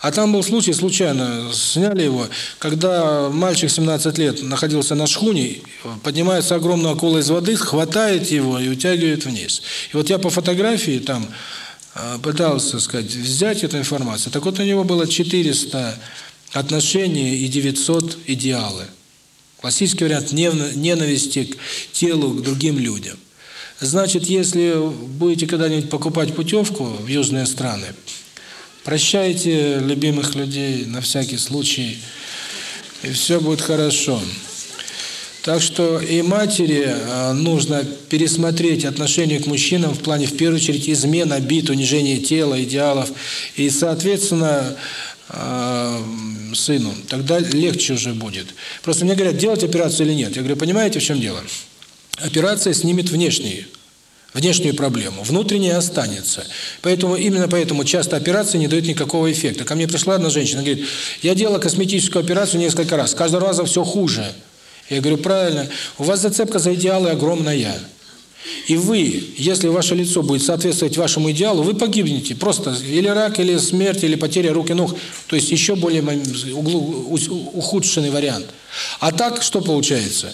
А там был случай, случайно сняли его, когда мальчик 17 лет находился на шхуне, поднимается огромная акула из воды, хватает его и утягивает вниз. И вот я по фотографии там э, пытался, сказать, взять эту информацию. Так вот у него было 400 отношений и 900 идеалы. Классический вариант ненависти к телу, к другим людям. Значит, если будете когда-нибудь покупать путевку в южные страны, Прощайте любимых людей на всякий случай, и все будет хорошо. Так что и матери э, нужно пересмотреть отношение к мужчинам в плане, в первую очередь, измен, обид, унижения тела, идеалов. И, соответственно, э, сыну. Тогда легче уже будет. Просто мне говорят, делать операцию или нет. Я говорю, понимаете, в чем дело? Операция снимет внешние внешнюю проблему. Внутренняя останется. Поэтому именно поэтому часто операции не дают никакого эффекта. Ко мне пришла одна женщина, говорит, я делала косметическую операцию несколько раз, каждый раз все хуже. Я говорю, правильно, у вас зацепка за идеалы огромная. И вы, если ваше лицо будет соответствовать вашему идеалу, вы погибнете. Просто или рак, или смерть, или потеря рук и ног. То есть еще более углу, ухудшенный вариант. А так что получается?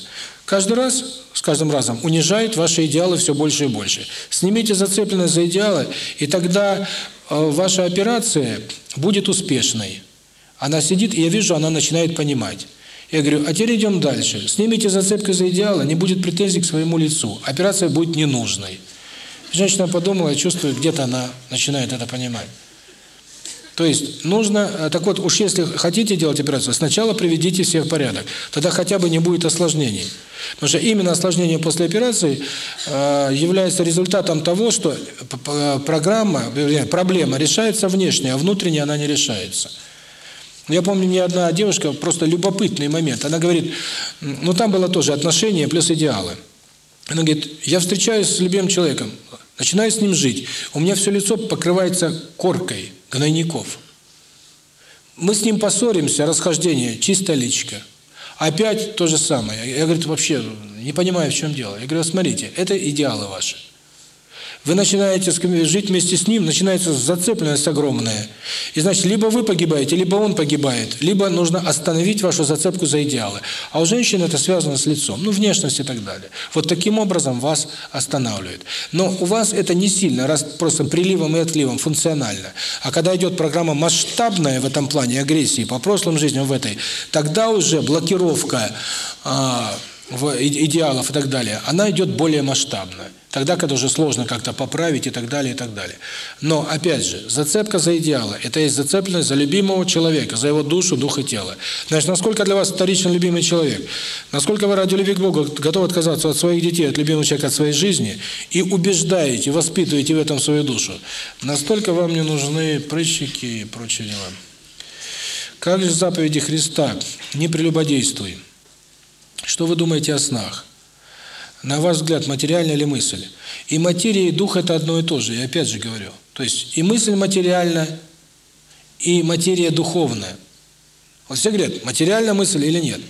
Каждый раз, с каждым разом унижает ваши идеалы все больше и больше. Снимите зацепленность за идеалы, и тогда ваша операция будет успешной. Она сидит, и я вижу, она начинает понимать. Я говорю, а теперь идем дальше. Снимите зацепку за идеалы, не будет претензий к своему лицу. Операция будет ненужной. Женщина подумала, чувствую, где-то она начинает это понимать. То есть нужно, э, так вот, уж если хотите делать операцию, сначала приведите себя в порядок. Тогда хотя бы не будет осложнений. Потому что именно осложнение после операции э, является результатом того, что э, программа, проблема решается внешне, а внутренняя она не решается. Я помню, мне одна девушка, просто любопытный момент, она говорит, ну там было тоже отношения плюс идеалы. Она говорит, я встречаюсь с любимым человеком, начинаю с ним жить, у меня все лицо покрывается коркой. Гнойников. Мы с ним поссоримся, расхождение, чисто личка. Опять то же самое. Я, я говорю, вообще не понимаю, в чем дело. Я говорю, смотрите, это идеалы ваши вы начинаете жить вместе с ним, начинается зацепленность огромная. И значит, либо вы погибаете, либо он погибает, либо нужно остановить вашу зацепку за идеалы. А у женщин это связано с лицом, ну, внешность и так далее. Вот таким образом вас останавливает. Но у вас это не сильно, раз просто приливом и отливом, функционально. А когда идет программа масштабная в этом плане агрессии по прошлым жизням в этой, тогда уже блокировка э, идеалов и так далее, она идет более масштабная тогда, когда уже сложно как-то поправить и так далее, и так далее. Но, опять же, зацепка за идеалы – это есть зацепленность за любимого человека, за его душу, дух и тело. Значит, насколько для вас вторично любимый человек? Насколько вы ради любви к Богу готовы отказаться от своих детей, от любимого человека, от своей жизни и убеждаете, воспитываете в этом свою душу? Настолько вам не нужны прыщики и прочие дела. Как же заповеди Христа? Не прелюбодействуй. Что вы думаете о снах? на ваш взгляд, материальная или мысль? И материя, и дух – это одно и то же, я опять же говорю. То есть и мысль материальна, и материя духовная. Вот все говорят, материальная мысль или нет.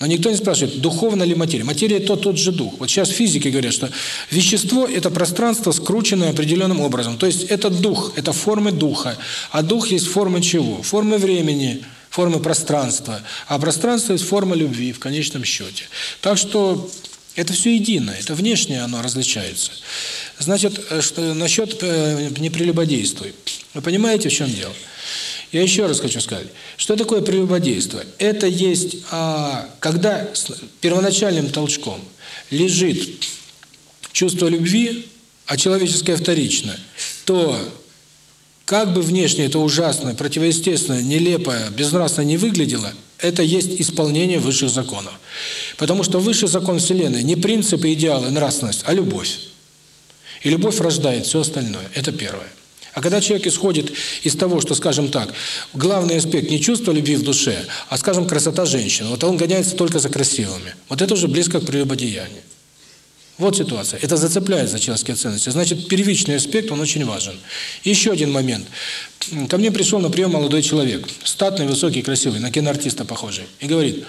Но никто не спрашивает, духовна ли материя. Материя – это тот же дух. Вот сейчас физики говорят, что вещество – это пространство, скрученное определенным образом. То есть это дух, это формы духа. А дух есть формы чего? Формы времени, формы пространства. А пространство есть форма любви в конечном счете. Так что это все единое, это внешнее, оно различается. Значит, э, что насчет э, не прелюбодействуй. Вы понимаете, в чем дело? Я еще раз хочу сказать, что такое прелюбодейство? Это есть, а, когда первоначальным толчком лежит чувство любви, а человеческое вторично, то как бы внешне это ужасно, противоестественно, нелепо, безнравственно не выглядело – это есть исполнение высших законов. Потому что высший закон Вселенной не принципы, идеалы, а нравственность, а любовь. И любовь рождает все остальное. Это первое. А когда человек исходит из того, что, скажем так, главный аспект не чувство любви в душе, а, скажем, красота женщины, вот он гоняется только за красивыми. Вот это уже близко к прелюбодеянию. Вот ситуация. Это зацепляет за человеческие ценности. Значит, первичный аспект, он очень важен. Еще один момент. Ко мне пришел на прием молодой человек, статный, высокий, красивый, на киноартиста похожий, и говорит,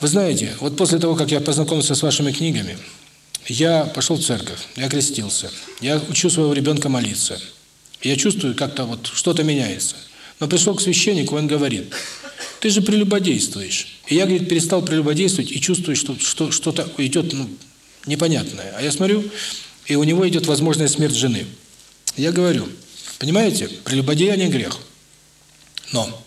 вы знаете, вот после того, как я познакомился с вашими книгами, я пошел в церковь, я крестился, я учу своего ребенка молиться, я чувствую, как-то вот что-то меняется. Но пришел к священнику, он говорит, ты же прелюбодействуешь. И я, говорит, перестал прелюбодействовать и чувствую, что что-то идет, ну, непонятное. А я смотрю, и у него идет возможная смерть жены. Я говорю, понимаете, прелюбодеяние – грех. Но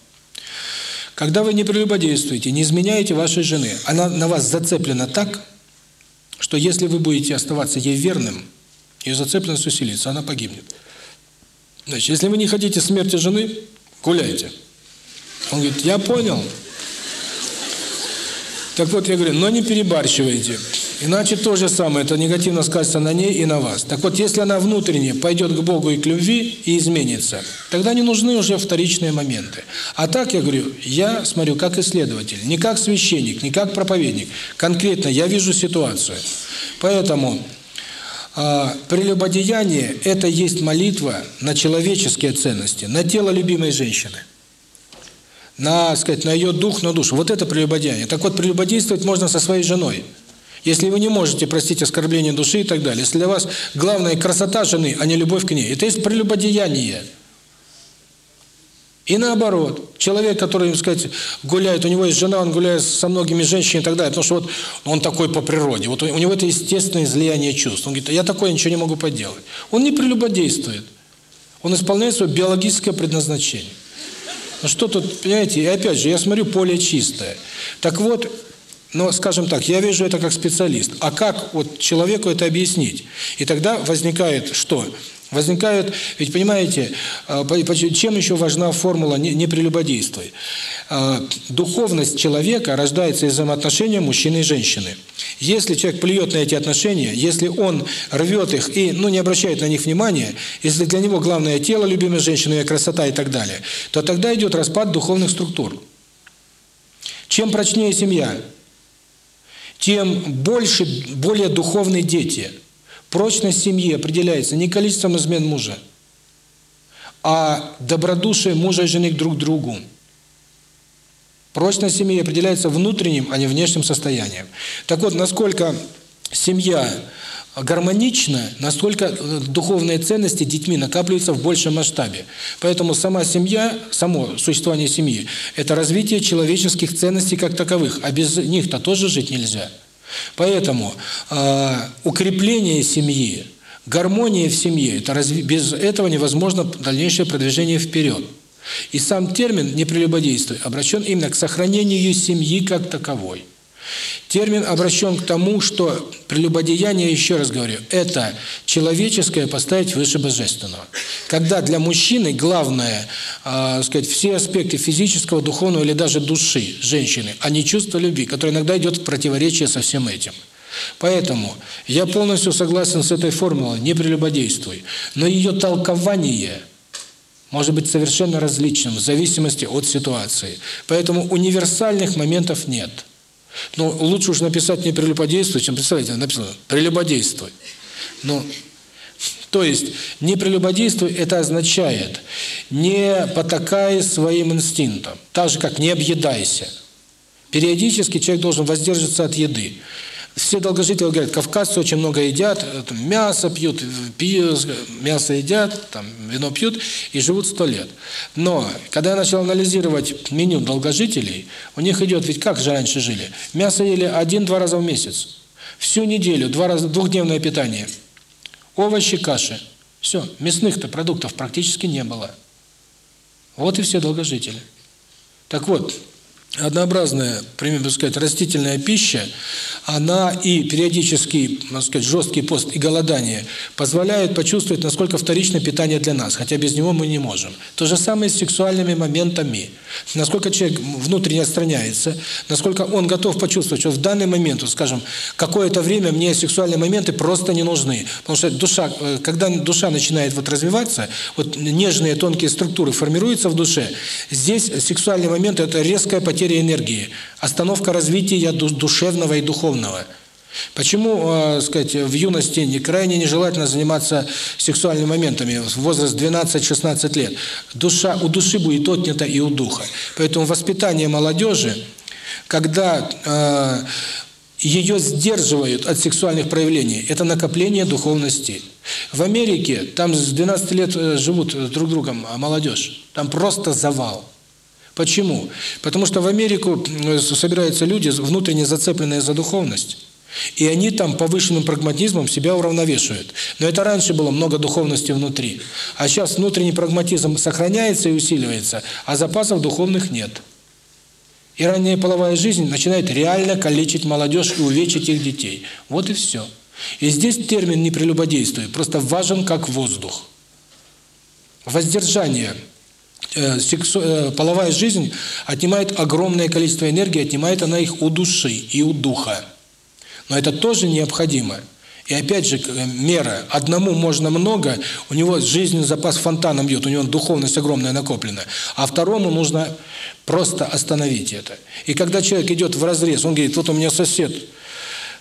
когда вы не прелюбодействуете, не изменяете вашей жены, она на вас зацеплена так, что если вы будете оставаться ей верным, ее зацепленность усилится, она погибнет. Значит, если вы не хотите смерти жены, гуляйте. Он говорит, я понял, так вот, я говорю, но не перебарщивайте. Иначе то же самое, это негативно скажется на ней и на вас. Так вот, если она внутренне пойдет к Богу и к любви и изменится, тогда не нужны уже вторичные моменты. А так, я говорю, я смотрю как исследователь, не как священник, не как проповедник. Конкретно я вижу ситуацию. Поэтому э, прелюбодеяние – это есть молитва на человеческие ценности, на тело любимой женщины на, сказать, на ее дух, на душу. Вот это прелюбодеяние. Так вот, прелюбодействовать можно со своей женой. Если вы не можете простить оскорбление души и так далее, если для вас главная красота жены, а не любовь к ней, это есть прелюбодеяние. И наоборот, человек, который, так сказать, гуляет, у него есть жена, он гуляет со многими женщинами и так далее, потому что вот он такой по природе, вот у него это естественное излияние чувств. Он говорит, я такое ничего не могу поделать. Он не прелюбодействует, он исполняет свое биологическое предназначение. Ну что тут, понимаете, и опять же, я смотрю, поле чистое. Так вот, ну, скажем так, я вижу это как специалист. А как вот человеку это объяснить? И тогда возникает что? Возникают, ведь понимаете, а, чем еще важна формула «не прелюбодействуй»? А, духовность человека рождается из взаимоотношения мужчины и женщины. Если человек плюет на эти отношения, если он рвет их и ну, не обращает на них внимания, если для него главное тело, любимая женщина, ее красота и так далее, то тогда идет распад духовных структур. Чем прочнее семья, тем больше, более духовные дети – Прочность семьи определяется не количеством измен мужа, а добродушие мужа и жены друг к другу. Прочность семьи определяется внутренним, а не внешним состоянием. Так вот, насколько семья гармонична, настолько э, духовные ценности детьми накапливаются в большем масштабе. Поэтому сама семья, само существование семьи – это развитие человеческих ценностей как таковых, а без них-то тоже жить нельзя – Поэтому э, укрепление семьи, гармония в семье, это разве, без этого невозможно дальнейшее продвижение вперед. И сам термин «непрелюбодействие» обращен именно к сохранению семьи как таковой. Термин обращен к тому, что прелюбодеяние, еще раз говорю, это человеческое поставить выше божественного. Когда для мужчины главное, э, сказать, все аспекты физического, духовного или даже души женщины, а не чувство любви, которое иногда идет в противоречие со всем этим. Поэтому я полностью согласен с этой формулой «не прелюбодействуй», но ее толкование – может быть совершенно различным в зависимости от ситуации. Поэтому универсальных моментов нет. Но лучше уж написать не прелюбодействуй, чем представляете, а написано прелюбодействуй. Но то есть не прелюбодействуй это означает не потакай своим инстинктам, так же как не объедайся. Периодически человек должен воздерживаться от еды. Все долгожители говорят, кавказцы очень много едят, э, мясо пьют, э, пьют, э, мясо едят, там, вино пьют и живут сто лет. Но когда я начал анализировать меню долгожителей, у них идет, ведь как же раньше жили? Мясо ели один-два раза в месяц, всю неделю, два раза, двухдневное питание, овощи, каши. Все, мясных-то продуктов практически не было. Вот и все долгожители. Так вот, однообразная, примем, сказать, растительная пища, она и периодический, можно сказать, жесткий пост и голодание позволяют почувствовать, насколько вторично питание для нас, хотя без него мы не можем. То же самое с сексуальными моментами. Насколько человек внутренне отстраняется, насколько он готов почувствовать, что в данный момент, вот, скажем, какое-то время мне сексуальные моменты просто не нужны. Потому что душа, э, когда душа начинает вот развиваться, вот нежные тонкие структуры формируются в душе, здесь сексуальные моменты – это резкая потеря потеря энергии, остановка развития душевного и духовного. Почему, э, сказать, в юности не крайне нежелательно заниматься сексуальными моментами в возраст 12-16 лет? Душа у души будет отнята и у духа. Поэтому воспитание молодежи, когда э, ее сдерживают от сексуальных проявлений, это накопление духовности. В Америке там с 12 лет живут друг другом молодежь, там просто завал. Почему? Потому что в Америку э, собираются люди, внутренне зацепленные за духовность. И они там повышенным прагматизмом себя уравновешивают. Но это раньше было много духовности внутри. А сейчас внутренний прагматизм сохраняется и усиливается, а запасов духовных нет. И ранняя половая жизнь начинает реально калечить молодежь и увечить их детей. Вот и все. И здесь термин «не прелюбодействуй» просто важен как воздух. Воздержание – Э, половая жизнь отнимает огромное количество энергии, отнимает она их у души и у духа. Но это тоже необходимо. И опять же, э, мера. Одному можно много, у него жизненный запас фонтаном бьет, у него духовность огромная накоплена. А второму нужно просто остановить это. И когда человек идет в разрез, он говорит, вот у меня сосед –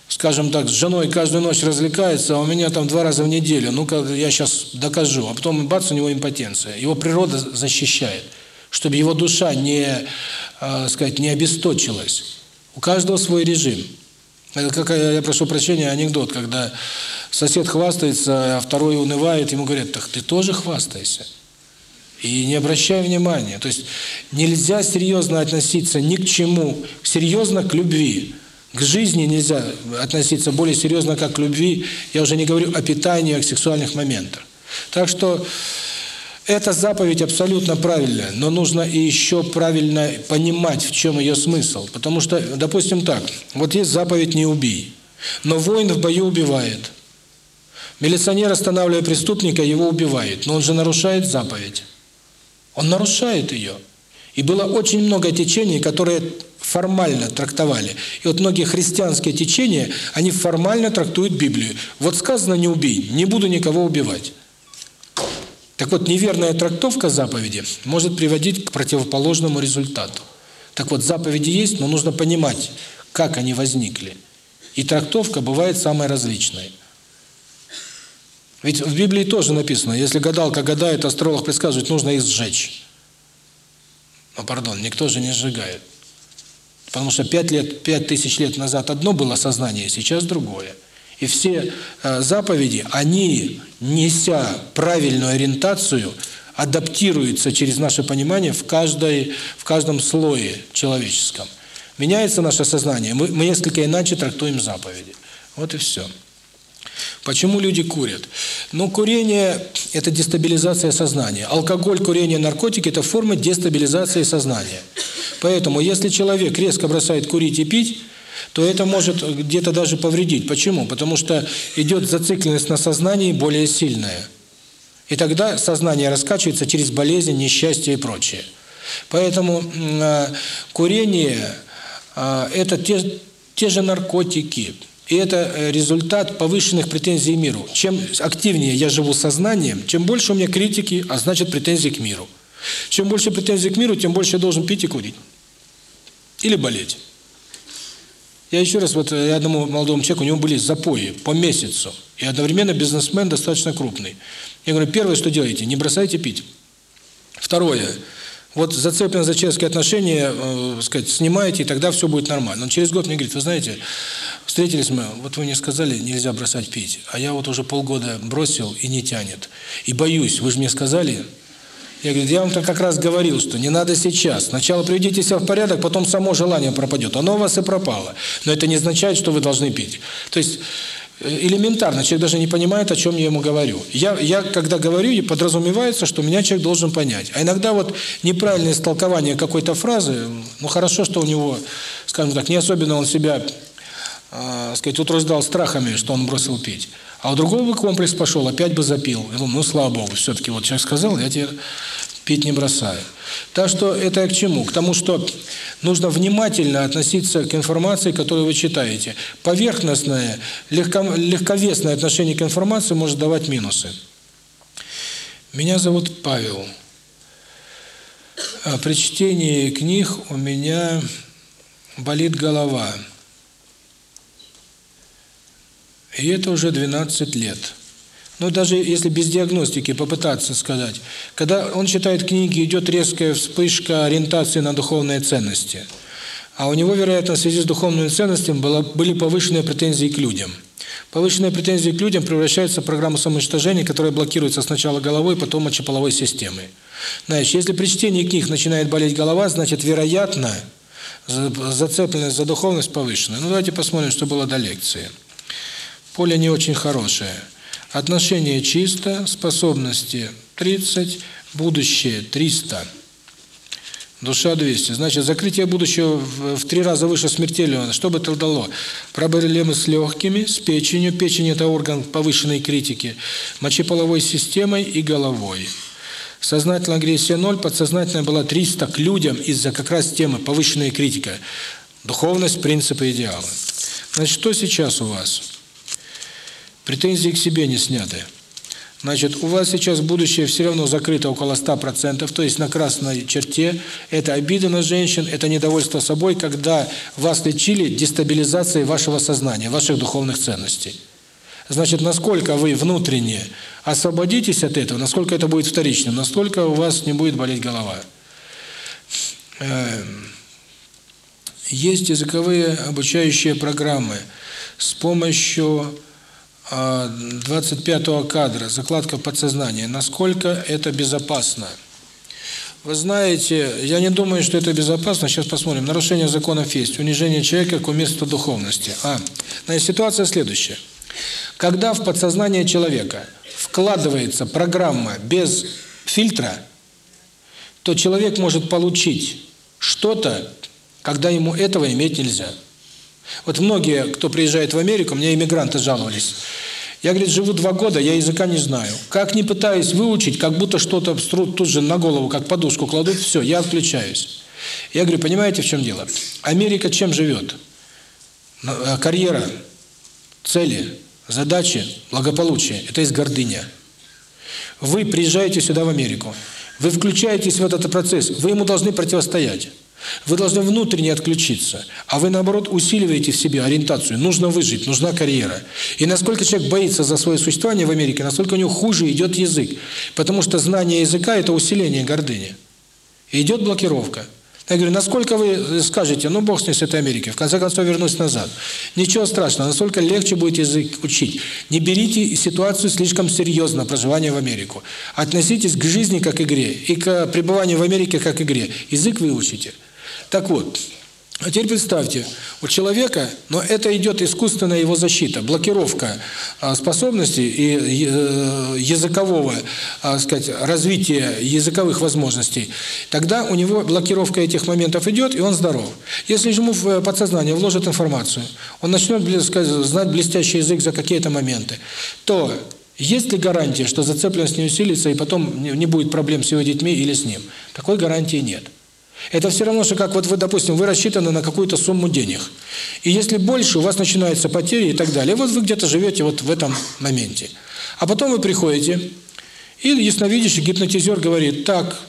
скажем так, с женой каждую ночь развлекается, а у меня там два раза в неделю, ну-ка я сейчас докажу, а потом бац, у него импотенция. Его природа защищает, чтобы его душа не, э, сказать, не обесточилась. У каждого свой режим. Это как, я прошу прощения, анекдот, когда сосед хвастается, а второй унывает, ему говорят, так ты тоже хвастайся. И не обращай внимания. То есть нельзя серьезно относиться ни к чему, серьезно к любви к жизни нельзя относиться более серьезно, как к любви. Я уже не говорю о питании, о сексуальных моментах. Так что эта заповедь абсолютно правильная, но нужно еще правильно понимать, в чем ее смысл. Потому что, допустим так, вот есть заповедь «не убий», но воин в бою убивает. Милиционер, останавливая преступника, его убивает, но он же нарушает заповедь. Он нарушает ее. И было очень много течений, которые формально трактовали. И вот многие христианские течения, они формально трактуют Библию. Вот сказано «не убей», «не буду никого убивать». Так вот, неверная трактовка заповеди может приводить к противоположному результату. Так вот, заповеди есть, но нужно понимать, как они возникли. И трактовка бывает самой различной. Ведь в Библии тоже написано, если гадалка гадает, астролог предсказывает, нужно их сжечь. Ну, пардон, никто же не сжигает. Потому что 5 лет, 5 тысяч лет назад одно было сознание, сейчас другое. И все э, заповеди, они, неся правильную ориентацию, адаптируются через наше понимание в, каждой, в каждом слое человеческом. Меняется наше сознание, мы, мы несколько иначе трактуем заповеди. Вот и все. Почему люди курят? Ну, курение – это дестабилизация сознания. Алкоголь, курение, наркотики – это формы дестабилизации сознания. Поэтому, если человек резко бросает курить и пить, то это может где-то даже повредить. Почему? Потому что идет зацикленность на сознании более сильная. И тогда сознание раскачивается через болезни, несчастье и прочее. Поэтому э, курение э, – это те, те же наркотики – и это э, результат повышенных претензий миру. Чем активнее я живу сознанием, чем больше у меня критики, а значит претензий к миру. Чем больше претензий к миру, тем больше я должен пить и курить. Или болеть. Я еще раз, вот э, я одному молодому человеку, у него были запои по месяцу. И одновременно бизнесмен достаточно крупный. Я говорю, первое, что делаете, не бросайте пить. Второе, вот зацеплен за честные отношения, э, сказать, снимаете, и тогда все будет нормально. Он через год мне говорит, вы знаете, встретились мы, вот вы мне сказали, нельзя бросать пить, а я вот уже полгода бросил и не тянет. И боюсь, вы же мне сказали, я говорю, я вам-то как раз говорил, что не надо сейчас. Сначала приведите себя в порядок, потом само желание пропадет. Оно у вас и пропало. Но это не означает, что вы должны пить. То есть элементарно человек даже не понимает о чем я ему говорю. Я я когда говорю и подразумевается что меня человек должен понять. А иногда вот неправильное истолкование какой-то фразы ну хорошо что у него скажем так не особенно он себя э, сказать утруждал страхами что он бросил пить. А у другого бы комплекс пошел опять бы запил. Ну слава богу все-таки вот человек сказал я тебе пить не бросаю. Так что это к чему? К тому, что нужно внимательно относиться к информации, которую вы читаете. Поверхностное, легко, легковесное отношение к информации может давать минусы. Меня зовут Павел. А при чтении книг у меня болит голова. И это уже 12 лет. Но даже если без диагностики попытаться сказать, когда он читает книги, идет резкая вспышка ориентации на духовные ценности. А у него, вероятно, в связи с духовными ценностями было, были повышенные претензии к людям. Повышенные претензии к людям превращаются в программу самоуничтожения, которая блокируется сначала головой, потом мочеполовой системой. Значит, если при чтении книг начинает болеть голова, значит, вероятно, зацепленность за духовность повышена. Ну, давайте посмотрим, что было до лекции. Поле не очень хорошее. Отношение чисто, способности 30, будущее 300. Душа 200. Значит, закрытие будущего в, в три раза выше смертельного. Что бы это дало? Проблемы с легкими, с печенью. Печень – это орган повышенной критики. Мочеполовой системой и головой. Сознательная агрессия 0, подсознательная была 300 к людям из-за как раз темы повышенная критика. Духовность, принципы, идеалы. Значит, что сейчас у вас? Претензии к себе не сняты. Значит, у вас сейчас будущее все равно закрыто около 100%, то есть на красной черте. Это обида на женщин, это недовольство собой, когда вас лечили дестабилизацией вашего сознания, ваших духовных ценностей. Значит, насколько вы внутренне освободитесь от этого, насколько это будет вторичным, настолько у вас не будет болеть голова. Эм, есть языковые обучающие программы с помощью а, 25 кадра. Закладка подсознания насколько это безопасно? Вы знаете я не думаю что это безопасно. Сейчас посмотрим. Нарушение законов есть. Унижение человека к уместу духовности. А но ситуация следующая. Когда в подсознание человека вкладывается программа без фильтра то человек может получить что-то когда ему этого иметь нельзя. Вот многие, кто приезжает в Америку, мне иммигранты жаловались. Я, говорит, живу два года, я языка не знаю. Как не пытаюсь выучить, как будто что-то тут же на голову, как подушку кладут, все, я отключаюсь. Я говорю, понимаете, в чем дело? Америка чем живет? Ну, э, карьера, цели, задачи, благополучие. Это из гордыня. Вы приезжаете сюда, в Америку. Вы включаетесь в этот процесс. Вы ему должны противостоять. Вы должны внутренне отключиться, а вы, наоборот, усиливаете в себе ориентацию. Нужно выжить, нужна карьера. И насколько человек боится за свое существование в Америке, насколько у него хуже идет язык. Потому что знание языка – это усиление гордыни. И идет блокировка. Я говорю, насколько вы э, скажете, ну, бог с ней, с этой Америки, в конце концов, вернусь назад. Ничего страшного, настолько легче будет язык учить. Не берите ситуацию слишком серьезно, проживание в Америку. Относитесь к жизни как игре и к пребыванию в Америке как игре. Язык выучите. учите. Так вот, а теперь представьте, у человека, но это идет искусственная его защита, блокировка а, способностей и э, языкового, а, сказать, развития языковых возможностей. Тогда у него блокировка этих моментов идет, и он здоров. Если же ему в э, подсознание вложат информацию, он начнет знать блестящий язык за какие-то моменты, то есть ли гарантия, что зацепленность не усилится и потом не будет проблем с его детьми или с ним? Такой гарантии нет. Это все равно, что как вот вы, допустим, вы рассчитаны на какую-то сумму денег. И если больше, у вас начинаются потери и так далее. Вот вы где-то живете вот в этом моменте. А потом вы приходите, и ясновидящий гипнотизер говорит, так,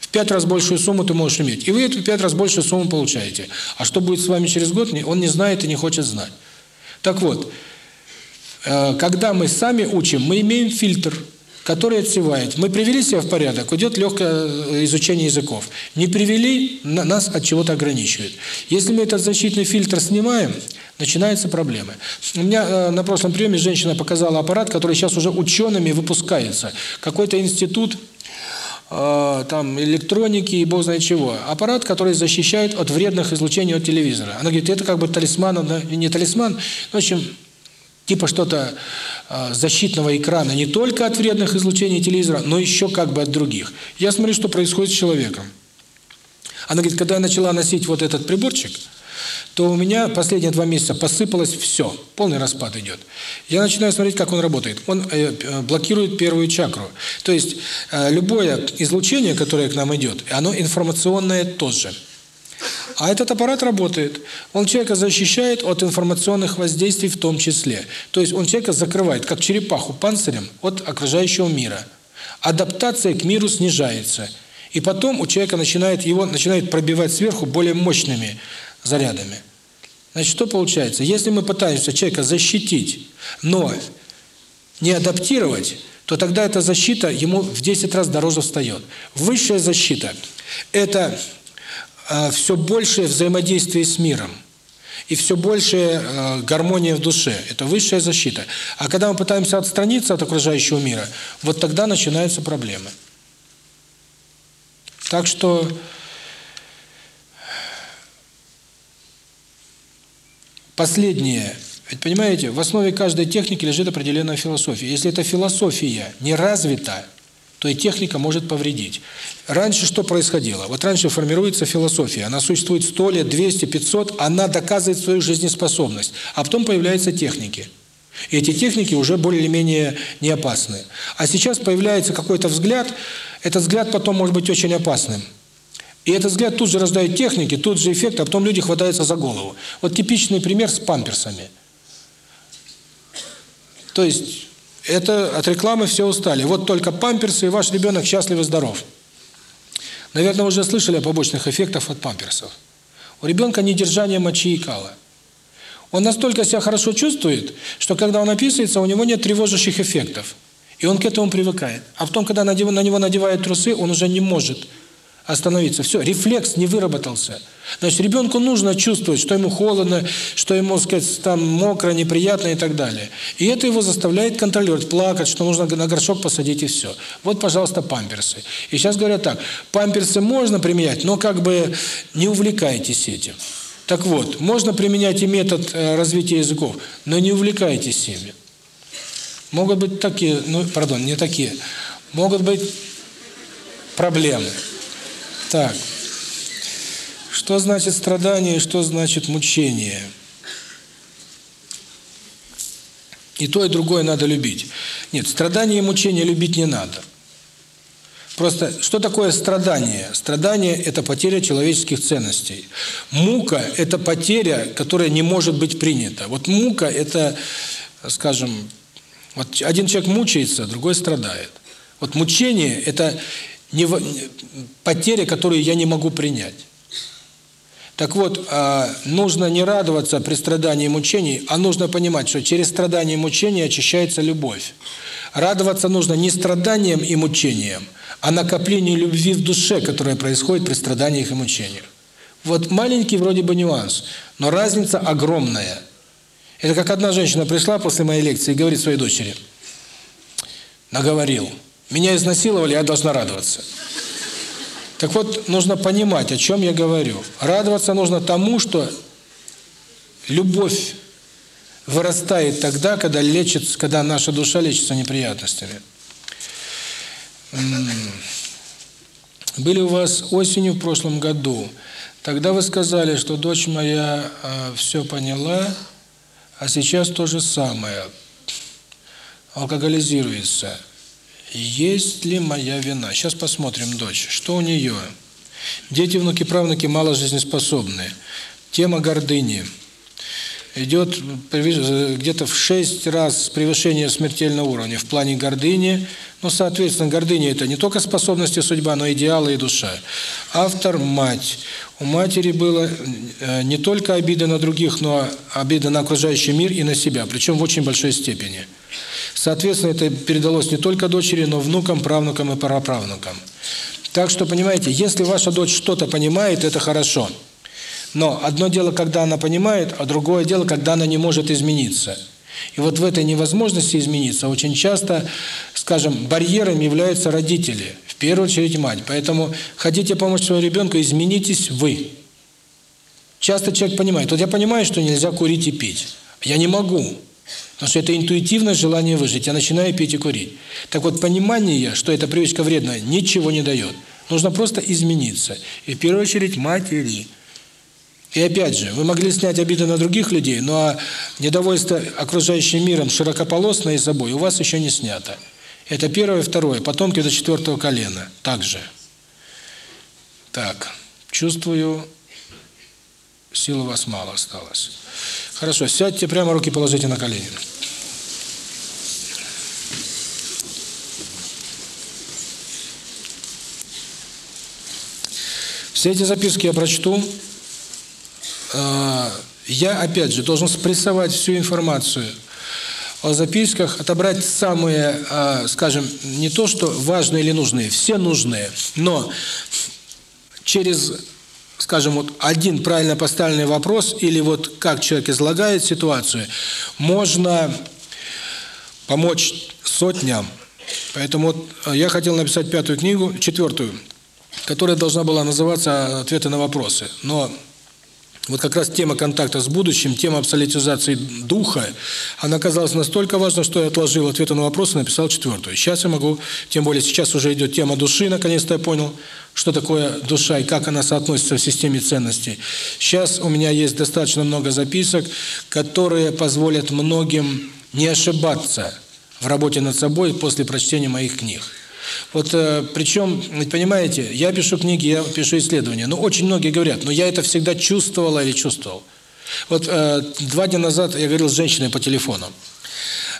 в пять раз большую сумму ты можешь иметь. И вы эту пять раз большую сумму получаете. А что будет с вами через год, он не знает и не хочет знать. Так вот, э, когда мы сами учим, мы имеем фильтр – которые отсевают. Мы привели себя в порядок, идет легкое э, изучение языков. Не привели, нас от чего-то ограничивает. Если мы этот защитный фильтр снимаем, начинаются проблемы. У меня э, на прошлом приеме женщина показала аппарат, который сейчас уже учеными выпускается. Какой-то институт э, там электроники и бог знает чего. Аппарат, который защищает от вредных излучений от телевизора. Она говорит, это как бы талисман, не талисман. В общем, типа что-то а, защитного экрана не только от вредных излучений телевизора, но еще как бы от других. Я смотрю, что происходит с человеком. Она говорит, когда я начала носить вот этот приборчик, то у меня последние два месяца посыпалось все, полный распад идет. Я начинаю смотреть, как он работает. Он э, э, блокирует первую чакру. То есть э, любое излучение, которое к нам идет, оно информационное тоже. А этот аппарат работает. Он человека защищает от информационных воздействий в том числе. То есть он человека закрывает, как черепаху, панцирем от окружающего мира. Адаптация к миру снижается. И потом у человека начинает его начинает пробивать сверху более мощными зарядами. Значит, что получается? Если мы пытаемся человека защитить, но не адаптировать, то тогда эта защита ему в 10 раз дороже встает. Высшая защита – это Э, все большее взаимодействие с миром и все большая э, гармония в душе. Это высшая защита. А когда мы пытаемся отстраниться от окружающего мира, вот тогда начинаются проблемы. Так что последнее, ведь понимаете, в основе каждой техники лежит определенная философия. Если эта философия не развита, то и техника может повредить. Раньше что происходило? Вот раньше формируется философия, она существует 100 лет, 200, 500, она доказывает свою жизнеспособность, а потом появляются техники. И эти техники уже более-менее не опасны. А сейчас появляется какой-то взгляд, этот взгляд потом может быть очень опасным. И этот взгляд тут же раздают техники, тут же эффект, а потом люди хватаются за голову. Вот типичный пример с памперсами. То есть это от рекламы все устали. Вот только памперсы, и ваш ребенок счастлив и здоров. Наверное, уже слышали о побочных эффектах от памперсов. У ребенка недержание мочи и кала. Он настолько себя хорошо чувствует, что когда он описывается, у него нет тревожащих эффектов. И он к этому привыкает. А потом, когда на него надевают трусы, он уже не может остановиться. Все, рефлекс не выработался. Значит, ребенку нужно чувствовать, что ему холодно, что ему, сказать, там мокро, неприятно и так далее. И это его заставляет контролировать, плакать, что нужно на горшок посадить и все. Вот, пожалуйста, памперсы. И сейчас говорят так, памперсы можно применять, но как бы не увлекайтесь этим. Так вот, можно применять и метод э, развития языков, но не увлекайтесь ими. Могут быть такие, ну, пардон, не такие, могут быть проблемы. Так. Что значит страдание что значит мучение? И то, и другое надо любить. Нет, страдание и мучение любить не надо. Просто что такое страдание? Страдание – это потеря человеческих ценностей. Мука – это потеря, которая не может быть принята. Вот мука – это, скажем, вот один человек мучается, другой страдает. Вот мучение – это не, потери, которые я не могу принять. Так вот, а, нужно не радоваться при страдании и мучений, а нужно понимать, что через страдание и мучение очищается любовь. Радоваться нужно не страданием и мучением, а накоплению любви в душе, которое происходит при страданиях и мучениях. Вот маленький вроде бы нюанс, но разница огромная. Это как одна женщина пришла после моей лекции и говорит своей дочери, наговорил – меня изнасиловали, я должна радоваться. Так вот, нужно понимать, о чем я говорю. Радоваться нужно тому, что любовь вырастает тогда, когда лечится, когда наша душа лечится неприятностями. Были у вас осенью в прошлом году. Тогда вы сказали, что дочь моя э, все поняла, а сейчас то же самое. Алкоголизируется. Есть ли моя вина? Сейчас посмотрим дочь. Что у нее? Дети, внуки, правнуки мало жизнеспособные. Тема гордыни. Идет где-то в 6 раз превышение смертельного уровня в плане гордыни. Ну, соответственно, гордыня – это не только способности судьба, но и идеалы и душа. Автор – мать. У матери было э, не только обида на других, но обида на окружающий мир и на себя, причем в очень большой степени – Соответственно, это передалось не только дочери, но внукам, правнукам и праправнукам. Так что, понимаете, если ваша дочь что-то понимает, это хорошо. Но одно дело, когда она понимает, а другое дело, когда она не может измениться. И вот в этой невозможности измениться очень часто, скажем, барьером являются родители, в первую очередь мать. Поэтому хотите помочь своему ребенку, изменитесь вы. Часто человек понимает, вот я понимаю, что нельзя курить и пить. Я не могу. Потому что это интуитивное желание выжить. Я начинаю пить и курить. Так вот, понимание, что эта привычка вредная, ничего не дает. Нужно просто измениться. И в первую очередь матери. И опять же, вы могли снять обиды на других людей, но недовольство окружающим миром широкополосное и собой у вас еще не снято. Это первое, второе, потомки до четвертого колена. Также. Так, чувствую, сил у вас мало осталось. Хорошо, сядьте прямо, руки положите на колени. Все эти записки я прочту. А, я, опять же, должен спрессовать всю информацию о записках, отобрать самые, а, скажем, не то, что важные или нужные, все нужные, но через скажем, вот один правильно поставленный вопрос или вот как человек излагает ситуацию, можно помочь сотням. Поэтому вот э, я хотел написать пятую книгу, четвертую, которая должна была называться «Ответы на вопросы». Но вот как раз тема контакта с будущим, тема абсолютизации духа, она казалась настолько важной, что я отложил ответы на вопросы, написал четвертую. Сейчас я могу, тем более сейчас уже идет тема души, наконец-то я понял, что такое душа и как она соотносится в системе ценностей. Сейчас у меня есть достаточно много записок, которые позволят многим не ошибаться в работе над собой после прочтения моих книг. Вот э, причем, понимаете, я пишу книги, я пишу исследования, но очень многие говорят, но я это всегда чувствовала или чувствовал. Вот э, два дня назад я говорил с женщиной по телефону.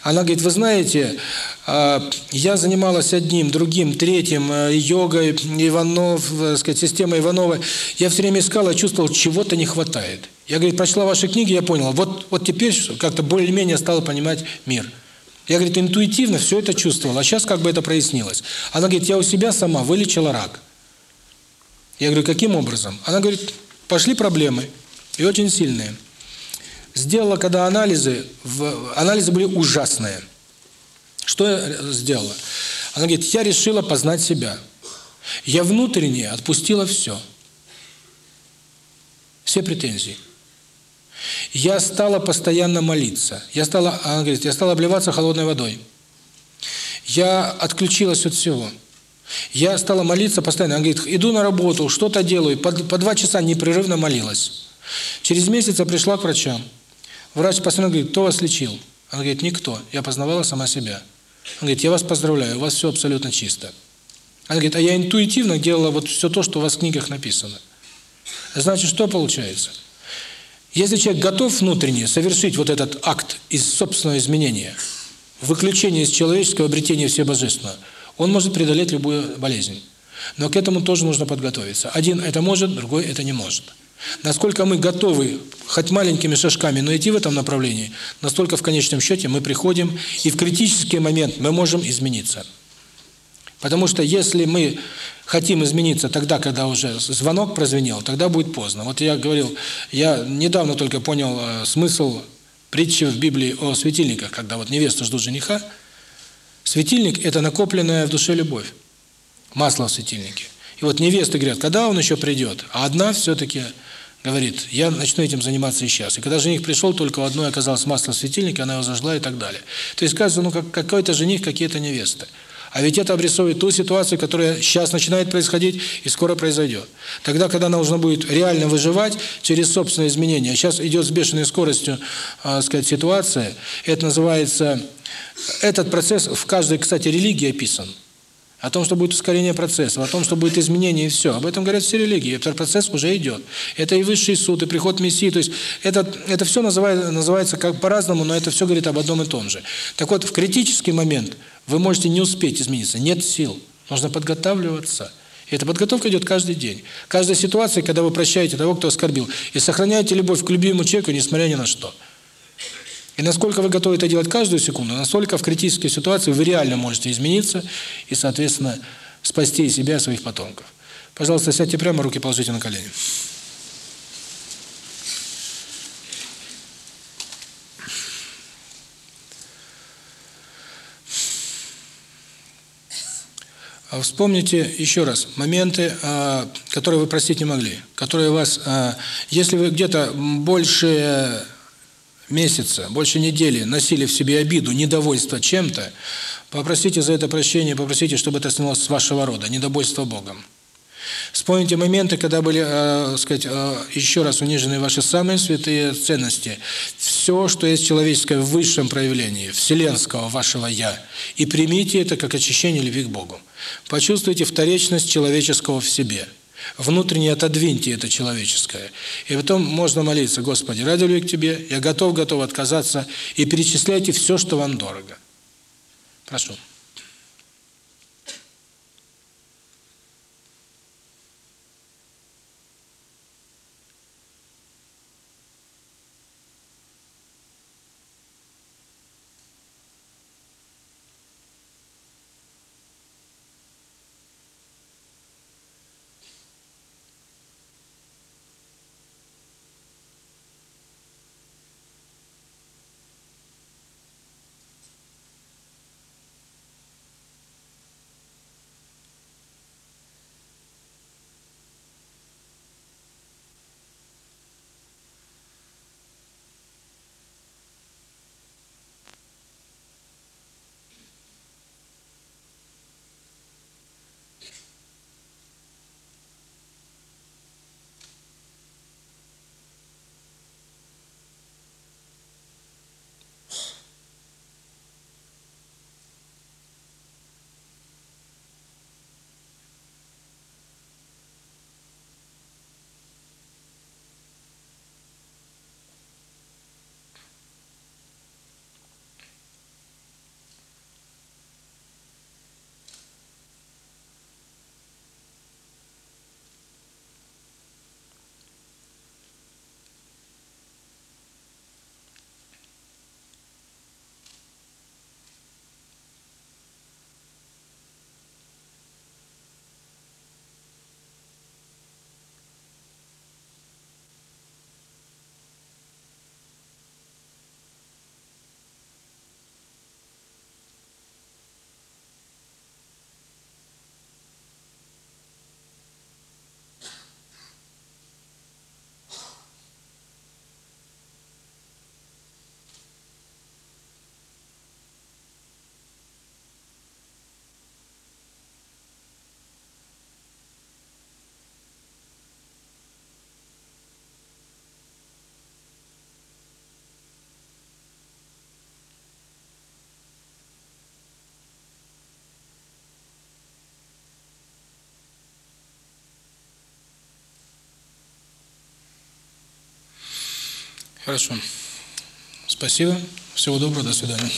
Она говорит, вы знаете, э, я занималась одним, другим, третьим, э, йогой, Иванов, э, сказать, системой Ивановой. Я все время искала, чувствовал, чего-то не хватает. Я, говорит, прочла ваши книги, я понял, вот, вот теперь как-то более-менее стала понимать мир. Я, говорит, интуитивно все это чувствовал, а сейчас как бы это прояснилось. Она говорит, я у себя сама вылечила рак. Я говорю, каким образом? Она говорит, пошли проблемы, и очень сильные. Сделала, когда анализы, в, анализы были ужасные. Что я сделала? Она говорит, я решила познать себя. Я внутренне отпустила все. Все претензии. Я стала постоянно молиться. Я стала, она говорит, я стала обливаться холодной водой. Я отключилась от всего. Я стала молиться постоянно. Она говорит, иду на работу, что-то делаю. По, по два часа непрерывно молилась. Через месяц я пришла к врачам. Врач постоянно говорит, кто вас лечил? Она говорит, никто. Я познавала сама себя. Она говорит, я вас поздравляю, у вас все абсолютно чисто. Она говорит, а я интуитивно делала вот все то, что у вас в книгах написано. Значит, что? Получается. Если человек готов внутренне совершить вот этот акт из собственного изменения, выключение из человеческого, обретения все божественного, он может преодолеть любую болезнь. Но к этому тоже нужно подготовиться. Один это может, другой это не может. Насколько мы готовы, хоть маленькими шажками, но идти в этом направлении, настолько в конечном счете мы приходим, и в критический момент мы можем измениться. Потому что если мы хотим измениться тогда, когда уже звонок прозвенел, тогда будет поздно. Вот я говорил, я недавно только понял э, смысл притчи в Библии о светильниках, когда вот невеста ждут жениха. Светильник – это накопленная в душе любовь, масло в светильнике. И вот невесты говорят, когда он еще придет, а одна все-таки говорит, я начну этим заниматься сейчас. И когда жених пришел, только у одной оказалось масло в светильнике, она его зажгла и так далее. То есть, кажется, ну, как, какой-то жених, какие-то невесты. А ведь это обрисовывает ту ситуацию, которая сейчас начинает происходить и скоро произойдет. Тогда, когда нужно будет реально выживать через собственные изменения. Сейчас идет с бешеной скоростью, э, сказать, ситуация. Это называется... Этот процесс в каждой, кстати, религии описан о том, что будет ускорение процесса, о том, что будет изменение и все. Об этом говорят все религии. Этот процесс уже идет. Это и высший суд, и приход Мессии. То есть это, это все называет, называется как по-разному, но это все говорит об одном и том же. Так вот, в критический момент вы можете не успеть измениться. Нет сил. Нужно подготавливаться. И эта подготовка идет каждый день. Каждая ситуация, когда вы прощаете того, кто оскорбил, и сохраняете любовь к любимому человеку, несмотря ни на что. И насколько вы готовы это делать каждую секунду, настолько в критической ситуации вы реально можете измениться и, соответственно, спасти себя и своих потомков. Пожалуйста, сядьте прямо, руки положите на колени. А вспомните еще раз моменты, а, которые вы простить не могли, которые вас, а, если вы где-то больше месяца, больше недели носили в себе обиду, недовольство чем-то, попросите за это прощение, попросите, чтобы это снялось с вашего рода, недовольство Богом. Вспомните моменты, когда были, э, сказать, э, еще раз унижены ваши самые святые ценности. Все, что есть человеческое в высшем проявлении, вселенского вашего «я». И примите это как очищение любви к Богу. Почувствуйте вторичность человеческого в себе – внутренне отодвиньте это человеческое. И потом можно молиться, Господи, ради любви к Тебе, я готов, готов отказаться, и перечисляйте все, что вам дорого. Прошу. Хорошо. Спасибо. Всего доброго. До свидания.